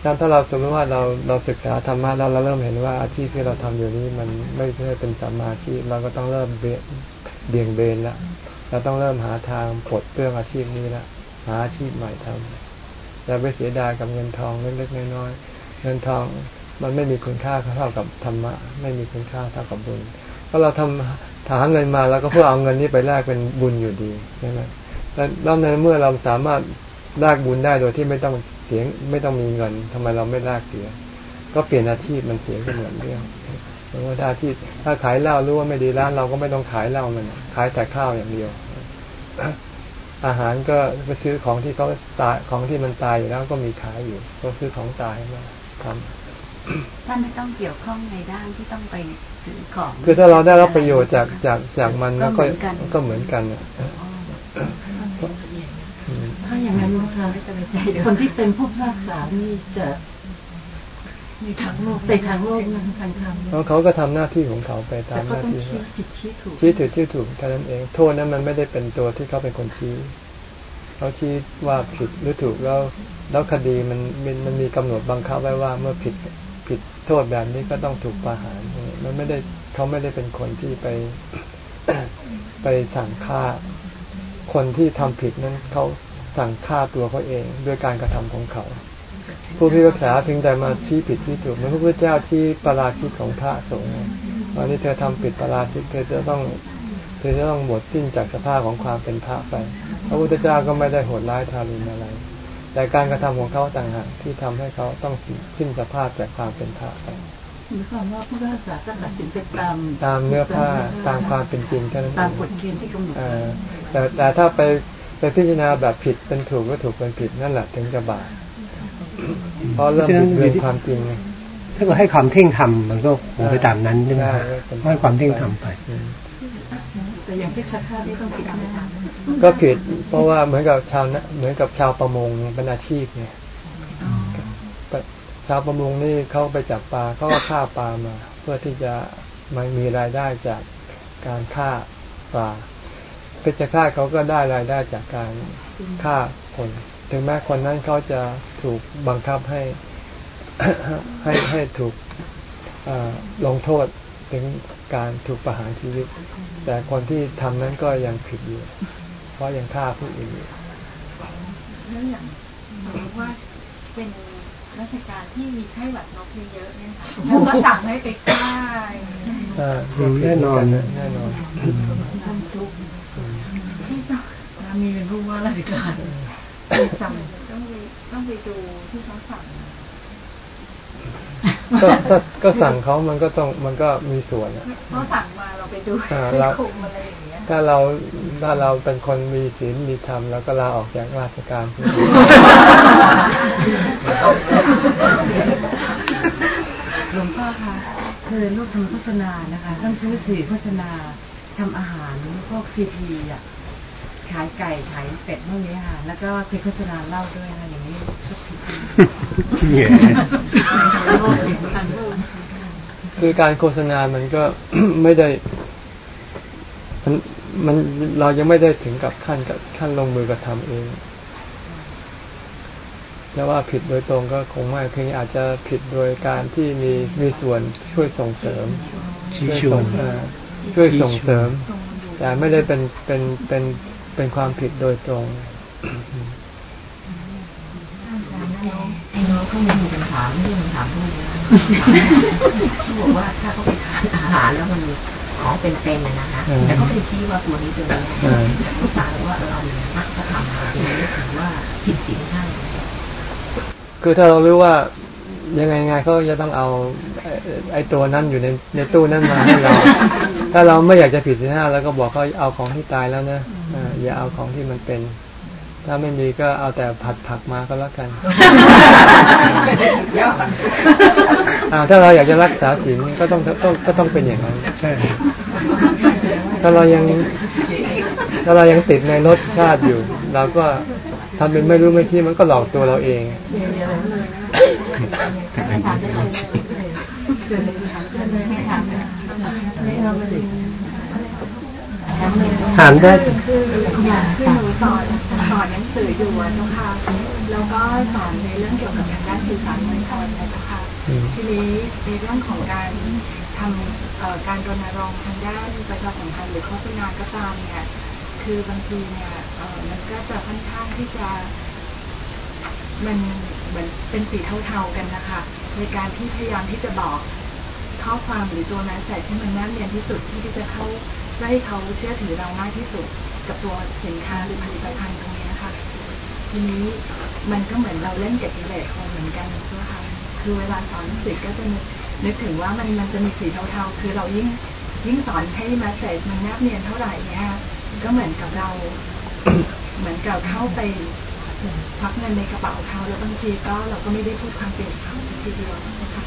ถ้าเราสมมติว่าเราเราศึกษาธรรมะแล้วเราเริ่มเห็นว่าอาชีพที่เราทำอยู่นี้มันไม่ใช่เป็นสัมมาชีพเราก็ต้องเริ่มเบี่ยงเบนล้วเราต้องเริ่มหาทางปลดเปลื้องอาชีพนี้ล้วหาอาชีพใหม่ทำอย่าไปเสียดายกับเงินทองเล็กๆน้อยๆเงินทองมันไม่มีคุณค่าเท่ากับธรรมะ ไม่มีคุณค่าเท่ากับบุญเพราเราทำหาเงินมาแล้วก็เพื่อเอาเงินนี้ไปแลกเป็นบุญอยู่ดีใช่ไหมแล้วในเมื่อเราสามารถแลกบุญได้โดยที่ไม่ต้อง สียไม่ต้องมีเงินทำไมเราไม่แลกเสีย ก็เปลี่ยนอาชีพมันเสียก็เหมือนเรื่องเพราะว่าถ้าที่ถ้าขายเหล้ารู้ว่าไม่ดีร้านเราก็ไม่ต้องขายเหล้ามันขายแต่ข้าวอย่างเดียว อาหารก็ไปซื้อของที่เขาตายของที่มันตายอยู่แล้วก็มีขายอยู่ ก็ซื้อของตายมาทำท่านไม่ต้องเกี่ยวข้องในด้านที่ต้องไปซื้อของ คือถ้าเราได้รับประโยชน์จากจากจากมันแล้วก็ก็เหมือนกันถ้า อย่างนั้นนะคะคนที่เป็นผู้พิพากษานี่จะในทางโลกในทางโลกนะทางธรรมเขาก็ทำหน้าที่ของเขาไปตามหน้าที่ชี้ผิดชี้ถูกชี้ถูกชี้ถูกแค่นั้นเอง โทษนั้นมันไม่ได้เป็นตัวที่เขาเป็นคนชี้เขาชี้ว่าผิดหรือถูกแล้วแล้วคดีมันมันมันมีกำหนดบังคับไว้ว่าเมื่อผิดผิดโทษแบบนี้ก็ต้องถูกประหารมันไม่ได้เขาไม่ได้เป็นคนที่ไปไปสั่งฆ่า คนที่ทำผิดนั้นเขา สั่งฆ่าตัวเขาเองด้วยการกระทำของเขา ผู้พิพากษาถึงแต่มาชี้ผิดที่ถูกเหมือนพระพุทธเจ้าชี้ปราชิกของพระสงฆ์วันนี้เธอทำผิดปราชิกเธอจะต้องเธอจะต้องหมดสิ้นจากสภาพของความเป็นพระไป พระพุทธเจ้าก็ไม่ได้โหดร้ายทารุณอะไร แต่การกระทำของเขาต่างหากที่ทำให้เขาต้องสิ้นสภาพจากความเป็นพระไปหมายความว่าผู้พิพากษาจะตัดสินเป็นตามตามเนื้อผ้าตามความเป็นจริงแค่นั้นตามกฎเกณฑ์ที่กำหนดแต่แต่ถ้าไป ไปพิจารณาแบบผิดเป็นถูกก็ถูกเป็นผิดนั่นแหละถึงจะบาปเพราะเริ่มบิดเบือนความจริงไงถ้าเกิดให้ความเท่งทำมันก็คงไปตามนั้นใช่ไหมใช่ให้ความเท่งทำไปอืมแต่อย่างที่ชัดชาตินี่ต้องคิดอะไรตามก็ผิดเพราะว่าเหมือนกับชาวนะเหมือนกับชาวประมงเป็นอาชีพไงชาวประมงนี่เขาไปจับปลาเขาก็ฆ่าปลามา เพื่อที่จะมันมีรายได้จากการฆ่าปลา เพชฌฆาตเขาก็ได้รายได้จากการฆ่าคน ถึงแม้คนนั้นเขาจะถูกบังคับให้ให้ให้ถูกเอ่อลงโทษถึงการถูกประหารชีวิต แต่คนที่ทำนั้นก็ยังผิดอยู่ เพราะยังฆ่าผู้อื่นอยู่แล้วอย่างสมมติว่าเป็นราชการที่มีไข้หวัดนกเยอะๆเนี่ยค่ะแล้วก็สั่งให้ไปฆ่าอย่างเงี้ยอ่าอืมแน่นอนแน่นอนที่ต้อง มีเป็นผู้ว่าราชการสั่งต้องไปต้องไปดูที่เขาสั่งก็ก็ก็สั่งเขามันก็ต้องมันก็มีส่วนอะเขาสั่งมาเราไปดูอ่าไปเราคุมอะไรอย่างเงี้ยถ้าเราถ้าเราเป็นคนมีศีลมีธรรมแล้วก็ลาออกจากราชการหลวงพ่อคะคือลูกทำโฆษณานะคะ ต้องซื้อสื่อโฆษณาทำอาหารพวกซีพีอะ ขายไก่ขายเป็ดพวกนี้ค่ะ แล้วก็เคยโฆษณาเหล้าด้วยค่ะอย่างนี้ก็ผิดจริงเนี่ยคือการโฆษณามันก็ไม่ได้ มันมันเรายังไม่ได้ถึงกับขั้นกับขั้นลงมือกระทำเองแล้วว่าผิดโดยตรงก็คงไม่เพียงอาจจะผิดโดยการที่มีมีส่วนช่วยส่งเสริมชี้ช่วยชวส่นงเอ่อช่วยส่งเสริม แต่ไม่ได้เป็นเป็นเป็น เป็นความผิดโดยตรงไอ้น้องเขามีคำถามไม่ใช่คำถามพวกนี้นะเขาบอกว่าถ้าเขาไปทานอาหารแล้วมันมีของเป็นๆนะนะคะอืมแต่เขาไปชี้ว่าตัวนี้ตัวนี้อืมเขาสั่งว่าเรามักจะทำมาทีนี้ถือว่าผิดศีลห้าคือถ้าเรารู้ว่ายังไงไงเขาจะต้องเอาไอ้ไอ้ตัวนั้นอยู่ในในตู้นั้นมาให้เรา ถ้าเราไม่อยากจะผิดที่ห้าแล้วก็บอกเขาเอาของที่ตายแล้วนะ อ่าอย่าเอาของที่มันเป็น ถ้าไม่มีก็เอาแต่ผัดผักมาก็แล้วกันอ่าถ้าเราอยากจะรักษาศีลก็ต้องต้องก็ต้องเป็นอย่างนั้นใช่ถ้าเรายังถ้าเรายังติดในรสชาติอยู่เราก็ทำเป็นไม่รู้ไม่ชี้มันก็หลอกตัวเราเอง ถามได้คือคือหนูสอนสอนหนังสืออยู่อะเจ้าค่ะแล้วก็สอนในเรื่องเกี่ยวกับทางด้านสื่อสารมวลชนนะเจ้าค่ะอืมทีนี้ในเรื่องของการทำเอ่อการรณรงค์ทางด้านประชาสัมพันธ์หรือโฆษณาก็ตามเนี่ยคือบางทีเนี่ยเอ่อมันก็จะค่อนข้างที่จะมันเหมือนเป็นสีเทาๆกันนะคะในการที่พยายามที่จะบอกข้อความหรือตัวนั้นแต่ที่มันแนบเนียนที่สุดที่ที่จะเข้า เพื่อให้เขาเชื่อถือเรามากที่สุดกับตัวสินค้าหรือผลิตภัณฑ์ตรงนี้นะคะทีนี้มันก็เหมือนเราเล่นกับกิเลสคนเหมือนกันนะคะคือเวลาสอนหนังสือก็จะนึกนึกถึงว่ามันมันจะมีสีเทาๆ คือเรายิ่งยิ่งสอนให้มาเสจมันแนบเนียนเท่าไหร่เนี่ยก็เหมือนกับเรา เหมือนกับเข้าไปพักเงินในกระเป๋าเขาแล้วบางทีก็เราก็ไม่ได้พูดความจริงกับเขาทีเดียวนะคะ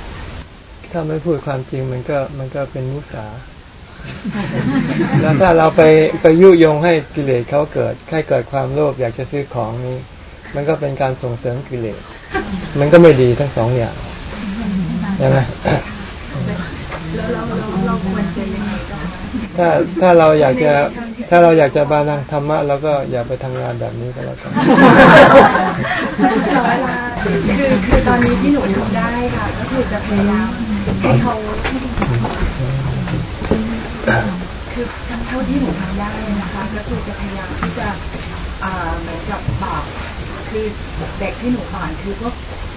ถ้าไม่พูดความจริงมันก็มันก็เป็นมุสา แล้วถ้าเราไปไปยุยงให้กิเลสเขาเกิดให้เกิดความโลภอยากจะซื้อของนี้ มันก็เป็นการส่งเสริมกิเลส มันก็ไม่ดีทั้งสองอย่างใช่ไหมแล้วเราเราเราควรจะยังไงก็ถ้าถ้าเราอยากจะถ้าเราอยากจะบานังธรรมะเราก็อย่าไปทำงานแบบนี้ก็แล้วกันคือคือตอนนี้ที่หนูทำได้ค่ะ ก็คือจะพยายามให้เขา คือเท่าที่หนูทำได้นะคะก็คือจะพยายามที่จะอ่าเหมือนกับบอกคือเด็กที่หนูสอนคือพวก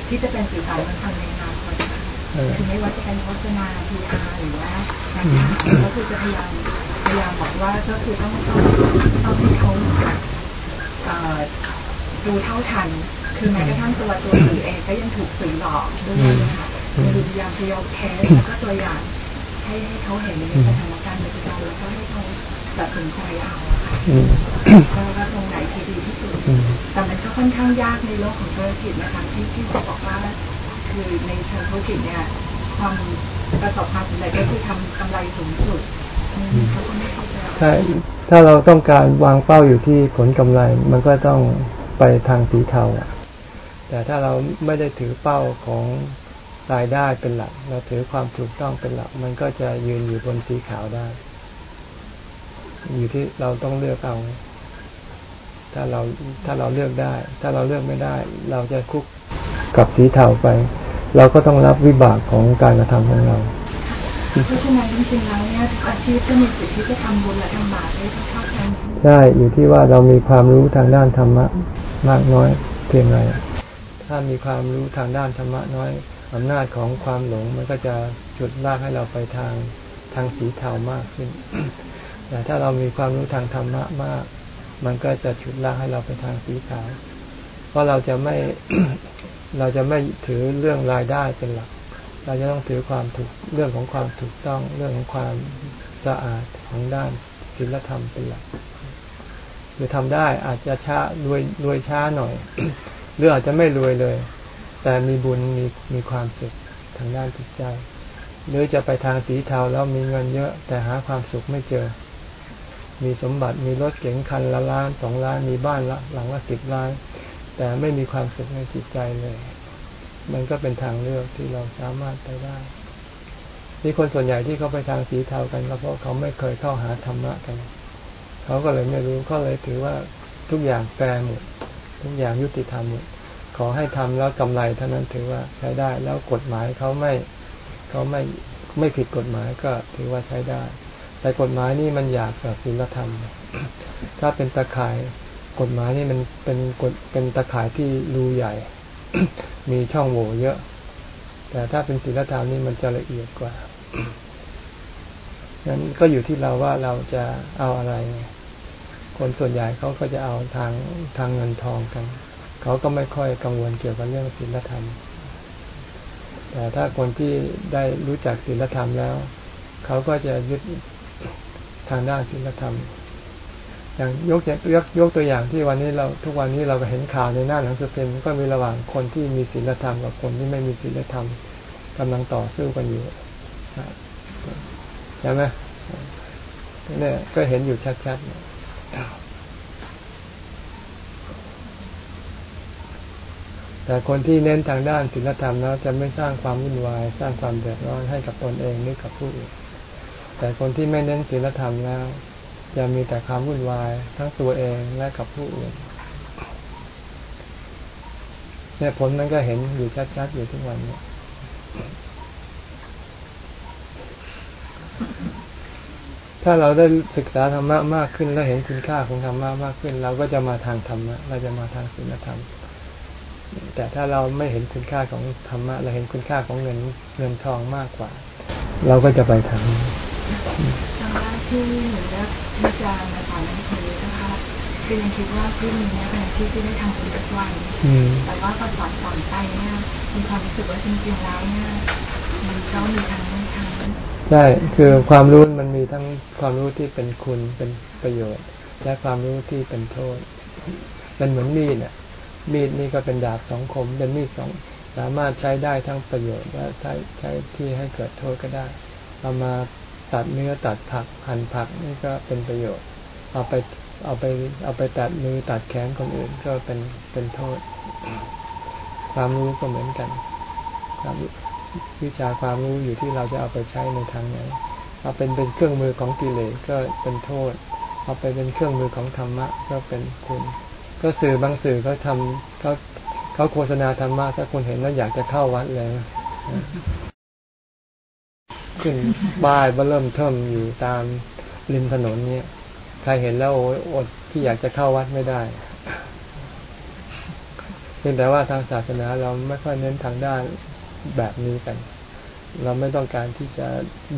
ที่จะเป็นสื่อสารมวลชนในอนาคตนะคะเออคือไม่ว่าจะเป็นโฆษณา PR หรือว่าการขายก็คือจะพยายามพยายามบอกว่าก็คือต้องต้องต้องให้เขาเหมือนกับเอ่อดูเท่าทัน คือแม้กระทั่งตัวตัวสื่อเองก็ยังถูกสื่อหลอกด้วยนะคะคือพยายามพยายามแคสแล้วก็ตัวอย่าง ให้เขาเห็นในสถานการณ์ปัจจุบันแล้วก็ให้เขาตัดสินใจเอาอะค่ะอืมว่าตรงไหนที่ดีที่สุดแต่มันก็ค่อนข้างยากในโลกของธุรกิจนะคะที่ที่จะบอกว่าคือในเชิงธุรกิจเนี่ยความประสบความสำเร็จก็คือทำกำไรสูงสุดใช่ถ้าถ้าเราต้องการวางเป้าอยู่ที่ผลกำไร มันก็ต้องไปทางสีเทาแต่ถ้าเราไม่ได้ถือเป้าของ รายได้เป็นหลัก เราถือความถูกต้องเป็นหลัก มันก็จะยืนอยู่บนสีขาวได้ อยู่ที่เราต้องเลือกเอา ถ้าเราถ้าเราเลือกได้ ถ้าเราเลือกไม่ได้ เราจะคุกกับสีเทาไป เราก็ต้องรับวิบากของการกระทำของเรา เพราะฉะนั้นจริงๆแล้วเนี่ยทุกอาชีพก็มีสิทธิ์ที่จะทำบุญและทำบาปได้เท่าๆกันใช่อยู่ที่ว่าเรามีความรู้ทางด้านธรรมะมากน้อยเพียงไรถ้ามีความรู้ทางด้านธรรมะน้อย อำนาจของความหลงมันก็จะจุดลากให้เราไปทางทางสีเทามากขึ้น แต่ถ้าเรามีความรู้ทางธรรมะมาก มันก็จะฉุดลากให้เราไปทางสีขาว เพราะเราจะไม่เราจะไม่ถือเรื่องรายได้เป็นหลัก เราจะต้องถือความถูกเรื่องของความถูกต้องเรื่องของความสะอาดของด้านศีลธรรมเป็นหลักหรือทำได้อาจจะช้า รวยรวยช้าหน่อย หรืออาจจะไม่รวยเลย แต่มีบุญมีมีความสุขทางด้านจิตใจ หรือจะไปทางสีเทาแล้วมีเงินเยอะ แต่หาความสุขไม่เจอ มีสมบัติมีรถเก๋งคันละล้านสองล้านมีบ้านละหลังละสิบล้าน แต่ไม่มีความสุขในจิตใจเลย มันก็เป็นทางเลือกที่เราสามารถไปได้นี่คนส่วนใหญ่ที่เขาไปทางสีเทากันก็เพราะเขาไม่เคยเข้าหาธรรมะกัน เขาก็เลยไม่รู้เขาเลยถือว่าทุกอย่างแฟร์หมดทุกอย่างยุติธรรมหมด ขอให้ทำแล้วกำไรเท่านั้นถือว่าใช้ได้ แล้วกฎหมายเขาไม่เขาไม่ไม่ผิดกฎหมายก็ถือว่าใช้ได้ แต่กฎหมายนี่มันอยากกับศีลธรรม ถ้าเป็นตะข่ายกฎหมายนี่มันเป็นกฎเป็นตะข่ายที่รูใหญ่ มีช่องโหว่เยอะ แต่ถ้าเป็นศีลธรรมนี่มันจะละเอียดกว่านั้นก็อยู่ที่เราว่าเราจะเอาอะไร คนส่วนใหญ่เขาก็จะเอาทางทางเงินทองกัน เขาก็ไม่ค่อยกังวลเกี่ยวกับเรื่องศีลธรรม แต่ถ้าคนที่ได้รู้จักศีลธรรมแล้ว เขาก็จะยึดทางด้านศีลธรรม อย่างยกยกยกตัวอย่างที่วันนี้เราทุกวันนี้เราก็เห็นข่าวในหน้าหนังสือพิมพ์ก็มีระหว่างคนที่มีศีลธรรมกับคนที่ไม่มีศีลธรรมกำลังต่อสู้กันอยู่ใช่ไหมเนี่ยก็เห็นอยู่ชัดๆ แต่คนที่เน้นทางด้านศีลธรรมแล้วจะไม่สร้างความวุ่นวาย สร้างความเดือดร้อนให้กับตนเองหรือกับผู้อื่นแต่คนที่ไม่เน้นศีลธรรมแล้ว จะมีแต่ความวุ่นวายทั้งตัวเองและกับผู้อื่นเนี่ยผลมันก็เห็นอยู่ชัดๆอยู่ทุกวันเนี่ยถ้าเราได้ศึกษาธรรมะมากขึ้น แล้วเห็นคุณค่าของธรรมะมากขึ้น เราก็จะมาทางธรรมะเราจะมาทางศีลธรรม แต่ถ้าเราไม่เห็นคุณค่าของธรรมะเราเห็นคุณค่าของเงินเงินทองมากกว่า เราก็จะไปทางนี้ทางด้านที่หนูได้วิจารณ์ในสอนหนังสือนะคะคือยังคิดว่าที่นี้เนี่ยเป็นอาชีพที่ได้ทำบุญทุกวันอืมแต่ว่าพอสอนสอนไปเนี่ยมีความรู้สึกว่าจริงๆแล้วเนี่ยมันก็มีทั้งทั้งใช่คือความรู้มันมีทั้งความรู้ที่เป็นคุณเป็นประโยชน์ และความรู้ที่เป็นโทษมันเหมือนมีดอะ มีดนี่ก็เป็นดาบสองคมเป็นมีดสองสามารถใช้ได้ทั้งประโยชน์และใช้ใช้ที่ให้เกิดโทษก็ได้เอามาตัดเนื้อตัดผักหั่นผักนี่ก็เป็นประโยชน์ เอาไปเอาไปเอาไปตัดมือตัดแขนคนอื่นก็เป็นเป็นโทษ ความรู้ก็เหมือนกันความรู้วิชาความรู้อยู่ที่เราจะเอาไปใช้ในทางไหนเอาเป็นเป็นเครื่องมือของกิเลสก็เป็นโทษ เอาไปเป็นเครื่องมือของธรรมะก็เป็นคุณ ก็สื่อบางสื่อเขาทำเขาเขาโฆษณาธรรมะถ้าคนเห็นแล้วอยากจะเข้าวัดเลยขึ้นป้ายว่าเริ่มเทิมอยู่ตามริมถนนเนี่ยใครเห็นแล้วโอ้ยอดที่อยากจะเข้าวัดไม่ได้เพียงแต่ว่าทางศาสนาเราไม่ค่อยเน้นทางด้านแบบนี้กัน เราไม่ต้องการที่จะ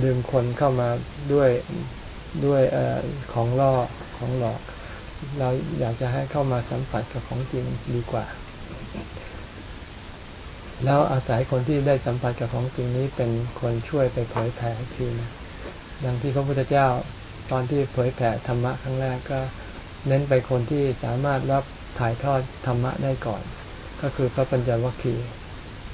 ดึงคนเข้ามาด้วยด้วยอของล่อของหลอก เราอยากจะให้เข้ามาสัมผัสกับของจริงดีกว่า แล้วอาศัยคนที่ได้สัมผัสกับของจริงนี้เป็นคนช่วยไปเผยแผ่ทีนะดังที่พระพุทธเจ้าตอนที่เผยแผ่ธรรมะครั้งแรกก็ เน้นไปคนที่สามารถรับถ่ายทอดธรรมะได้ก่อน ก็คือพระปัญจวัคคีย์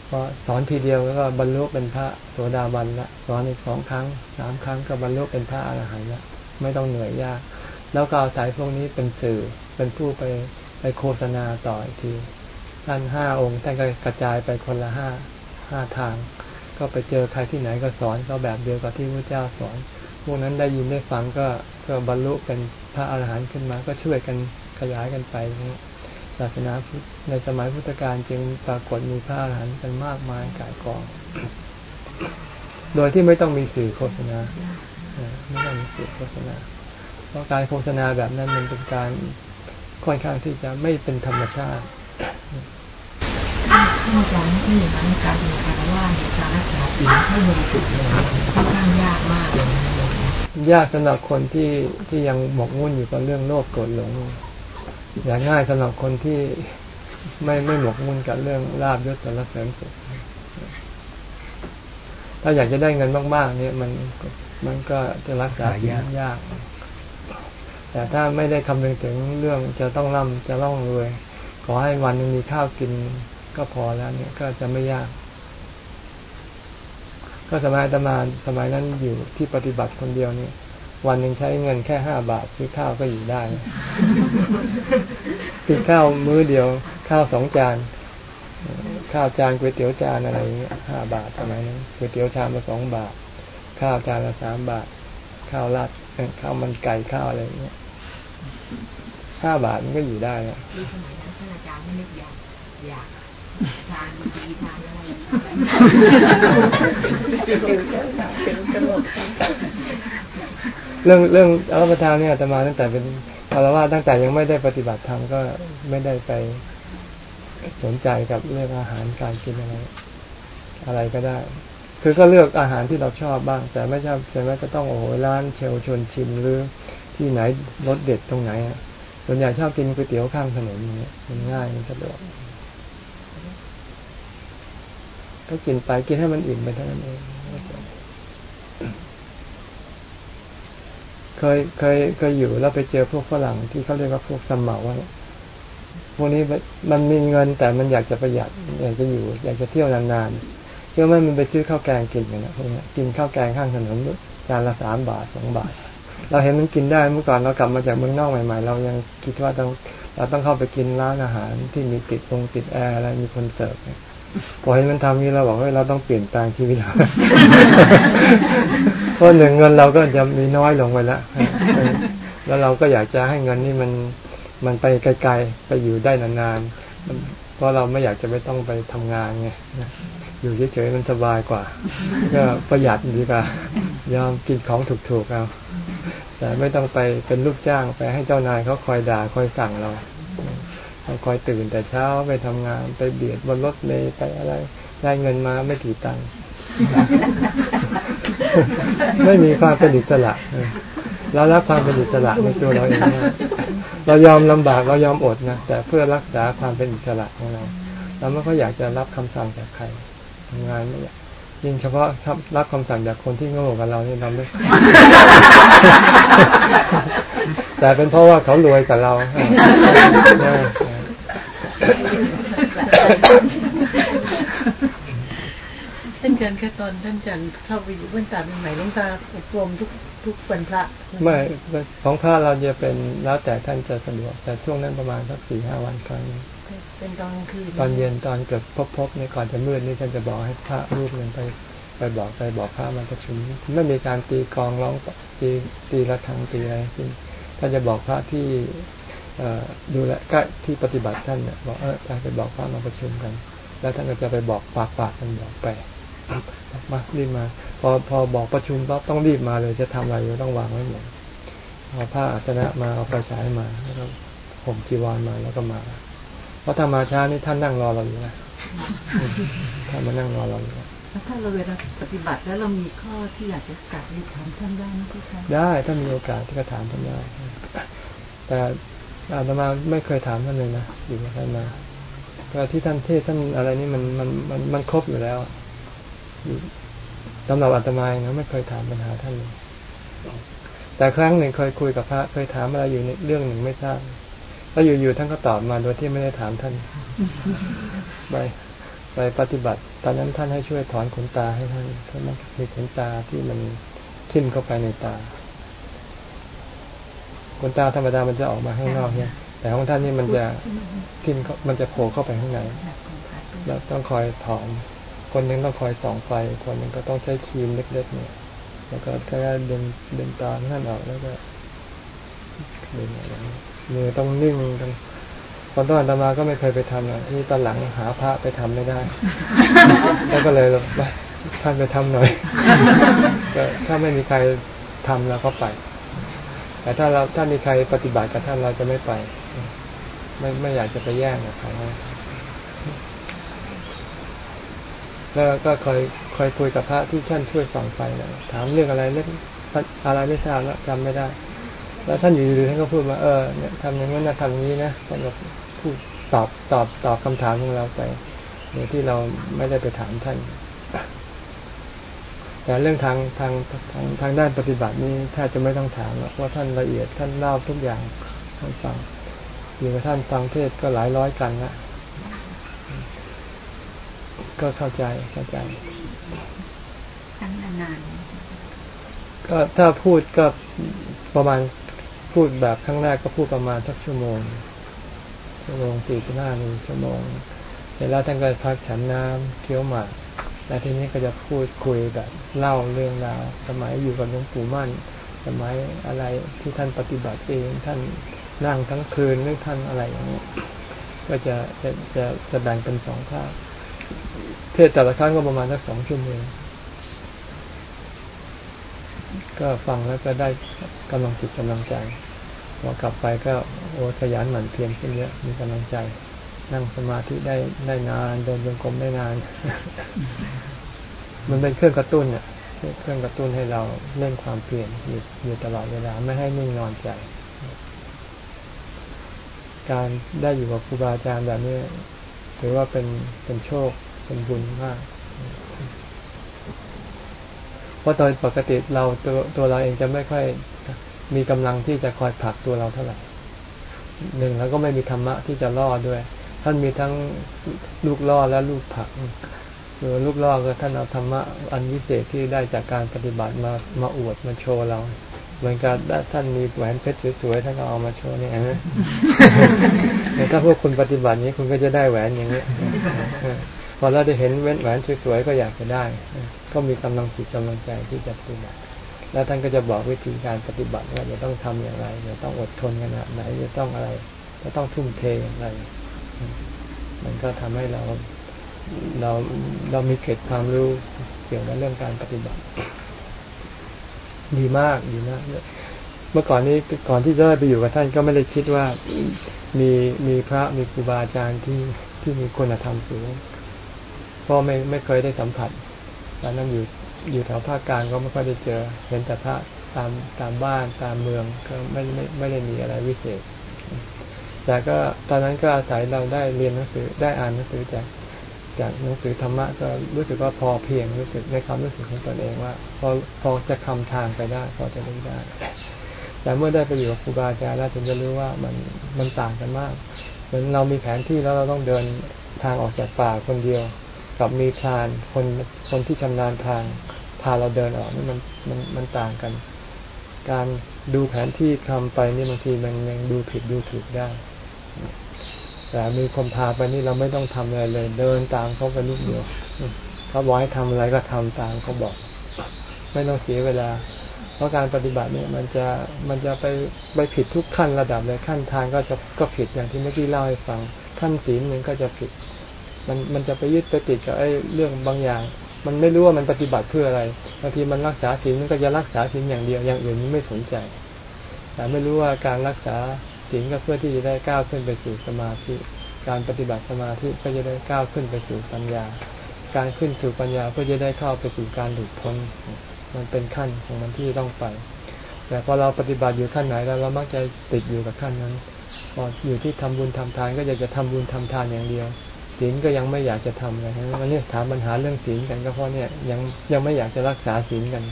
พอสอนทีเดียวแล้วก็บรรลุเป็นพระโสดาบันละสอนอีกสองครั้งสามครั้งก็บรรลุเป็นพระอรหันต์ละไม่ต้องเหนื่อยยาก แล้วก็อาสายพวกนี้เป็นสื่อเป็นผู้ไปไปโฆษณาต่ออีกทีท่านห้าองค์ท่านก็กระจายไปคนละห้าห้าทาง ก็ไปเจอใครที่ไหนก็สอนก็แบบเดียวกับที่พระเจ้าสอน พวกนั้นได้ยินได้ฟังก็ก็บรรลุเป็นพระอรหันต์ขึ้นมา ก็ช่วยกันขยายกันไปศาสนาในสมัยพุทธกาลจึงปรากฏมีพระอรหันต์กันมากมายกายกอง โดยที่ไม่ต้องมีสื่อโฆษณาไม่ต้องมีสื่อโฆษณา เพราะการโฆษณาแบบนั้นมันเป็นการค่อนข้างที่จะไม่เป็นธรรมชาติท่านอาจารย์ที่อย่างนั้นการเป็นคารวะในการรักษาศีลให้บริสุทธิ์เลยค่อนข้างยากมากเลยยากสำหรับคนที่ที่ยังหมกมุ่นอยู่กับเรื่องโลภโกรธหลงอย่างง่ายสำหรับคนที่ไม่ไม่หมกมุ่นกับเรื่องลาบยศสารเสริญสุขถ้าอยากจะได้เงินมากๆเนี่ยมันมันก็จะรักษาศีลยาก แต่ถ้าไม่ได้คำนึงถึงเรื่องจะต้องร่ำจะร่องรวย ขอให้วันนึงมีข้าวกินก็พอแล้วเนี่ยก็จะไม่ยาก ก็สมัยตมาสมัยนั้นอยู่ที่ปฏิบัติคนเดียวเนี่ย วันหนึ่งใช้เงินแค่ห้าบาทซื้อข้าวก็อยู่ได้กินข้าวมื้อเดียว ข้าวสองจาน ข้าวจานก๋วยเตี๋ยวจานอะไรเงี้ยห้าบาทสมัยนั้นก๋วยเตี๋ยวชามละสองบาท ข้าวจานละสามบาท ข้าวราดข้าวมันไก่ข้าวอะไรเงี้ย ห้าบาทมันก็อยู่ได้อะสมัยนั้นท่านอาจารย์ไม่นึกอยากอยากทานดีทานอะไรเรื่องเรื่องอัลปทานเนี่ยจะมาตั้งแต่เป็นคารวะตั้งแต่ยังไม่ได้ปฏิบัติธรรมก็ไม่ได้ไปสนใจกับเรื่องอาหารการกินอะไร อะไรก็ได้ คือก็เลือกอาหารที่เราชอบบ้าง แต่ไม่ใช่ใช่ไหมจะต้องโอ้โหร้านเชลชวนชิมหรือที่ไหนรสเด็ดตรงไหน ส่วนใหญ่ชอบกินก๋วยเตี๋ยวข้างถนนอย่างเงี้ยมันง่ายมันสะดวกก็กินไปกินให้มันอิ่มไปเท่านั้นเองเคยเคยเคยอยู่แล้วไปเจอพวกฝรั่งที่เขาเรียกว่าพวกสมเหมาพวกนี้มันมีเงินแต่มันอยากจะประหยัดอยากจะอยู่ อยากจะเที่ยวนานๆเที่ยวไม่มันไปซื้อข้าวแกงกินกันนะพวกนี้กินข้าวแกงข้างถนนจานละสามบาทสองบาท เราเห็นมันกินได้เมื่อก่อนเรากลับมาจากเมืองนอกใหม่ ๆ เรายังคิดว่าต้องเราต้องเข้าไปกินร้านอาหารที่มีติดตรงติดแอร์อะไรมีคนเสิร์ฟพอเห็นมันทำนี้เราบอกว่าเราต้องเปลี่ยนแปลงชีวิตเราเพราะหนึ่งเงินเราก็จะมีน้อยลงไปแล้วแล้วเราก็อยากจะให้เงินนี่มันมันไปไกลๆไปอยู่ได้นานๆเพราะเราไม่อยากจะไม่ต้องไปทำงานไง อยู่เฉยๆมันสบายกว่า ก็ประหยัดดีกว่ายอมกินของถูกๆเอาแต่ไม่ต้องไปเป็นลูกจ้างไปให้เจ้านายเขาคอยด่าคอยสั่งเราคอยตื่นแต่เช้าไปทำงานไปเบียดบนรถเมล์ไปอะไร ได้เงินมาไม่กี่ตังค์ไม่มีความเป็นอิสระเรารับความเป็นอิสระในตัวเราเองเรายอมลำบากเรายอมอดนะแต่เพื่อรักษาความเป็นอิสระของเราเราไม่ค่อยอยากจะรับคำสั่งจากใคร ทำงานไม่อยากยิ่งเฉพาะรับคำสั่งจากคนที่โง่กับเรานี่เราไม่แต่เป็นเพราะว่าเขารวยกับเราท่านจันแค่ตอนท่านจันเข้าไปอยู่เพื่อนตาใหม่ลงตาอบรมทุกทุกวันพระ ไม่ของพระเราจะเป็นแล้วแต่ท่านจะสะดวกแต่ช่วงนั้นประมาณสักสี่ห้าวันครั้ง เป็นตอนคืนตอนเย็นตอนเกิดพบพบเนี่ยก่อนจะมืดนี่ท่านจะบอกให้พระรูปหนึ่งไป ไปบอกไปบอกพระมาประชุมไม่มีการตีกองร้องตีตีระฆังตีอะไรท่านจะบอกพระที่ดูแลก็ที่ปฏิบัติท่านเนี่ยบอกเออไปบอกพระมาประชุมกัน แล้วท่านก็จะไปบอกปากปากกันบอกไปมารีบมา พอพอบอกประชุมปั๊บต้องรีบมาเลยจะทำอะไรต้องวางไว้หมดเอาผ้าอาสนะมาเอาไฟฉายมาแล้วก็ผมจีวรมาแล้วก็มา เพราะถ้ามาช้านี่ท่านนั่งรอเราอยู่นะท่านมานั่งรอเราอยู่ถ้าเราเวลาปฏิบัติแล้วเรามีข้อที่อยากจะกลับรีบถามท่านได้ไหมคะได้ถ้ามีโอกาสที่จะถามท่านได้ แต่อาตมาไม่เคยถามท่านเลยนะอยู่กับท่านมาแต่ที่ท่านเทศท่านอะไรนี่มันมันมันมันครบอยู่แล้วสำหรับอาตมานะไม่เคยถามปัญหาท่านเลยแต่ครั้งหนึ่งเคยคุยกับพระเคยถามอะไรอยู่ในเรื่องหนึ่งไม่ทราบ แล้วอยู่ๆท่านก็ตอบมาโดยที่ไม่ได้ถามท่าน ไปไปปฏิบัติ ตอนนั้นท่านให้ช่วยถอนขนตาให้ท่านเพราะมันมีขนตาที่มันทิ่มเข้าไปในตาขนตาธรรมดามันจะออกมาข้างนอกเนี่ย แต่ของท่านนี่มันจะทิ่มมันจะโผล่เข้าไปข้างในแล้วต้องคอยถอนคนหนึ่งต้องคอยส่องไฟ คนหนึ่งก็ต้องใช้ครีมเล็ก ๆ เนี่ย แล้วก็แค่ดึงดึงตาท่านออกแล้วก็ดึงอะไร มือต้องนิ่งต้องตอนต้นตมาก็ไม่เคยไปทำอะที่ตอนหลังหาพระไปทำไม่ได้ แล้วก็เลยไปท่านไปทำหน่อยถ้าไม่มีใครทำเราก็ไป แต่ถ้าเราถ้ามีใครปฏิบัติกับท่านเราจะไม่ไป ไม่ไม่อยากจะไปแย่งกับใครแล้วก็คอยคอยคุยกับพระที่ท่านช่วยส่องไฟนะถามเรื่องอะไรเรื่องอะไรไม่ทราบแล้วจำไม่ได้ แล้วท่านอยู่ดีท่านก็พูดมาเออเนี่ยทำอย่างนั้นนะทำอย่างนี้นะท่านก็พูดตอบตอบตอบคำถามของเราไปโดยที่เราไม่ได้ไปถามท่าน แต่เรื่องทางทางทางทางด้านปฏิบัตินี้ถ้าจะไม่ต้องถามหรอกเพราะท่านละเอียดท่านเล่าทุกอย่างท่านฟังอยู่กับท่านฟังเทศก็หลายร้อยกันละก็เข้าใจเข้าใจตั้งนานก็ถ้าพูดก็ประมาณ พูดแบบครั้งแรกก็พูดประมาณสักชั่วโมง ชั่วโมงสี่สิบห้านึ่งชั่วโมงเสร็จแล้วท่านก็พักฉันน้ำเคี้ยวหมากแล้วทีนี้ก็จะพูดคุยแบบเล่าเรื่องราวสมัยอยู่กับหลวงปู่มั่น สมัยอะไรที่ท่านปฏิบัติเองท่านนั่งทั้งคืนหรือท่านอะไรอย่างนี้ก็จะจะจะจะแบ่งเป็นสองภาคเทศแต่ละครั้งก็ประมาณสักสองชั่วโมงก็ฟังแล้วก็ได้กำลังจิตกำลังใจ พอกลับไปก็โอ้ขยันหมั่นเพียรขึ้นเยอะมีกำลังใจ นั่งสมาธิได้ได้นานเดินจงกรมได้นาน มันเป็นเครื่องกระตุ้นเนี่ยเครื่องกระตุ้นให้เราเล่นความเปลี่ยนอยู่อยู่ตลอดเวลาไม่ให้นิ่งนอนใจ การได้อยู่กับครูบาอาจารย์แบบนี้ถือว่าเป็นเป็นโชคเป็นบุญมาก เพราะโดยปกติเราตัวตัวเราเองจะไม่ค่อย มีกำลังที่จะคอยผลักตัวเราเท่าไหร่หนึ่งแล้วก็ไม่มีธรรมะที่จะล่อด้วย ท่านมีทั้งลูกล่อและลูกผลักหรือลูกล่อก็ท่านเอาธรรมะอันวิเศษที่ได้จากการปฏิบัติมามาอวดมาโชว์เราเหมือนกับท่านมีแหวนเพชรสวยๆท่านก็เอามาโชว์นี่นะถ้าพวกคุณปฏิบัตินี้คุณก็จะได้แหวนอย่างนี้พอเราได้เห็นแหวนสวยๆก็อยากจะได้ ก็มีกำลังจิตกำลังใจที่จะปฏิบัติ แล้วท่านก็จะบอกวิธีการปฏิบัติว่าจะต้องทำอย่างไรจะต้องอดทนขนาดไหนจะต้องอะไรจะต้องทุ่มเทอย่างไรมันก็ทำให้เราเราเรามีเกร็ดความรู้เกี่ยวกับเรื่องการปฏิบัติ ดีมากดีมากเมื่อก่อนนี้ก่อนที่จะไปอยู่กับท่านก็ไม่ได้คิดว่ามีมีพระมีครูบาอาจารย์ที่ที่มีคุณธรรมสูงเพราะไม่ไม่เคยได้สัมผัสตอนนั้นอยู่ อยู่แถวภาคกลางก็ไม่ค่อยได้เจอ เห็นแต่พระตามตามบ้านตามเมืองก็ไม่ไม่ไม่ได้มีอะไรวิเศษ แต่ก็ตอนนั้นก็อาศัยเราได้เรียนหนังสือได้อ่านหนังสือจากจากหนังสือธรรมะก็รู้สึกว่าพอเพียงรู้สึกในความรู้สึกของตนเองว่า พอพอจะคำทางไปได้ พอจะรู้ได้ แต่เมื่อได้ไปอยู่กับครูบาอาจารย์แล้วถึงจะรู้ว่ามันมันต่างกันมากเหมือนเรามีแผนที่แล้วเราต้องเดินทางออกจากป่าคนเดียว กับมีทานคนคนที่ชำนาญทางาเราเดินออกนี่มันมันมันต่างกัน การดูแผนที่ทำไปนี่บางทีมันยังดูผิดดูถูกได้ แต่มีคนพาไปนี่เราไม่ต้องทำอะไรเลย เดินตามเขาไปลูกเดียวเขาบอกให้ทำอะไรก็ทำตามเขาบอก ไม่ต้องเสียเวลา เพราะการปฏิบัติเนี่ยมันจะมันจะไปไปผิดทุกขั้นระดับเลยขั้นทางก็จะก็ผิดอย่างที่เมื่อกี้เล่าให้ฟังขั้นศีลหนึ่งก็จะผิด มันมันจะไปยึดไปติดกับไอ้เรื่องบางอย่าง มันไม่รู้ว่ามันปฏิบัติเพื่ออะไรบางทีมันรักษาศีลมันก็จะรักษาศีลอย่างเดียวอย่างอื่นมันไม่สนใจ แต่ไม่รู้ว่าการรักษาศีลก็เพื่อที่จะได้ก้าวขึ้นไปสู่สมาธิ การปฏิบัติสมาธิก็จะได้ก้าวขึ้นไปสู่ปัญญา การขึ้นสู่ปัญญาเพื่อจะได้เข้าไปสู่การหลุดพ้น มันเป็นขั้นของมันที่ต้องไป แต่พอเราปฏิบัติอยู่ขั้นไหนแล้วเรามักจะติดอยู่กับขั้นนั้นพออยู่ที่ทำบุญทำทานก็อยากจะทำบุญทำทานอย่างเดียว ศีลก็ยังไม่อยากจะทำเลยนะวันนี้ถามปัญหาเรื่องศีลกันก็เพราะเนี่ยยังยังไม่อยากจะรักษาศีลกัน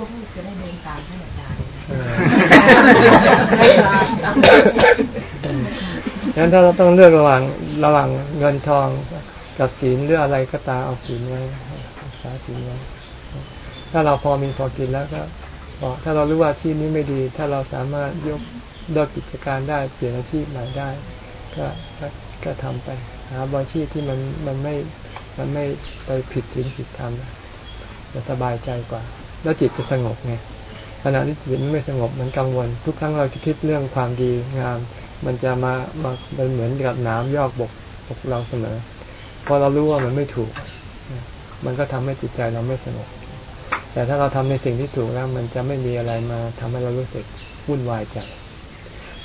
วกลูกจะได้เดินตามท่านอาจารย์เอองั้นถ้าเราต้องเลือกระหว่างระหว่างเงินทองกับศีลหรืออะไรก็ตามเอาศีลไว้รักษาศีลไว้ถ้าเราพอมีพอกินแล้วก็ พอถ้าเรารู้ว่าอาชีพนี้ไม่ดี ถ้าเราสามารถยกเลิกกิจการได้เปลี่ยนอาชีพใหม่ได้ ก็ก็ก็ทำไป หาอาชีพที่มันมันไม่มันไม่ไปผิดศีลผิดธรรมจะสบายใจกว่า แล้วจิตจะสงบไงขณะที่จิตไม่สงบมันกังวล ทุกครั้งเราคิดเรื่องความดีงาม มันจะมามามันเหมือนกับน้ำยอกบกบกเราเสมอพอเรารู้ว่ามันไม่ถูก มันก็ทำให้จิตใจเราไม่สงบ แต่ถ้าเราทำในสิ่งที่ถูกแล้วมันจะไม่มีอะไรมาทำให้เรารู้สึกวุ่นวายใจ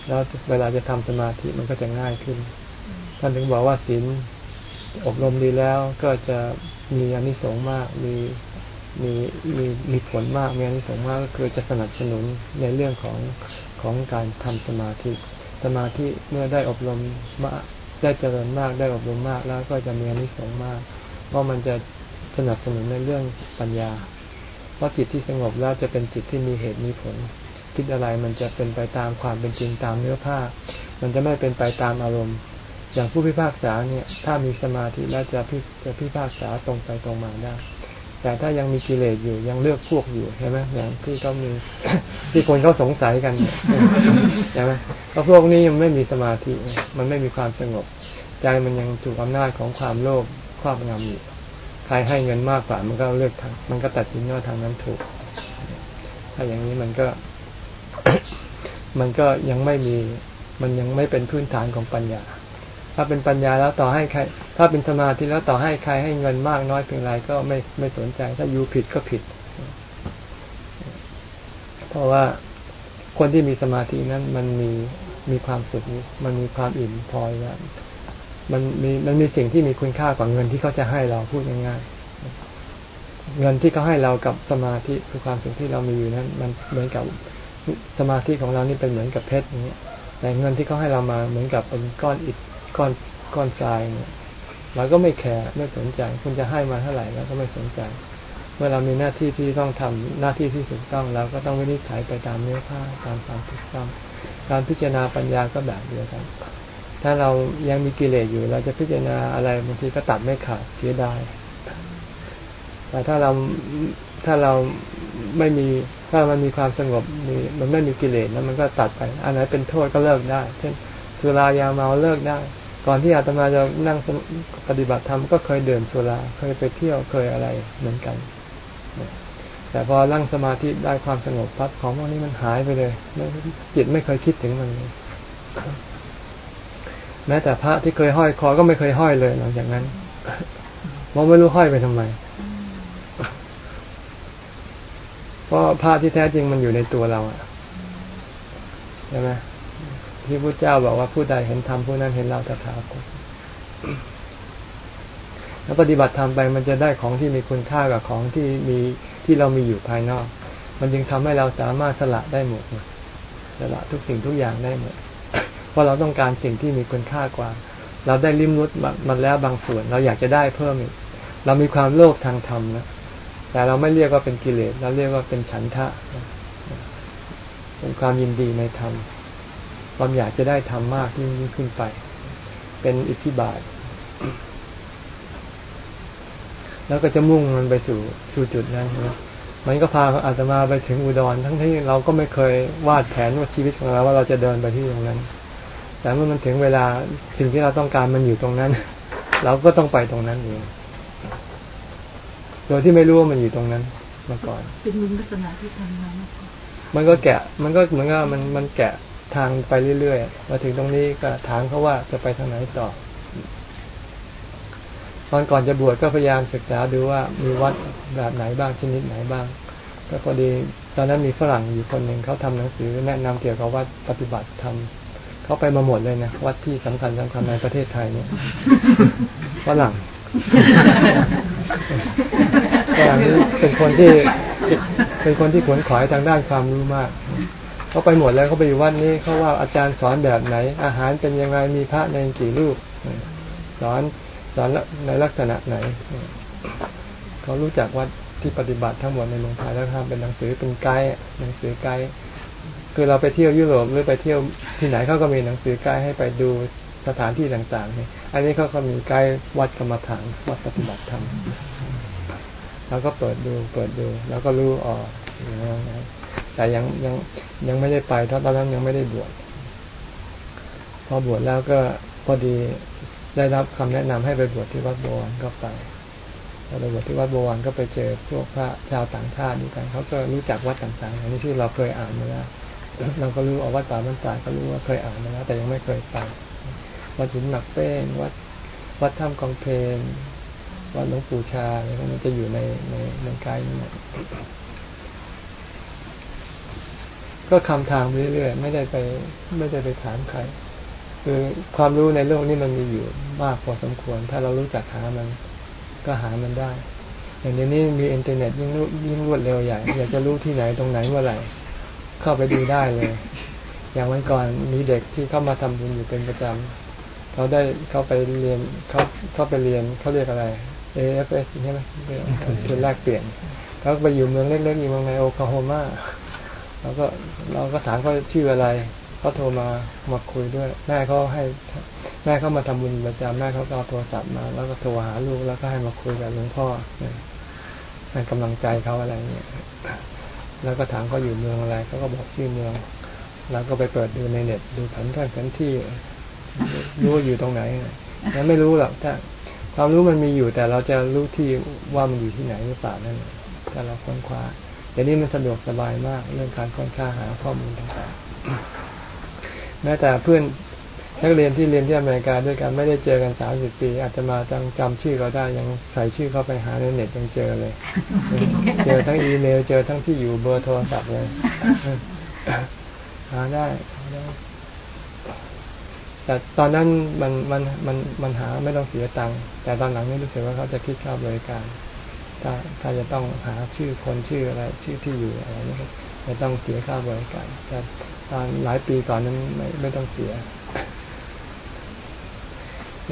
แล้วเวลาจะทำสมาธิมันก็จะง่ายขึ้น ท่านถึงบอกว่าศีลอบรมดีแล้วก็จะมีอานิสงส์มาก มีมีมีมีผลมาก มีอานิสงส์มากก็คือจะสนับสนุนในเรื่องของของการทำสมาธิ สมาธิเมื่อได้อบรมมากได้เจริญมากได้อบรมมากแล้วก็จะมีอานิสงส์มาก เพราะมันจะสนับสนุนในเรื่องปัญญา เพราะจิตที่สงบแล้วจะเป็นจิตที่มีเหตุมีผล คิดอะไรมันจะเป็นไปตามความเป็นจริงตามเนื้อผ้า มันจะไม่เป็นไปตามอารมณ์ อย่างผู้พิพากษาเนี่ย ถ้ามีสมาธิแล้วจะพิจะพิพากษาตรงไปตรงมาได้ แต่ถ้ายังมีกิเลสอยู่ยังเลือกพวกอยู่ใช่ไหมอย่างที่เขามีที่คนเขาสงสัยกันเนี่ยใช่ไหมเพราะพวกนี้ยังไม่มีสมาธิมันไม่มีความสงบ ใจมันยังถูกอำนาจของความโลภครอบงำอยู่ ใครให้เงินมากกว่ามันก็เลือกทางมันก็ตัดสินว่าทางนั้นถูก ถ้าอย่างนี้มันก็ มันก็ยังไม่มี มันยังไม่เป็นพื้นฐานของปัญญา ถ้าเป็นปัญญาแล้วต่อให้ใคร ถ้าเป็นสมาธิแล้วต่อให้ใครให้เงินมากน้อยเพียงไรก็ไม่ไม่สนใจ ถ้าอยู่ผิดก็ผิด เพราะว่าคนที่มีสมาธินั้นมันมีมีความสุขมันมีความอิ่มพอแล้ว มันมีมันมีสิ่งที่มีคุณค่ากว่าเงินที่เขาจะให้เราพูดง่ายๆเงินที่เขาให้เรากับสมาธิคือความสุขที่เรามีอยู่นั้น มันเหมือนกับสมาธิของเรานี่เป็นเหมือนกับเพชรอย่างเงี้ยแต่เงินที่เขาให้เรามาเหมือนกับเป็นก้อนอิฐก้อนก้อนทรายเนี่ยเราก็ไม่แคร์ไม่สนใจ คุณจะให้มาเท่าไหร่เราก็ไม่สนใจ เมื่อเรามีหน้าที่ที่ต้องทำหน้าที่ที่ถูกต้องเราก็ต้องวินิจฉัยไปตามเนื้อผ้าตามความถูกต้อง การพิจารณาปัญญาก็แบบเดียวกัน ถ้าเรายังมีกิเลสอยู่ เราจะพิจารณาอะไรบางทีก็ตัดไม่ขาดเสียดายแต่ถ้าเราถ้าเราไม่มีถ้ามันมีความสงบมีมันไม่มีกิเลสแล้วมันก็ตัดไป อันไหนเป็นโทษก็เลิกได้ เช่นสุรายาเมาเลิกได้ ก่อนที่อาตมาจะนั่งปฏิบัติธรรมก็เคยเดินสุราเคยไปเที่ยวเคยอะไรเหมือนกัน แต่พอนั่งสมาธิได้ความสงบปั๊บของพวกนี้มันหายไปเลยจิตไม่เคยคิดถึงมันเลย แม้แต่พระที่เคยห้อยคอก็ไม่เคยห้อยเลยหลังจากนั้นมองไม่รู้ห้อยไปทำไม เพราะผ้าที่แท้จริงมันอยู่ในตัวเราอะใช่ไหมที่พระเจ้าบอกว่าผู้ใดเห็นธรรมผู้นั้นเห็นเราตถาคตแล้วปฏิบัติธรรมไปมันจะได้ของที่มีคุณค่ากับของที่มีที่เรามีอยู่ภายนอก มันจึงทำให้เราสามารถสละได้หมดสละทุกสิ่งทุกอย่างได้หมด เพราะเราต้องการสิ่งที่มีคุณค่ากว่า เราได้ลิ้มรสมันแล้วบางส่วน เราอยากจะได้เพิ่มอีก เรามีความโลภทางธรรมนะแต่เราไม่เรียกว่าเป็นกิเลสเราเรียกว่าเป็นฉันทะ เป็นความยินดีในธรรมความอยากจะได้ธรรมมากยิ่งขึ้นไป เป็นอิทธิบาทแล้วก็จะมุ่งมันไปสู่สู่จุดนั้นนะมันก็พาอาตมาไปถึงอุดร ทั้งที่เราก็ไม่เคยวาดแผนว่าชีวิตของเราว่าเราจะเดินไปที่ตรงนั้น แต่เมื่อมันถึงเวลาสิ่งที่เราต้องการมันอยู่ตรงนั้น เราก็ต้องไปตรงนั้นเองโดยที่ไม่รู้ว่ามันอยู่ตรงนั้นมาก่อน เป็นวิปัสนาที่ทำมามาก่อนมันก็แกะ มันก็เหมือนกับมันมันแกะทางไปเรื่อยๆมาถึงตรงนี้ก็ถามเขาว่าจะไปทางไหนต่อ ตอนก่อนจะบวชก็พยายามศึกษาดูว่ามีวัดแบบไหนบ้างชนิดไหนบ้าง ก็พอดีตอนนั้นมีฝรั่งอยู่คนหนึ่งเขาทำหนังสือแนะนำเกี่ยวกับวัดปฏิบัติธรรม เขาไปมาหมดเลยนะวัดที่สำคัญสำคัญในประเทศไทยเนี่ยฝรั่งฝรั่งนี้เป็นคนที่เป็นคนที่ขวนขวายทางด้านความรู้มากเขาไปหมดแล้วเขาไปอยู่วัดนี้เขาว่าอาจารย์สอนแบบไหน อาหารเป็นยังไงมีพระในกี่รูปสอนสอนในลักษณะไหน เขารู้จักวัดที่ปฏิบัติทั้งหมดในเมืองไทยแล้วทำเป็นหนังสือเป็นไกด์หนังสือไกด์ คือเราไปเที่ยวยุโรปหรือไปเที่ยวที่ไหนเขาก็มีหนังสือไกด์ให้ไปดูสถานที่ต่างๆนี่อันนี้เขาก็มีไกด์วัดกรรมฐานวัดปฏิบัติธรรมเราก็เปิดดูเปิดดู แล้วก็รู้อ๋ออย่างนี้แต่ยังยังยังไม่ได้ไปเพราะตอนนั้นยังไม่ได้บวชพอบวชแล้วก็พอดีได้รับคำแนะนำให้ไปบวชที่วัดบวรก็ไปพอไปบวชที่วัดบวรก็ไปเจอพวกพระชาวต่างชาติด้วยกันเขาก็รู้จักวัดต่างๆอันนี้ที่เราเคยอ่านมาแล้ว เราก็รู้เอาวัดป่าบ้านตายก็รู้ว่าเคยอ่านมาแล้วแต่ยังไม่เคยไปวัดหินหนักเป้งวัดวัดถ้ำกองเพลวัดหลวงปู่ชาอะไรพวกนี้จะอยู่ในในในกายนี้ก็คำทางไปเรื่อยๆไม่ได้ไป ไม่ได้ไปถามใครคือความรู้ในโลกนี้มันมีอยู่มากพอสมควร ถ้าเรารู้จักหามันก็หามันได้ อย่างนี้มีอินเทอร์เน็ตยิ่งยิ่งรวดเร็วใหญ่อยากจะรู้ที่ไหนตรงไหนเมื่อไหร่ เข้าไปดูได้เลย อย่างวันก่อนมีเด็กที่เข้ามาทำบุญอยู่เป็นประจำเขาได้เข้าไปเรียนเขาเข้าไปเรียนเขาเรียกอะไร AFS ใช่ไหมคือแลกเปลี่ยนเขาไปอยู่เมืองเล็กๆอยู่เมืองในโอคลาโฮมาเราก็เราก็ถามเขาชื่ออะไรเขาโทรมามาคุยด้วย แม่เขาให้ แม่เขามาทำบุญประจำแม่เขาก็เอาโทรศัพท์มา แล้วก็โทรหาลูกแล้วก็ให้มาคุยกับหลวงพ่อให้กำลังใจเขาอะไรเงี้ย แล้วก็ถามเขาอยู่เมืองอะไรเขาก็บอกชื่อเมือง แล้วก็ไปเปิดดูในเน็ตดูแผนที่แผนที่รู้อยู่ตรงไหนยังไม่รู้หรอกถ้าความรู้มันมีอยู่แต่เราจะรู้ที่ว่ามันอยู่ที่ไหนหรือเปล่านั่นถ้าเราค้นคว้าเดี๋ยวนี้มันสะดวกสบายมากเรื่องการค้นคว้าหาข้อมูลต่างๆแม้แต่เพื่อน นักเรียนที่เรียนที่อเมริกาด้วยกันไม่ได้เจอกันสามสิบปี อาจจะมาจังจำชื่อเขาได้ยังใส่ชื่อเข้าไปหาในเน็ตยังเจอเลย เจอทั้งอีเมลเจอทั้งที่อยู่เบอร์โทรศัพท์เลยหาได้ แต่ตอนนั้นมันมันมันมันหาไม่ต้องเสียตังค์แต่ตอนหลังนี่รู้สึกว่าเขาจะคิดค่าบริการ ถ้าถ้าจะต้องหาชื่อคนชื่ออะไร ชื่อที่อยู่อะไรนี่จะต้องเสียค่าบริการแต่ตอนหลายปีก่อนนั้นไม่ไม่ต้องเสีย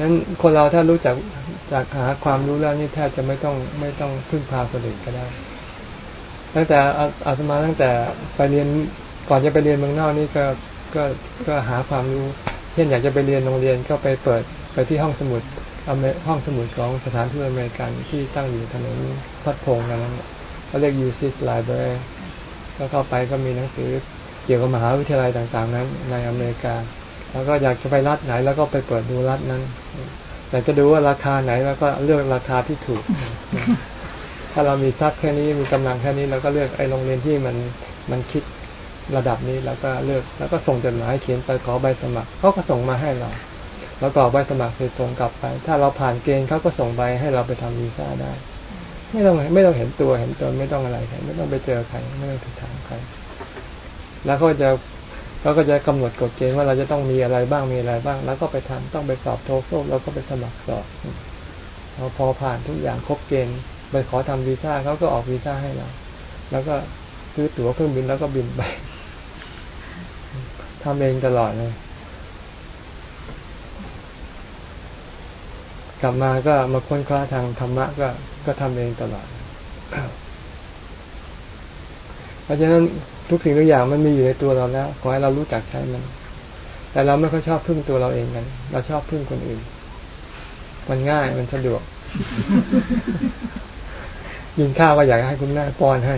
นั้นคนเราถ้ารู้จักจากหาความรู้แล้วนี่แทบจะไม่ต้องไม่ต้องพึ่งพาคนอื่นก็ได้ ตั้งแต่อาตมาตั้งแต่ไปเรียนก่อนจะไปเรียนเมืองนอกนี่ก็ก็ก็หาความรู้ เช่นอยากจะไปเรียนโรงเรียนก็ไปเปิดไปที่ห้องสมุดห้องสมุดของสถานทูตอเมริกันที่ตั้งอยู่ถนนพัดพงกันนั้นเขาเรียก UCS Library ก็เข้าไปก็มีหนังสือเกี่ยวกับมหาวิทยาลัยต่างๆ นั้น ในอเมริกา แล้วก็อยากจะไปรัฐไหน แล้วก็ไปเปิดดูรัฐนั้นแต่จะดูว่าราคาไหนแล้วก็เลือกราคาที่ถูก ถ้าเรามีทรัพย์แค่นี้มีกำลังแค่นี้เราก็เลือกไอ้โรงเรียนที่มันมันคิดระดับนี้แล้วก็เลือกแล้วก็ส่งจดหมายเขียนไปขอใบสมัครเขาก็ส่งมาให้เราแล้วก็ใบสมัครเสร็จส่งกลับไป ถ้าเราผ่านเกณฑ์เขาก็ส่งใบให้เราไปทำวีซ่าได้ ไม่ต้องไม่ต้องเห็นตัวเห็นตนไม่ต้องอะไรใครไม่ต้องไปเจอใครไม่ต้องไปถามใครแล้วเขาจะ เขาก็จะกำหนดกฎเกณฑ์ว่าเราจะต้องมีอะไรบ้างมีอะไรบ้าง แล้วก็ไปทำต้องไปสอบโทโฟแล้วก็ไปสมัครสอบเราพอผ่านทุกอย่างครบเกณฑ์ไปขอทำวีซ่าเขาก็ออกวีซ่าให้เรา แล้วก็ซื้อตั๋วเครื่องบินแล้วก็บินไปทำเองตลอดเลย กลับมาก็มาค้นคว้าทางธรรมะก็ก็ทำเองตลอด ราะฉะนั้นทุกสิ่งทุกอย่างมันมีอยู่ในตัวเราแล้ว ขอให้เรารู้จักใช้มัน แต่เราไม่ค่อยชอบพึ่งตัวเราเองกันเราชอบพึ่งคนอื่น มันง่ายมันสะดวกยินข้าวก็อยากให้คุณแม่ป้อนให้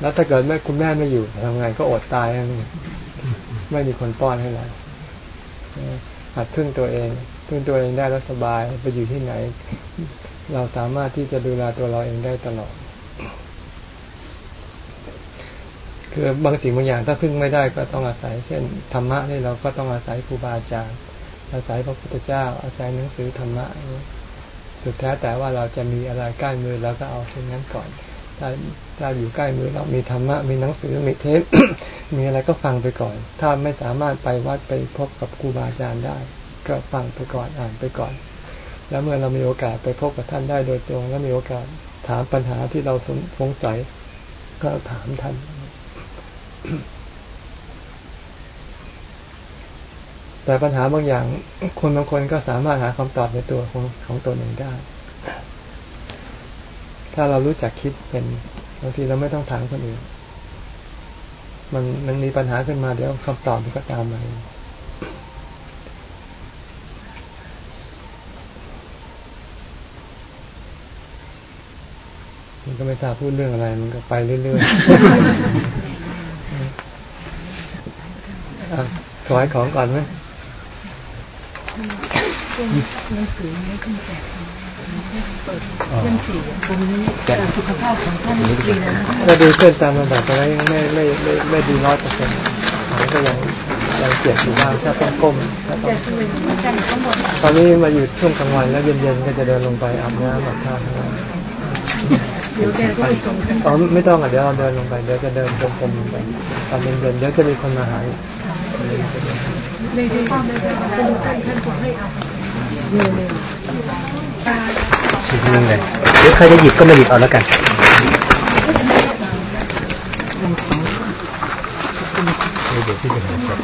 แล้วถ้าเกิดแม่คุณแม่ไม่อยู่ทำไงก็อดตายไม่มีคนป้อนให้เราหัดพึ่งตัวเอง พึ่งตัวเองได้แล้วสบาย ไปอยู่ที่ไหน เราสามารถที่จะดูแลตัวเราเองได้ตลอด คือบางสิ่งบางอย่างถ้าพึ่งไม่ได้ก็ต้องอาศัย เช่นธรรมะนี่เราก็ต้องอาศัยครูบาอาจารย์ อาศัยพระพุทธเจ้า อาศัยหนังสือธรรมะสุดแท้แต่ว่าเราจะมีอะไรใกล้มือเราก็เอาเช่นนั้นก่อนถ้าถ้าอยู่ใกล้มือเรามีธรรมะมีหนังสือมีเทปมีอะไรก็ฟังไปก่อน ถ้าไม่สามารถไปวัดไปพบกับครูบาอาจารย์ได้ ก็ฟังไปก่อนอ่านไปก่อน แล้วเมื่อเรามีโอกาสไปพบกับท่านได้โดยตรง แล้วมีโอกาสถามปัญหาที่เราสงสัยก็ถามท่าน แต่ปัญหาบางอย่าง คนบางคนก็สามารถหาคำตอบในตัวของของตัวเองได้ ถ้าเรารู้จักคิดเป็นบางทีเราไม่ต้องถามคนอื่น มันมันมีปัญหาขึ้นมาเดี๋ยวคำตอบมันก็ตามมามันก็ไม่ทราบพูดเรื่องอะไร มันก็ไปเรื่อยๆ ถวายของก่อนไหมหนังสือไม่ขึ้นแจกเล่มสี่ตรงนี้แต่สุขภาพของท่านดีนะก็ดูขึ้นตามระดับไปไม่ไม่ไม่ไม่ดีร้อยเปอร์เซ็นต์มันก็ยังยังเจ็บอยู่บ้างถ้าต้องก้มถ้าต้องตอนนี้มาอยู่ช่วงกลางวันแล้วเย็นๆก็จะเดินลงไปอาบน้ำอาบท่าข้างล่างเดี๋ยวแกก็ไปส่งอ๋อไม่ต้องอะเดี๋ยวเราเดินลงไปเดี๋ยวจะเดินกลมๆลงไปตอนเย็นๆเดี๋ยวจะมีคนมาหา อีกในในในดูท่านท่านบอให้เอาเนี่ยเนี่ยตาชิ้นหนึงเลยหรือใครจะหยิบก็มาหยิบเอาแล้วกันเดี๋ยวพี่จะหาจัด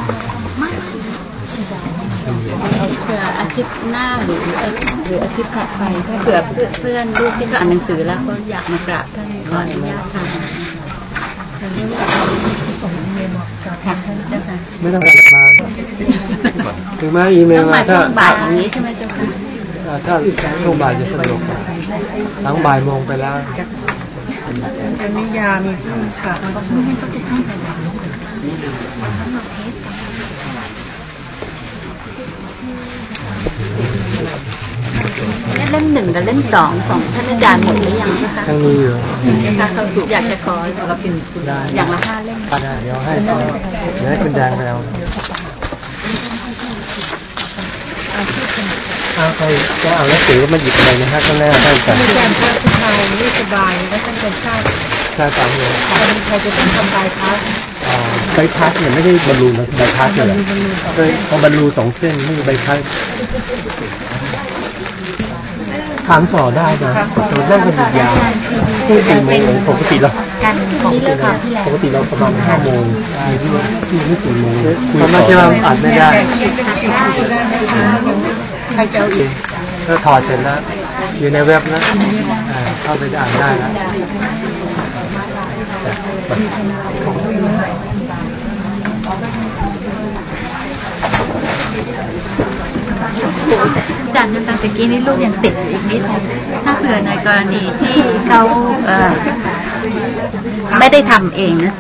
เผื่ออาทิตย์หน้าหรือหรืออาทิตย์ถัดไปถ้าเผื่อเพื่อนลูกที่เขาอ่านหนังสือแล้วเขาอยากมากราบท่านขออนุญาตทำ ส่งอีเมลบอกกับ ค่ะท่านเจ้าค่ะไม่ต้องกลับมาถึงแม้อีเมต้ลองมามาช่ถ้าวงบ่ายอย่างนี้ใช่ไหมเจ้าค่ะอ่าถ้าช่วงบ่ายจะสะดวกกว่าหลังบ่ายโมงไปแล้วจะมียามีเครื่องฉากก็ต้อง เล่มหนึ่งกับเล่มสองของท่านอาจารย์หมดหรือยังเจ้าค่ะยังมีอยู่นะคะเขาอยากจะขอได้อย่างละห้าเล่มได้เดี๋ยวให้เขาเดี๋ยวให้คุณแดงไปเอาเอาใครจะเอาหนังสือก็มาหยิบเลยนะฮะข้างหน้าท่านกันอาจารย์พระสุทัยไม่สบายแล้วท่านจะทราบถ้าสามเดือนใครใครจะต้องทำบายพาสอ๋อใบพัดเนี่ยไม่ได้บอลลูนนะใบพัดเลยเหรอเคยเอาบอลลูนสองเส้นไม่มีใบพัด ถามต่อได้นะเราได้กันอีกยาวที่สี่โมงปกติเรานี่เลิกค่ะที่แล้วปกติเราประมาณห้าโมงมีที่ที่ไม่สี่โมงคุยทำไมต่อจะมาอัดไม่ได้ใครจะเอาอีกก็ถอดเสร็จแล้วอยู่ในเว็บนะอ่าเข้าไปอ่านได้แล้ว อาจารย์ตั้งแต่กี้นี่ลูกยังติดอยู่อีกนิดนึงถ้าเผื่อในกรณีที่เขาเอ่อไม่ได้ทำเองนะ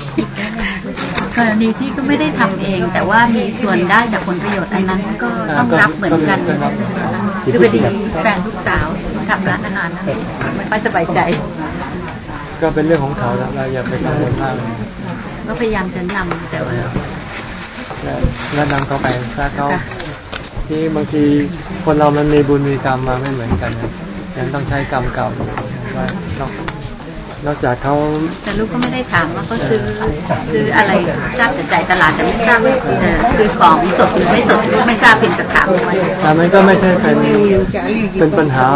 กรณีที่ก็ไม่ได้ทำเอง แต่ว่ามีส่วนได้จากผลประโยชน์อันนั้นก็ต้องรับเหมือนกันคือพอดีแฟนลูกสาวทำร้านอาหารนะไม่ค่อยสบายใจ ก็เป็นเรื่องของเขาแล้วเราอย่าไปกังวลมากเลยก็พยายามจะนำแต่ว่าแนะนำเขาไปถ้าเขาค่ะ ที่บางทีคนเรามันมีบุญมีกรรมมาไม่เหมือนกันนะยังต้องใช้กรรมเก่าว่านอกนอกจากเขาแต่ลูกก็ไม่ได้ถามว่าเขาซื้อซื้ออะไรทราบแต่ใจตลาดแต่ไม่ทราบว่าเอ่อคือของสดหรือไม่สดลูกไม่ทราบเพียงแต่ถามไว้แต่มันก็ไม่ใช่เป็นเป็นปัญหา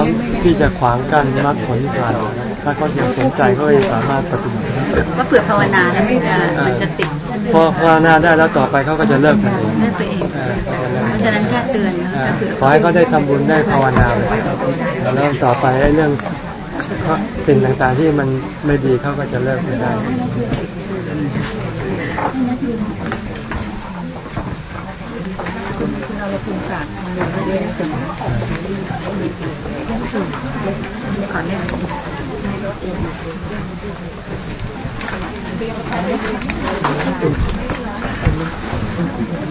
ที่จะขวางกันมรรคผลนิพพานถ้าเขายังสนใจก็จะสามารถปฏิบัติได้ว่าเผื่อภาวนาแล้วมันจะมันจะติดใช่ไหม พอภาวนาได้แล้วต่อไปเขาก็จะเลิกกันเองเลือกตัวเองเออเขาจะเลิกเพราะฉะนั้นแค่เตือนนะอ่าถ้าเผื่อขอให้เขาได้ทำบุญได้ภาวนาไปแล้วต่อไปไอ้เรื่องสิ่งต่างๆที่มันไม่ดีเขาก็จะเลิกไปได้ขอเ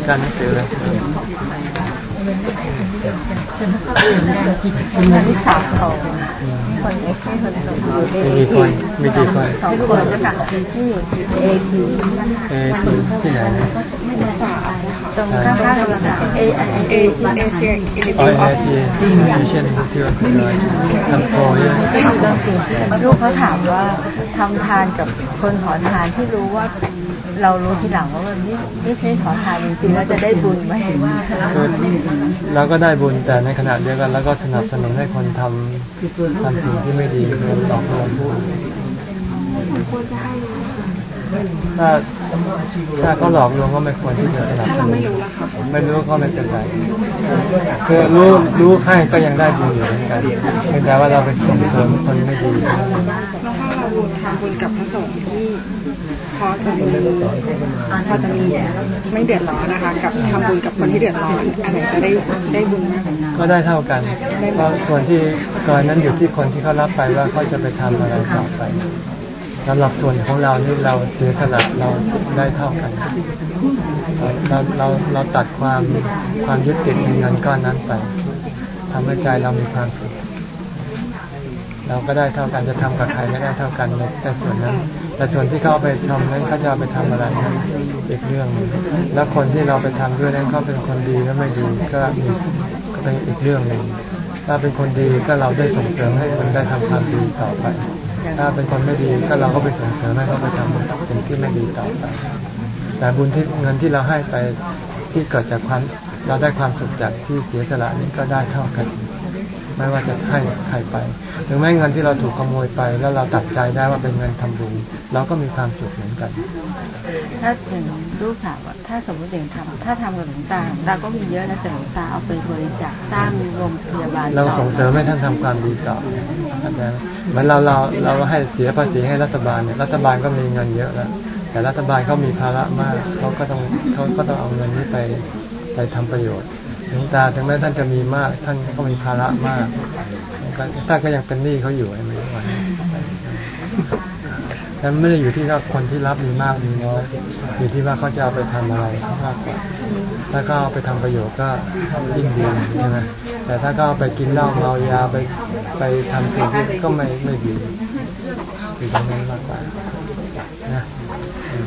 Kan, kan. ล่นการหนังสือเลยลูกสาวสองคนเล็กให้คนโตอยู่ในมีกี่คนมีกี่คนสองคนแล้วกันที่อยู่เอพีเออที่ที่ไหนตรงข้างๆโทรศัพท์เอเอเอเอเชียอิลิอ๋อเบเอเชียที่เช่นที่ว่าคืออะไรทำโพยลูกเขาถามว่าทำทานกับคนขอทานที่รู้ว่า เรารู้ทีหลังว่ามันไม่ไม่ใช่ขอทานจริงๆแล้วจะได้บุญไหมคือเราก็ได้บุญแต่ในขณะเดียวกันเราก็สนับสนุนให้คนทำทำสิ่งที่ไม่ดีคือหลอกลวงผู้ ถ้าถ้าเขาหลอกลวงก็ไม่ควรที่จะสนับสนุนไม่รู้ก็ไม่เป็นไรคือรู้รู้ให้ก็ยังได้ดีอยู่เหมือนกันเพียงแต่ว่าเราไปส่งเสริมคนไม่ดีแล้วถ้าเราบุญทำบุญกับพระสงฆ์ที่พอจะมีพอจะมีไม่เดือดร้อนนะคะ กับทำบุญกับคนที่เดือดร้อนอะไรจะได้ได้บุญมากกว่ากันก็ได้เท่ากันเพราะส่วนที่ตอนนั้นอยู่ที่คนที่เขารับไปว่าเขาจะไปทำอะไรต่อไป สำหรับส่วนของเรานี่เราเสียสละเราได้เท่ากันเราเราเราตัดความความยึดติดในเงินก้อนนั้นไปทำให้ใจเรามีความสุขเราก็ได้เท่ากันจะทำกับใครก็ได้เท่ากันแต่ส่วนนั้น แต่ส่วนที่เขาเอาไปทำนั้นเขาจะไปทำอะไรนั้นอีกเรื่องนึงแล้วคนที่เราไปทำด้วยนั้นเขาเป็นคนดีก็ไม่ดีก็มีก็เป็นอีกเรื่องหนึ่งถ้าเป็นคนดีก็เราได้ส่งเสริมให้คนได้ทำความดีต่อไป ถ้าเป็นคนไม่ดีก็เราก็ไปส่งเสริมให้เขาไปทำสิ่งที่ไม่ดีต่อไปแต่บุญที่เงินที่เราให้ไปที่เกิดจากความเราได้ความสุขจากที่เสียสละนี้ก็ได้เท่ากัน ไม่ว่าจะให้ใครไปถึงแม้เงินที่เราถูกขโมยไป แล้วเราตัดใจได้ว่าเป็นเงินทำบุญเราก็มีความสุขเหมือนกัน ถ้าอย่าง ลูกถามว่าถ้าสมมติอย่างทำถ้าทำกับหลวงตาหลวงตาก็มีเยอะนะแต่หลวงตาเอาไปบริจาคสร้างโรงพยาบาลเราต่อส่งเสริมให้ท่านทำความดีต่อเข้าใจไหมเหมือนเราเราเราให้เสียภาษีให้รัฐบาลเนี่ยรัฐบาลก็มีเงินเยอะแล้วแต่รัฐบาลเขามีภาระมากเขาก็ต้องเขาก็ต้องเอาเงินนี้ไปไปทำประโยชน์หลวงตาถึงแม้ท่านจะมีมาก ท่านก็มีภาระมากก็ท่านก็ยังเป็นหนี้เขาอยู่ใช่ไหมวัน นี้แต่ไม่ได้อยู่ที่ว่าคนที่รับมีมากมีน้อยอยู่ที่ว่าเขาจะเอาไปทำอะไรมากกว่าถ้าเขาเอาไปทำประโยชน์ก็ยิ่งดีใช่ไหมแต่ถ้าเขาเอาไปกินเหล้าเมายาไปไปทำสิ่งที่ก็ไม่ไม่ดีอยู่ตรงนั้นมากกว่านะอืม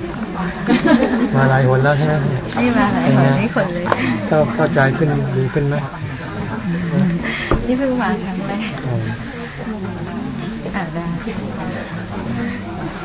มาหลายคนแล้วใช่ไหมนี่มาหลายคนนี่คนเลยก็เข้าใจขึ้นดีขึ้นไหมนี่เพิ่งมาครั้งแรกอืมอ่านได้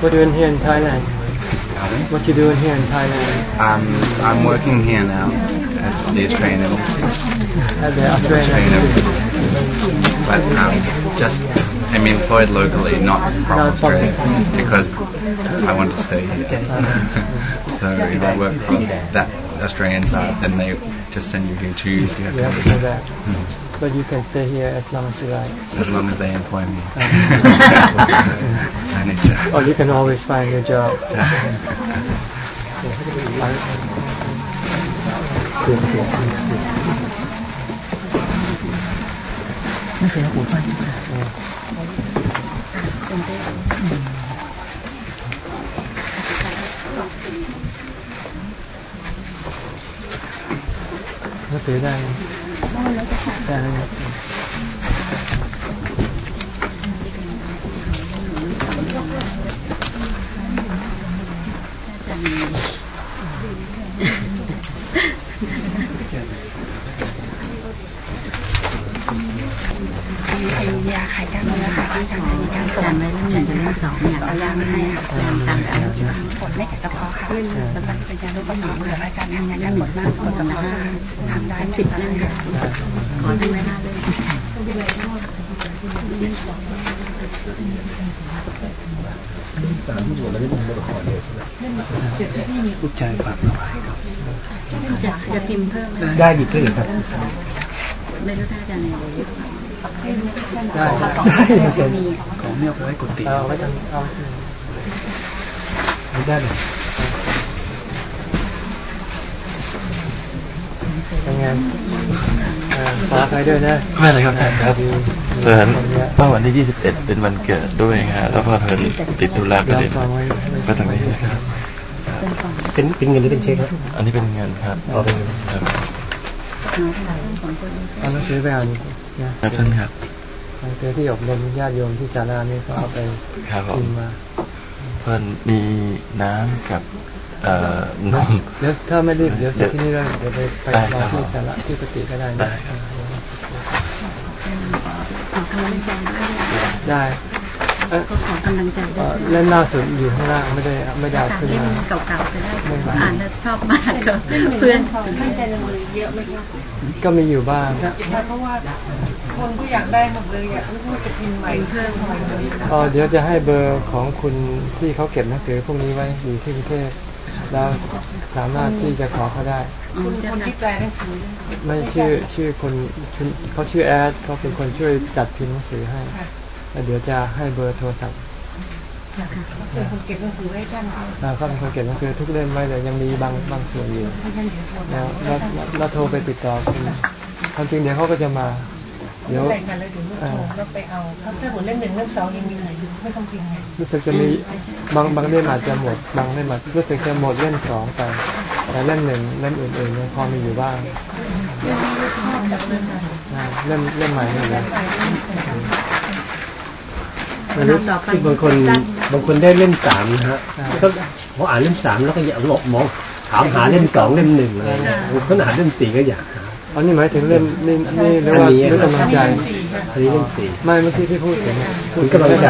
What are you doing here in Thailand? What you doing here in Thailand? I'm I'm working here now at the Australian At the Australian but I'm just I'm employed locally, not from Not from- Australia, because I want to stay here. so if I work for that Australian side, then they just send you here to use your You have to go back. But you can stay here as long as you like. as long as they employ me. Uh-huh. I need to. Or you can always find a job. 那谁我换 หนั งสือได้ได้ ยาขายกล้ามเนื้อค่ะที่อาจารย์มีการกดจำไว้องหนึ่งกับเรื่องสองเนี่ยเอายามาให้ค่ะตามกันกดไม่แก่กระเพาะค่ะสำหรับเป็นยาลดกระเพาะเดี๋ยวอาจารย์ทำงานกันหมดมากกดกระเพาะทำได้สิบนั่นค่ะขอได้ไหมห้าเรื่องลูกชายฝากถวายครับจะจะพิมพ์เพิ่มได้หยิบได้เลยครับไม่รู้ถ้าอาจารย์ในเล็บ ได้ได้ไม่ใช่ของเนี่ยไว้กดติเอาไว้ทำเอาได้เลยเป็นไงาขออภัยด้วยนะไม่เลยครับครับดีเผอิญคนเมื่อวันที่ 21 เป็นวันเกิดด้วยฮะแล้วพอเผอิญติดธุระก็เราเลยก็ทำนี้นะครับเป็นเป็นเงินหรือเป็นเช็คครับ อันนี้เป็นเงินครับเอาเป็นเงินครับเอาหนังสือไปอ่า นนะครับท่านครับหนังสือที่อบรมญาติโยมที่ศาลานี่ก็เอาไปครับผมพิมพ์มามันมีน้ำกับเอ่อนมเดี๋ยวถ้าไม่รีบเดี๋ยวที่นี่เราเดี๋ยวไปไปได้รอครับที่สาระที่ปฏิก็ได้นะได้ครับขอ ก็ขอกำลังใจด้วยเล่นล่าสุดอยู่ข้างล่างไม่ได้ไม่ได้เอาษาขึ้นเล่มาเก่าๆก็ได้อ่านแล้วชอบมากก็เพื่อนให้ใจมือเยอะไหมคะก็มีอยู่บ้างเพราะว่าคนก็อยากได้หมดเลยอยากรู้ว่าจะพิมพ์ใหม่เพิ่มใหม่เลยอ๋อเดี๋ยวจะให้เบอร์ของคุณที่เขาเก็บหนังสือพวกนี้ไว้อยู่ที่กรุงเทพแล้วสามารถที่จะขอเขาได้คุณคนที่แปลหนังสือไม่ชื่อชื่อคนเขาชื่อแอดเขาเป็นคนช่วยจัดพิมพ์หนังสือให้ แล้วเดี๋ยวจะให้เบอร์โทรศัพท์เป็นคนเก็บหนังสือไว้ท่านเขาอ่าเขาเป็นคนเก็บหนังสือทุกเล่มไว้แต่ยังมีบางบางส่วนอยู่ให้ท่านเดี๋ยวโทรแล้วแล้วแล้วโทรไปติดต่อคุณความจริงเดี๋ยวเขาก็จะมา เดี๋ยวแต่งกันแล้วเดี๋ยวโทรแล้วไปเอาเพราะถ้าหัวเล่มหนึ่งเล่มสองยังมีเหลืออยู่ไม่ต้องพิมพ์ไงรู้สึกจะมีบางบางเล่มอาจจะหมดบางเล่มอาจรู้สึกจะหมดเล่มสองไปแต่เล่มหนึ่งเล่มอื่นๆยังพอมีอยู่บ้างอ่าเล่มเล่มใหม่นี่นะ มนุษย์ที่บางคนบางคนได้เล่มสามนะฮะก็พออ่านเล่มสามแล้วก็อยากบอกมองถามหาเล่มสองเล่มหนึ่งอะไรเงี้ยบางคนอ่านเล่มสี่ก็อยากหาอันนี้หมายถึงเล่มนี่นี่เรียกอันว่านี้เรื่องกำลังใจอันนี้เล่มสี่ไม่เมื่อกี้ที่พูดถึงเนี่ยคุณกำลังใจ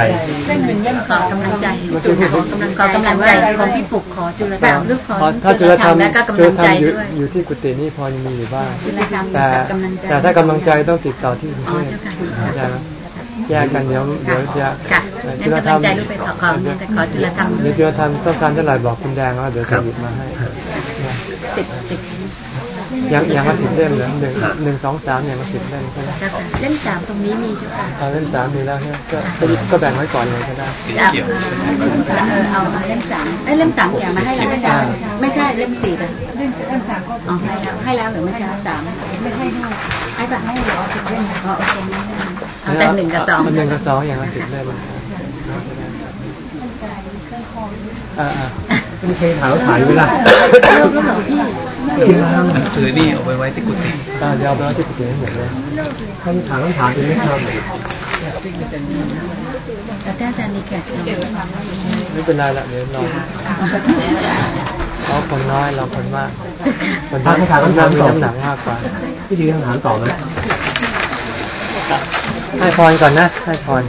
เล่มหนึ่งเล่มขสอองกำลังใจจุฬาขอกำลังขอกำลังใจของพี่ปุกขอจุลธรรมหรือขอพอถ้าจุจุลลธธรรรรมมแล้วก็จุกำลลังธรใจรมอยู่ด้วยอยู่ที่กุฏินี่พอยังมีอยู่บ้างจุลธรรมแต่กับกำลังใจแต่ถ้ากำลังใจต้องติดต่อที่กรุงอ๋เทอพเจ้าค่ะจะ แยกกันเดี๋ยวเดี๋ยวจะค่ะเอ่องั้นกำลังใจลูกไปขอขอแต่ขอจุลธรรมเดี๋ยวจุลธรรมต้องการเท่าไหร่บอกคุณแดงแล้วเดี๋ยวจะหยิบมาให้สิบสิบยังยังมาสิบเล่มเหรอหนึ่งหนึ่งสองสามอย่างมาสิบเล่มใช่ไหมเจ้าค่ะเล่มสามตรงนี้มีเจ้าค่ะเอาเล่มสามมีแล้วใช่ไหมก็ก็ก็แบ่งไว้ก่อนเลยก็ได้จะเออเอาเล่มสามเอ้ยเล่มสามอย่างมาให้แล้วไม่ใช่ไม่ใช่เล่มสี่แต่เล่มเล่มสามก็อ๋อให้แล้วให้แล้วหรือไม่ใช่สามไม่ให้ด้วยให้ปะให้เหรอสิบเล่มอ๋อโอเคงั้น เอาแต่หนึ่งกับสองมันหนึ่งกับสองอย่างละสิบเล่มอ่าอ่าไม่เคยถามถ่ายเวลาเริ่มแล้วเหรอพี่หนังสือนี่เอาไปไว้ที่กุฏิอ่าเดี๋ยวเอาไปไว้ที่กุฏิให้หมดเลยคำถามคำถามเป็นไม่ทำแต่ถ้าอาจารย์มีแขกเราไม่เป็นไรละเดี๋ยวรอเราคนน้อยเราคนมากคนมากคนมากมีน้ำหนักมากกว่าพี่ดีคำถามต่อไหม ให้พรก่อนนะ ให้พร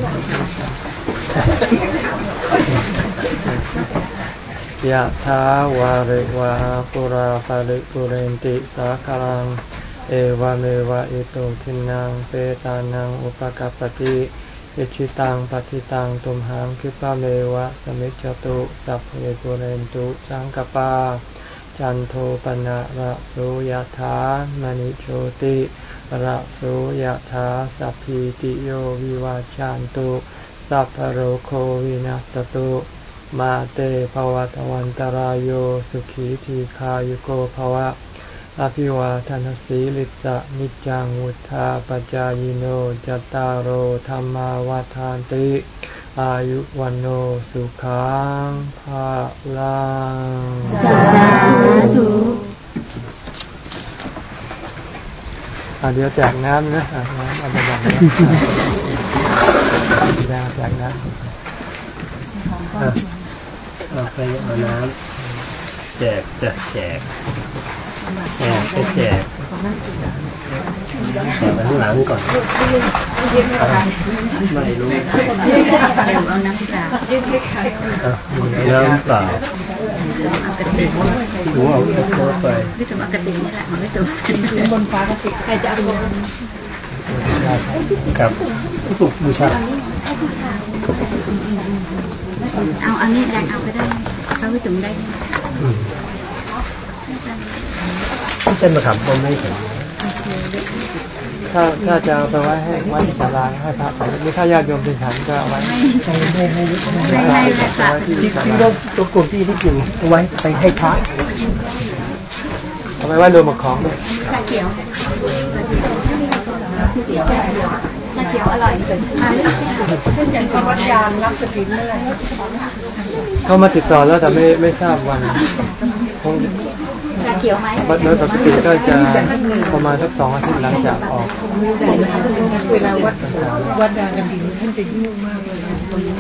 ยะถาวาริวาปุราปาริปุเรนติสาคารัง เอวเมวะอิโตทินังเปตานังอุปกัปติอิชิตังปฏิตังตุมหังคิปะเมวะสมิจจตุสัพเพปุเรนตุสังกปา จันโทปนะระโสยถามณิโชติ ระโสยถาสัพพิติโยวิวาจันตุสัพพโรโควินัสตุมาเตภวัตวันตรายโยสุขีทีคายุโกภวะ อภิวาทนสีลิสะนิจังวุธาปจายโนจตารโอธรรมาวาทานติ อายุวันโนสุขังภาลังสาธุ อะเดี๋ยวแจกน้ำนะอะน้ำอาแบ่งนะแบ่งแจกน้ำอะเอาไปเอาน้ำแจกจะแจกแจก ไปแจกแจกไปข้างหลังก่อนไม่รู้เอาน้ำพิซซ่าอะน้ำเปล่าเอากระติกหนูเอาโค้ดไปพี่ถึงเอากระติกนี่แหละมันไม่ถูกบนฟ้ากระติกใครจะเอาน้ำครับปลุกบูชาเอาอันนี้แดงเอาไปได้เราไม่ถึงได้ เส้นมะขามป้อมไม่ถึงถ้าถ้าจะเอาไปไว้ให้ไว้ที่ศาลาให้พระไปหรือถ้าญาติโยมเป็นฉันก็เอาไว้ให้ให้ให้ไม่ให้และสาไว้ที่ที่ศาที่ลาเราตัวกลุ่มที่ที่อยู่เอาไว้ไปให้พระเอาไปไว้รวมกับของด้วยชาเขียวเขียวชาเขียวชาเขียวอร่อยเลยอะอย่างที่วัดยางรับสกินเมื่อไหร่เขามาติดต่อแล้วแต่ไม่ไม่ทราบวันคงชา เกี่ยวไหมโดยปกติก็จะประมาณสักสองอาทิตย์หลังจากออกเวลาวัดวัดดานกันดินท่านจะยุ่งมากเลยตรงนี้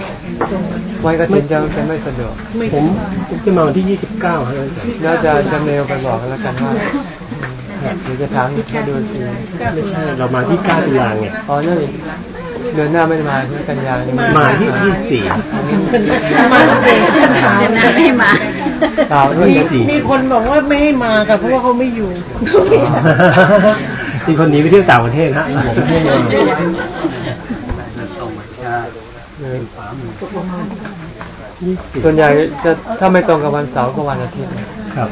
ตรงนั้นไว้กระถินจะจะไม่สะดวกผมผมจะมาวันที่ยี่สิบเก้าครับน่าจะจะเมลไปบอกกันแล้วกันว่า หรือจะถามมาดูทีไม่ใช่เรามาที่เก้าตุลาไงอ๋อนั่นเดือนหน้าไม่มาใช่ไหมกันยามาที่ยี่สิบสี่มาเองท่านถามไม่มาเปล่าด้วยมีสี่มีคนบอกว่าไม่ให้มาค่ะเพราะว่าเขาไม่อยู่ที่คนหนี้ไปเที่ยวต่างประเทศฮะผมไม่ได้มาส่วนใหญ่จะถ้าไม่ตรงกับวันเสาร์ก็วันอาทิตย์ครับ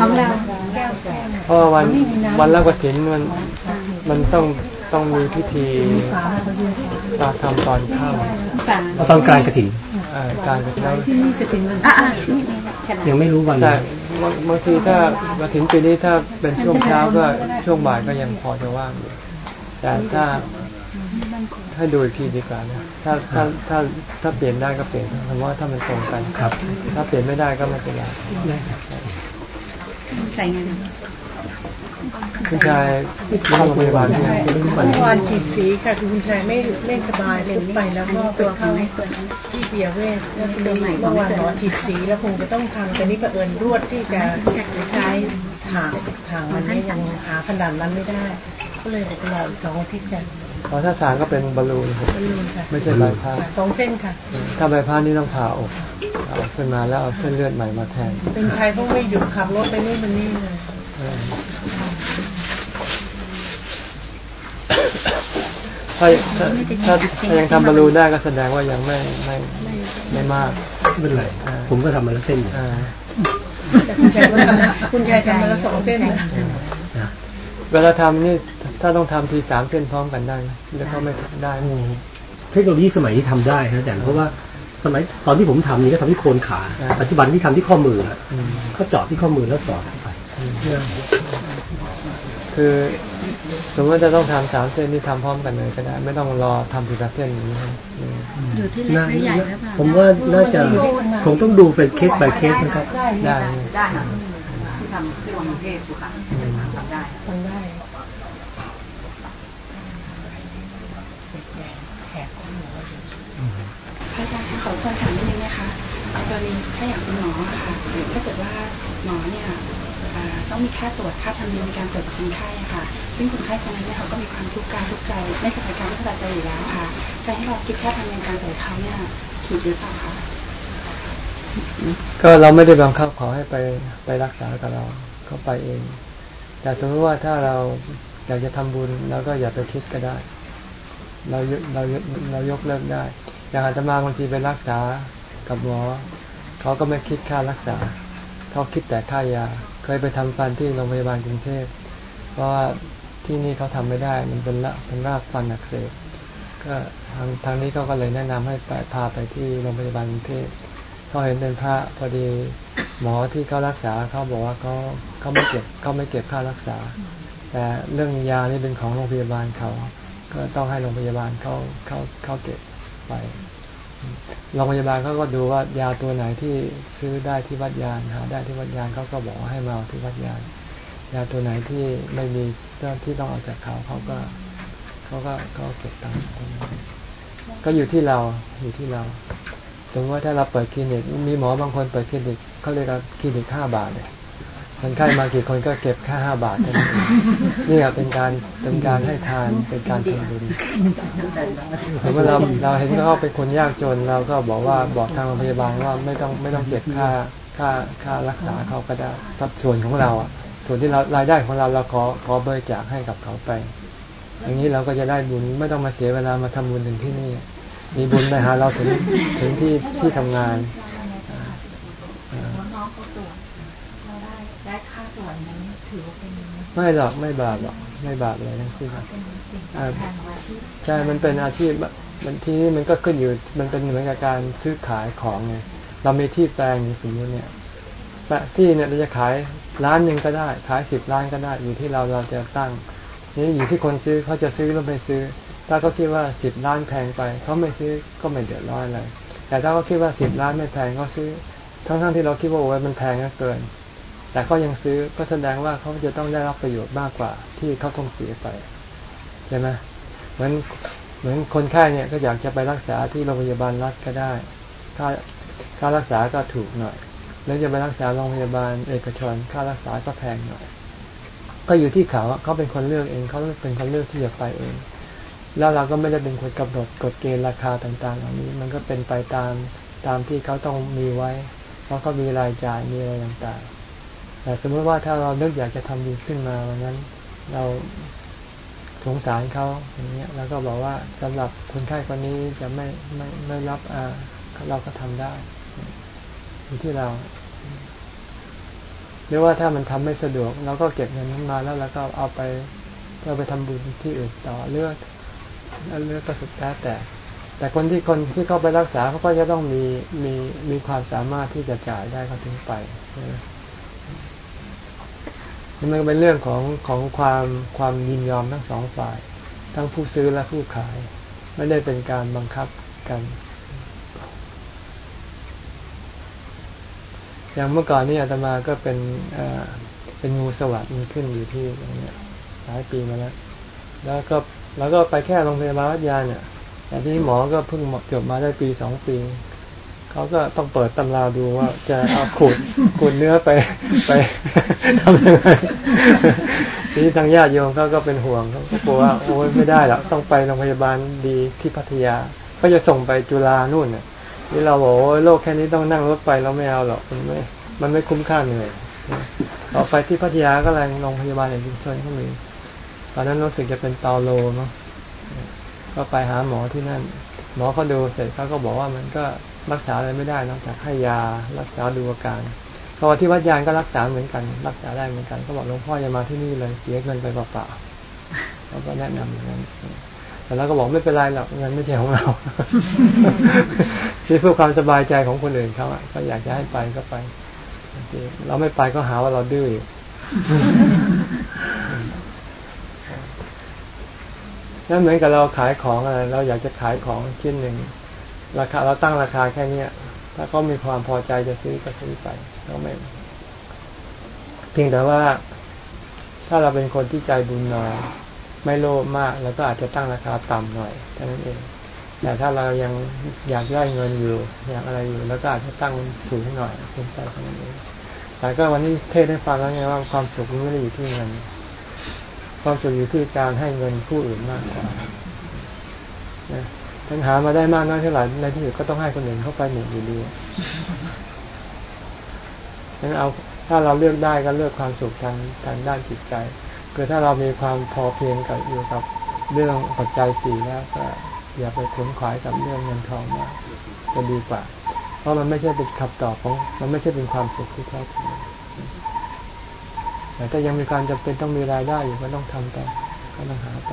ของเราเพราะว่าวันวันรับกฐินมันมันต้องต้องมีพิธีเราทำตอนค่ำเราต้องการกระถิ่นเอ่อการกระถิ่นแล้วอะอะนี่ขนาดยังไม่รู้วันแต่บางบางทีถ้ากระถิ่นปีนี้ถ้าเป็นช่วงเช้าก็ช่วงบ่ายก็ยังพอจะว่างอยู่แต่ถ้า ให้ดูอีกทีดีกว่านะถ้าถ้าถ้าถ้าเปลี่ยนได้ก็เปลี่ยนสมมติว่าถ้ามันตรงกันครับ ถ้าเปลี่ยนไม่ได้ก็ไม่เป็นไรใส่งานคุณชายเข้าโรงพยาบาลที่ไหนเมื่อวานฉีดสีค่ะคือคุณชายไม่ไม่สบายเลยไปแล้วก็ไปเข้าที่เปียเวทแล้วคือเมื่อวานหมอฉีดสีแล้วคงจะต้องทำแต่นี่เผอิญรวดที่จะใช้ถางถางมันนี้ยังหาขนาดนั้นไม่ได้ ก็เลยเดี๋ยวรออีกสองอาทิตย์กันเพราะถ้าสางก็เป็นบอลลูนครับบอลลูนค่ะไม่ใช่ใบพัดสองเส้นค่ะ ถ้าใบพัดนี่ต้องผ่าอกผ่าอกขึ้นมาแล้วเอาเส้นเลือดใหม่มาแทน เป็นใครก็ไม่หยุดขับรถไปนู่นไปนี่เลยเออถ้าถ้าถ้าถ้ายังทำบอลลูนได้ก็แสดงว่ายังไม่ไม่ไม่มากไม่เป็นไรผมก็ทำมาแล้วเส้นอยู่อ่าแต่คุณชายก็ทำคุณชายทำมาแล้วสองเส้นนะนะ เวลาทำนี่ถ้าต้องทำทีสามเส้นพร้อมกันได้ไหมแล้วก็ไม่ได้เทคโนโลยีสมัยที่ทำได้นะอาจารย์เพราะว่าสมัยตอนที่ผมทำนี่ก็ทำที่โคนขาปัจจุบันที่ทำที่ข้อมือแล้วอืมก็เจาะที่ข้อมือแล้วสอดเข้าไป คือสมมติว่าจะต้องทำสามเส้นนี่ทำพร้อมกันเลยก็ได้ ไม่ต้องรอทำทีละเส้นอย่างนี้นะอืมอยู่ที่เล็กหรือใหญ่หรือเปล่าผมว่าน่าจะคงต้องดูเป็นเคส by เคสนะครับได้ได้ค่ะ ที่ทำที่กรุงเทพสุขาทำได้ทำได้แขกพระอาจารย์คะขอความถามนิดนึงนะคะกรณีถ้าอย่างเป็นหมออะค่ะถ้าเกิดว่าหมอเนี่ยอ่าต้องมีค่าตรวจค่าทำเนียมในการตรวจกับคนไข้อะค่ะ ซึ่งคนไข้คนนั้นเนี่ยเขาก็มีความทุกข์กายทุกข์ใจไม่สบายกายไม่สบายใจอยู่แล้วค่ะการให้เราคิดค่าธรรมเนียมการตรวจเขาเนี่ยถูกหรือเปล่าคะ ก็เราไม่ได้บังคับเขาให้ไปไปรักษากับเราเขาไปเอง แต่สมมติว่าถ้าเราอยากจะทำบุญเราก็อย่าไปคิดก็ได้ เราเรายเรายกเลิกได้ อย่างอาตมาบางทีไปรักษากับหมอเขาก็ไม่คิดค่ารักษาเขาคิดแต่ค่ายา เคยไปทำฟันที่โรงพยาบาลกรุงเทพเพราะว่าที่นี่เขาทำไม่ได้ มันเป็นละเป็นรากฟันอักเสบก็ทางทางนี้เขาก็เลยแนะนำให้ไปพาไปที่โรงพยาบาลกรุงเทพ เขาเห็นเป็นพระพอดีหมอที่เขารักษาเขาบอกว่าเขาเขาไม่เก็บเขาไม่เก็บค่ารักษา แต่เรื่องยานี่เป็นของโรงพยาบาลเขา ก็ต้องให้โรงพยาบาลเขาเขาเขาเก็บไปโรงพยาบาลเขาก็ดูว่ายาตัวไหนที่ซื้อได้ที่วัดยานหาได้ที่วัดยานเขาก็บอกให้มาเอาที่วัดยานยาตัวไหนที่ไม่มีเจ้าที่ต้องเอาจากเขาเขาก็เขาก็เขาเก็บตังค์ก็อยู่ที่เราอยู่ที่เรา สมมติว่าถ้าเราเปิดคลินิกมีหมอบางคนเปิดคลินิกเขาเรียกว่าคลินิกห้าบาทเลยคนไข้มากี่คนก็เก็บแค่ห้าบาทเท่านั้นนี่เป็นการเป็นการให้ทานเป็นการทำบุญสมมติเราเราเห็นเขาเป็นคนยากจนเราก็บอกว่าบอกทางโรงพยาบาลว่าไม่ต้องไม่ต้องเก็บค่าค่าค่ารักษาเขาก็ได้สัดส่วนของเราอะส่วนที่เรารายได้ของเราเราขอขอบริจาคให้กับเขาไป อย่างนี้เราก็จะได้บุญไม่ต้องมาเสียเวลามาทำบุญถึงที่นี่ มีบุญไปหาเราถึงถึงที่ที่ทำงานอ่าน้องเขาตรวจเราได้ได้ค่าตรวจนั้นถือว่าเป็นไม่หรอกไม่บาปหรอกไม่บาปเลยทั้งสิ้นเป็นสิ่งตอบแทนของอาชีพใช่ มันเป็นอาชีพมันที่นี่มันก็ขึ้นอยู่ มันเป็นเหมือนกับการซื้อขายของไงเรามีที่แปลงอย่างสมมติเนี่ยแปะที่เนี่ยเราจะขายร้านหนึ่งก็ได้ ขายสิบล้านก็ได้ อยู่ที่เราเราจะตั้งนี่อยู่ที่คนซื้อเขาจะซื้อหรือไม่ซื้อ ถ้าเขาคิดว่าสิบล้านแพงไปเขาไม่ซื้อก็ไม่เดือดร้อนอะไรแต่ถ้าเขาคิดว่าสิบล้านไม่แพงเขาซื้อ ทั้งๆที่เราคิดว่าโอ้ยมันแพงเกิน แต่เขายังซื้อก็แสดงว่าเขาจะต้องได้รับประโยชน์มากกว่า ที่เขาต้องเสียไปใช่ไหมเหมือนเหมือนคนไข้เนี่ยก็อยากจะไปรักษาที่โรงพยาบาลรัฐก็ได้ค่าค่ารักษาก็ถูกหน่อย แล้วจะไปรักษาโรงพยาบาลเอกชน ค่ารักษาก็แพงหน่อย ก็อยู่ที่เขาเขาเป็นคนเลือกเองเขาเป็นคนเลือกที่จะไปเอง แล้วเราก็ไม่ได้เป็นคนกำหนดกฎเกณฑ์ราคาต่างๆเหล่านี้มันก็เป็นไปตามตามที่เขาต้องมีไว้ เพราะเขามีรายจ่ายมีอะไรต่างๆ แต่สมมติว่าถ้าเราเลือกอยากจะทำดีขึ้นมาวันนั้นเราสงสารเขาอย่างเงี้ยแล้วก็บอกว่าสำหรับคนไข้คนนี้จะไม่ไม่ไม่รับอ่าเราก็ทำได้อยู่ที่เราหรือว่าถ้ามันทำไม่สะดวกเราก็เก็บเงินนั้นมาแล้วเราก็เอาไปเราไปทำบุญที่อื่นต่อเลือก เลือกก็สุดแท้แต่ แต่คนที่คนที่เข้าไปรักษาเขาก็จะต้องมีมีมีความสามารถที่จะจ่ายได้เขาถึงไปมันเป็นเรื่องของของความความยินยอมทั้งสองฝ่าย ทั้งผู้ซื้อและผู้ขาย ไม่ได้เป็นการบังคับกัน อย่างเมื่อก่อนนี่อาตมาก็เป็นเป็นงูสวัสด์มันขึ้นอยู่ที่ตรงนี้หลายปีมาแล้ว แล้วก็ แล้วก็ไปแค่โรงพยาบาลวัดยาเนี่ยแต่ที่หมอก็เพิ่งจบมาได้ปีสองปีเขาก็ต้องเปิดตำราดูว่าจะเอาขูดขูดเนื้อไปไปทำยังไงทีนี้ทางญาติโยมเขาก็เป็นห่วงเขาก็กลัวว่าโอ้ยไม่ได้หรอกต้องไปโรงพยาบาลดีที่พัทยาก็จะส่งไปจุฬานู่นเนี่ยนี่เราบอกโอ้ยโลกแค่นี้ต้องนั่งรถไปเราไม่เอาหรอกมันไม่มันไม่คุ้มค่าเหนื่อยต่อไปที่พัทยาก็แรงโรงพยาบาลอย่างชุมชนก็มี อนนั้นรู้สึกจะเป็นตอโลเนาะก็ไปหาหมอที่นั่น หมอเขาดูเสร็จเขาก็บอกว่ามันก็รักษาอะไรไม่ได้นอกจากให้ยารักษาดูอาการเขาว่าที่วัดยานก็รักษาเหมือนกัน รักษาได้เหมือนกันเขาบอกหลวงพ่ออย่ามาที่นี่เลยเสียเงินไปเปล่าๆเขาก็แนะนำอย่างนั้นแต่เราก็บอกไม่เป็นไรหรอกเงินไม่ใช่ของเราที่เพื่อความสบายใจของคนอื่นเขาอะเขาอยากจะให้ไปก็ไปเราไม่ไปก็หาว่าเราดื้อ นั่นเหมือนกับเราขายของอะไร เราอยากจะขายของชิ้นหนึ่งราคาเราตั้งราคาแค่เนี้ยถ้าเขามีความพอใจจะซื้อก็ซื้อไปเขาไม่เพียงแต่ว่า ถ้าเราเป็นคนที่ใจบุญน้อยไม่โลภมาก แล้วก็อาจจะตั้งราคาต่ำหน่อยแค่นั้นเองแต่ถ้าเรายังอยากได้เงินอยู่อยากอะไรอยู่ แล้วก็อาจจะตั้งสูงหน่อยเป็นไปแค่นั้นเองแต่ก็วันนี้เทศได้ฟังแล้วไงว่าความสุขไม่ได้อยู่ที่เงิน ความสุขอยู่ที่การให้เงินผู้อื่นมากกว่านะถึงหามาได้มากน้อยเท่าไหร่ในที่สุดก็ต้องให้คนอื่นเข้าไปหนึ่งอยู่ดีงั้นเอาถ้าเราเลือกได้ก็เลือกความสุขทางทางด้านจิตใจ คือถ้าเรามีความพอเพียงกับอยู่กับเรื่องปัจจัยสี่แล้วก็อย่าไปขนขวายกับเรื่องเงินทองมากจะดีกว่า เพราะมันไม่ใช่เป็นคำตอบของ มันไม่ใช่เป็นความสุขที่แท้จริง แต่ถ้ายังมีความจำเป็นต้องมีรายได้อยู่ก็ต้องทำไปก็ต้องหาไป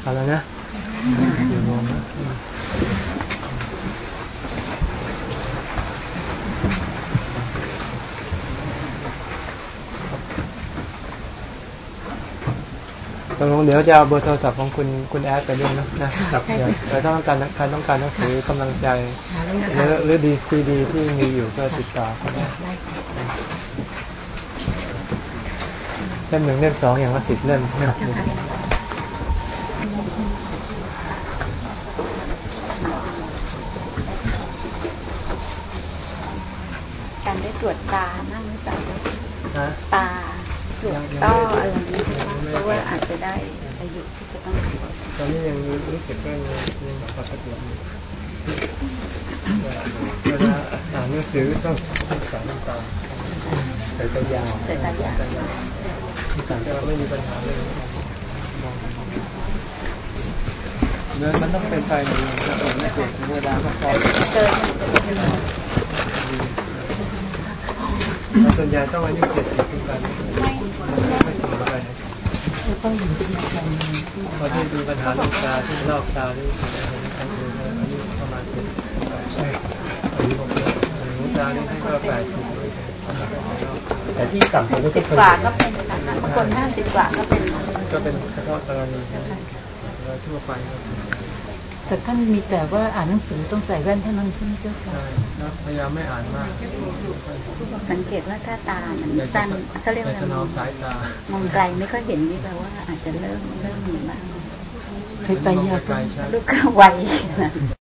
เอาแล้วนะไรนะ ตกลงเดี๋ยวจะเอาเบอร์โทรศัพท์ของคุณคุณแอดไปด้วยนะนะครับเดี๋ยวถ้าต้องการใครต้องการหนังสือกำลังใจหรือหรือดีซีดีที่มีอยู่ก็ติดต่อเขาได้เล่มหนึ่งเล่มสองอย่างละสิบเล่มนะการได้ตรวจตานั่งหรือเปล่าตาตรวจต้ออะไรนี้เพรา ว่าอาจจะได้อายุที่จะต้องตอนนี้ยังรู้สึกว่ายังปกติอยู่เวลาอ่านหนังสือต้องสอนน้ำตาใส่ตายาวใส่ตายาวแต่เราไม่มีปัญหาเลยเนื้อมันต้องเป็นไปในระดับไม่เกิดเวลาก็พอเกิดส่วนใหญ่ต้องอายุเจ็ดสิบขึ้นไป ต้องอยู่ที่การพอที่ดูปัญหาลูกตาที่ลอกตาที่อายุประมาณเจ็ดอายุหูตานี่ให้ก็แปดสิบแต่ที่ต่ำก็สิบกว่าก็เป็นคนห้าสิบกว่าก็เป็น ก็เป็นเฉพาะกรณีทั่วไปครับ แต่ท่านมีแต่ว่าอ่านหนังสือต้องใส่แว่นเท่านั้นใช่ไหมเจ้าค่ะใช่แล้วพยายามไม่อ่านมาก สังเกตว่าถ้าตามันสั้นเขาเรียกแต่ว่าถนอมสายตามองไกลไม่ค่อยเห็นนี่แปลว่าอาจจะเริ่มเริ่มมีบ้างเคยไปยาไกลใช่ลูกก็ไว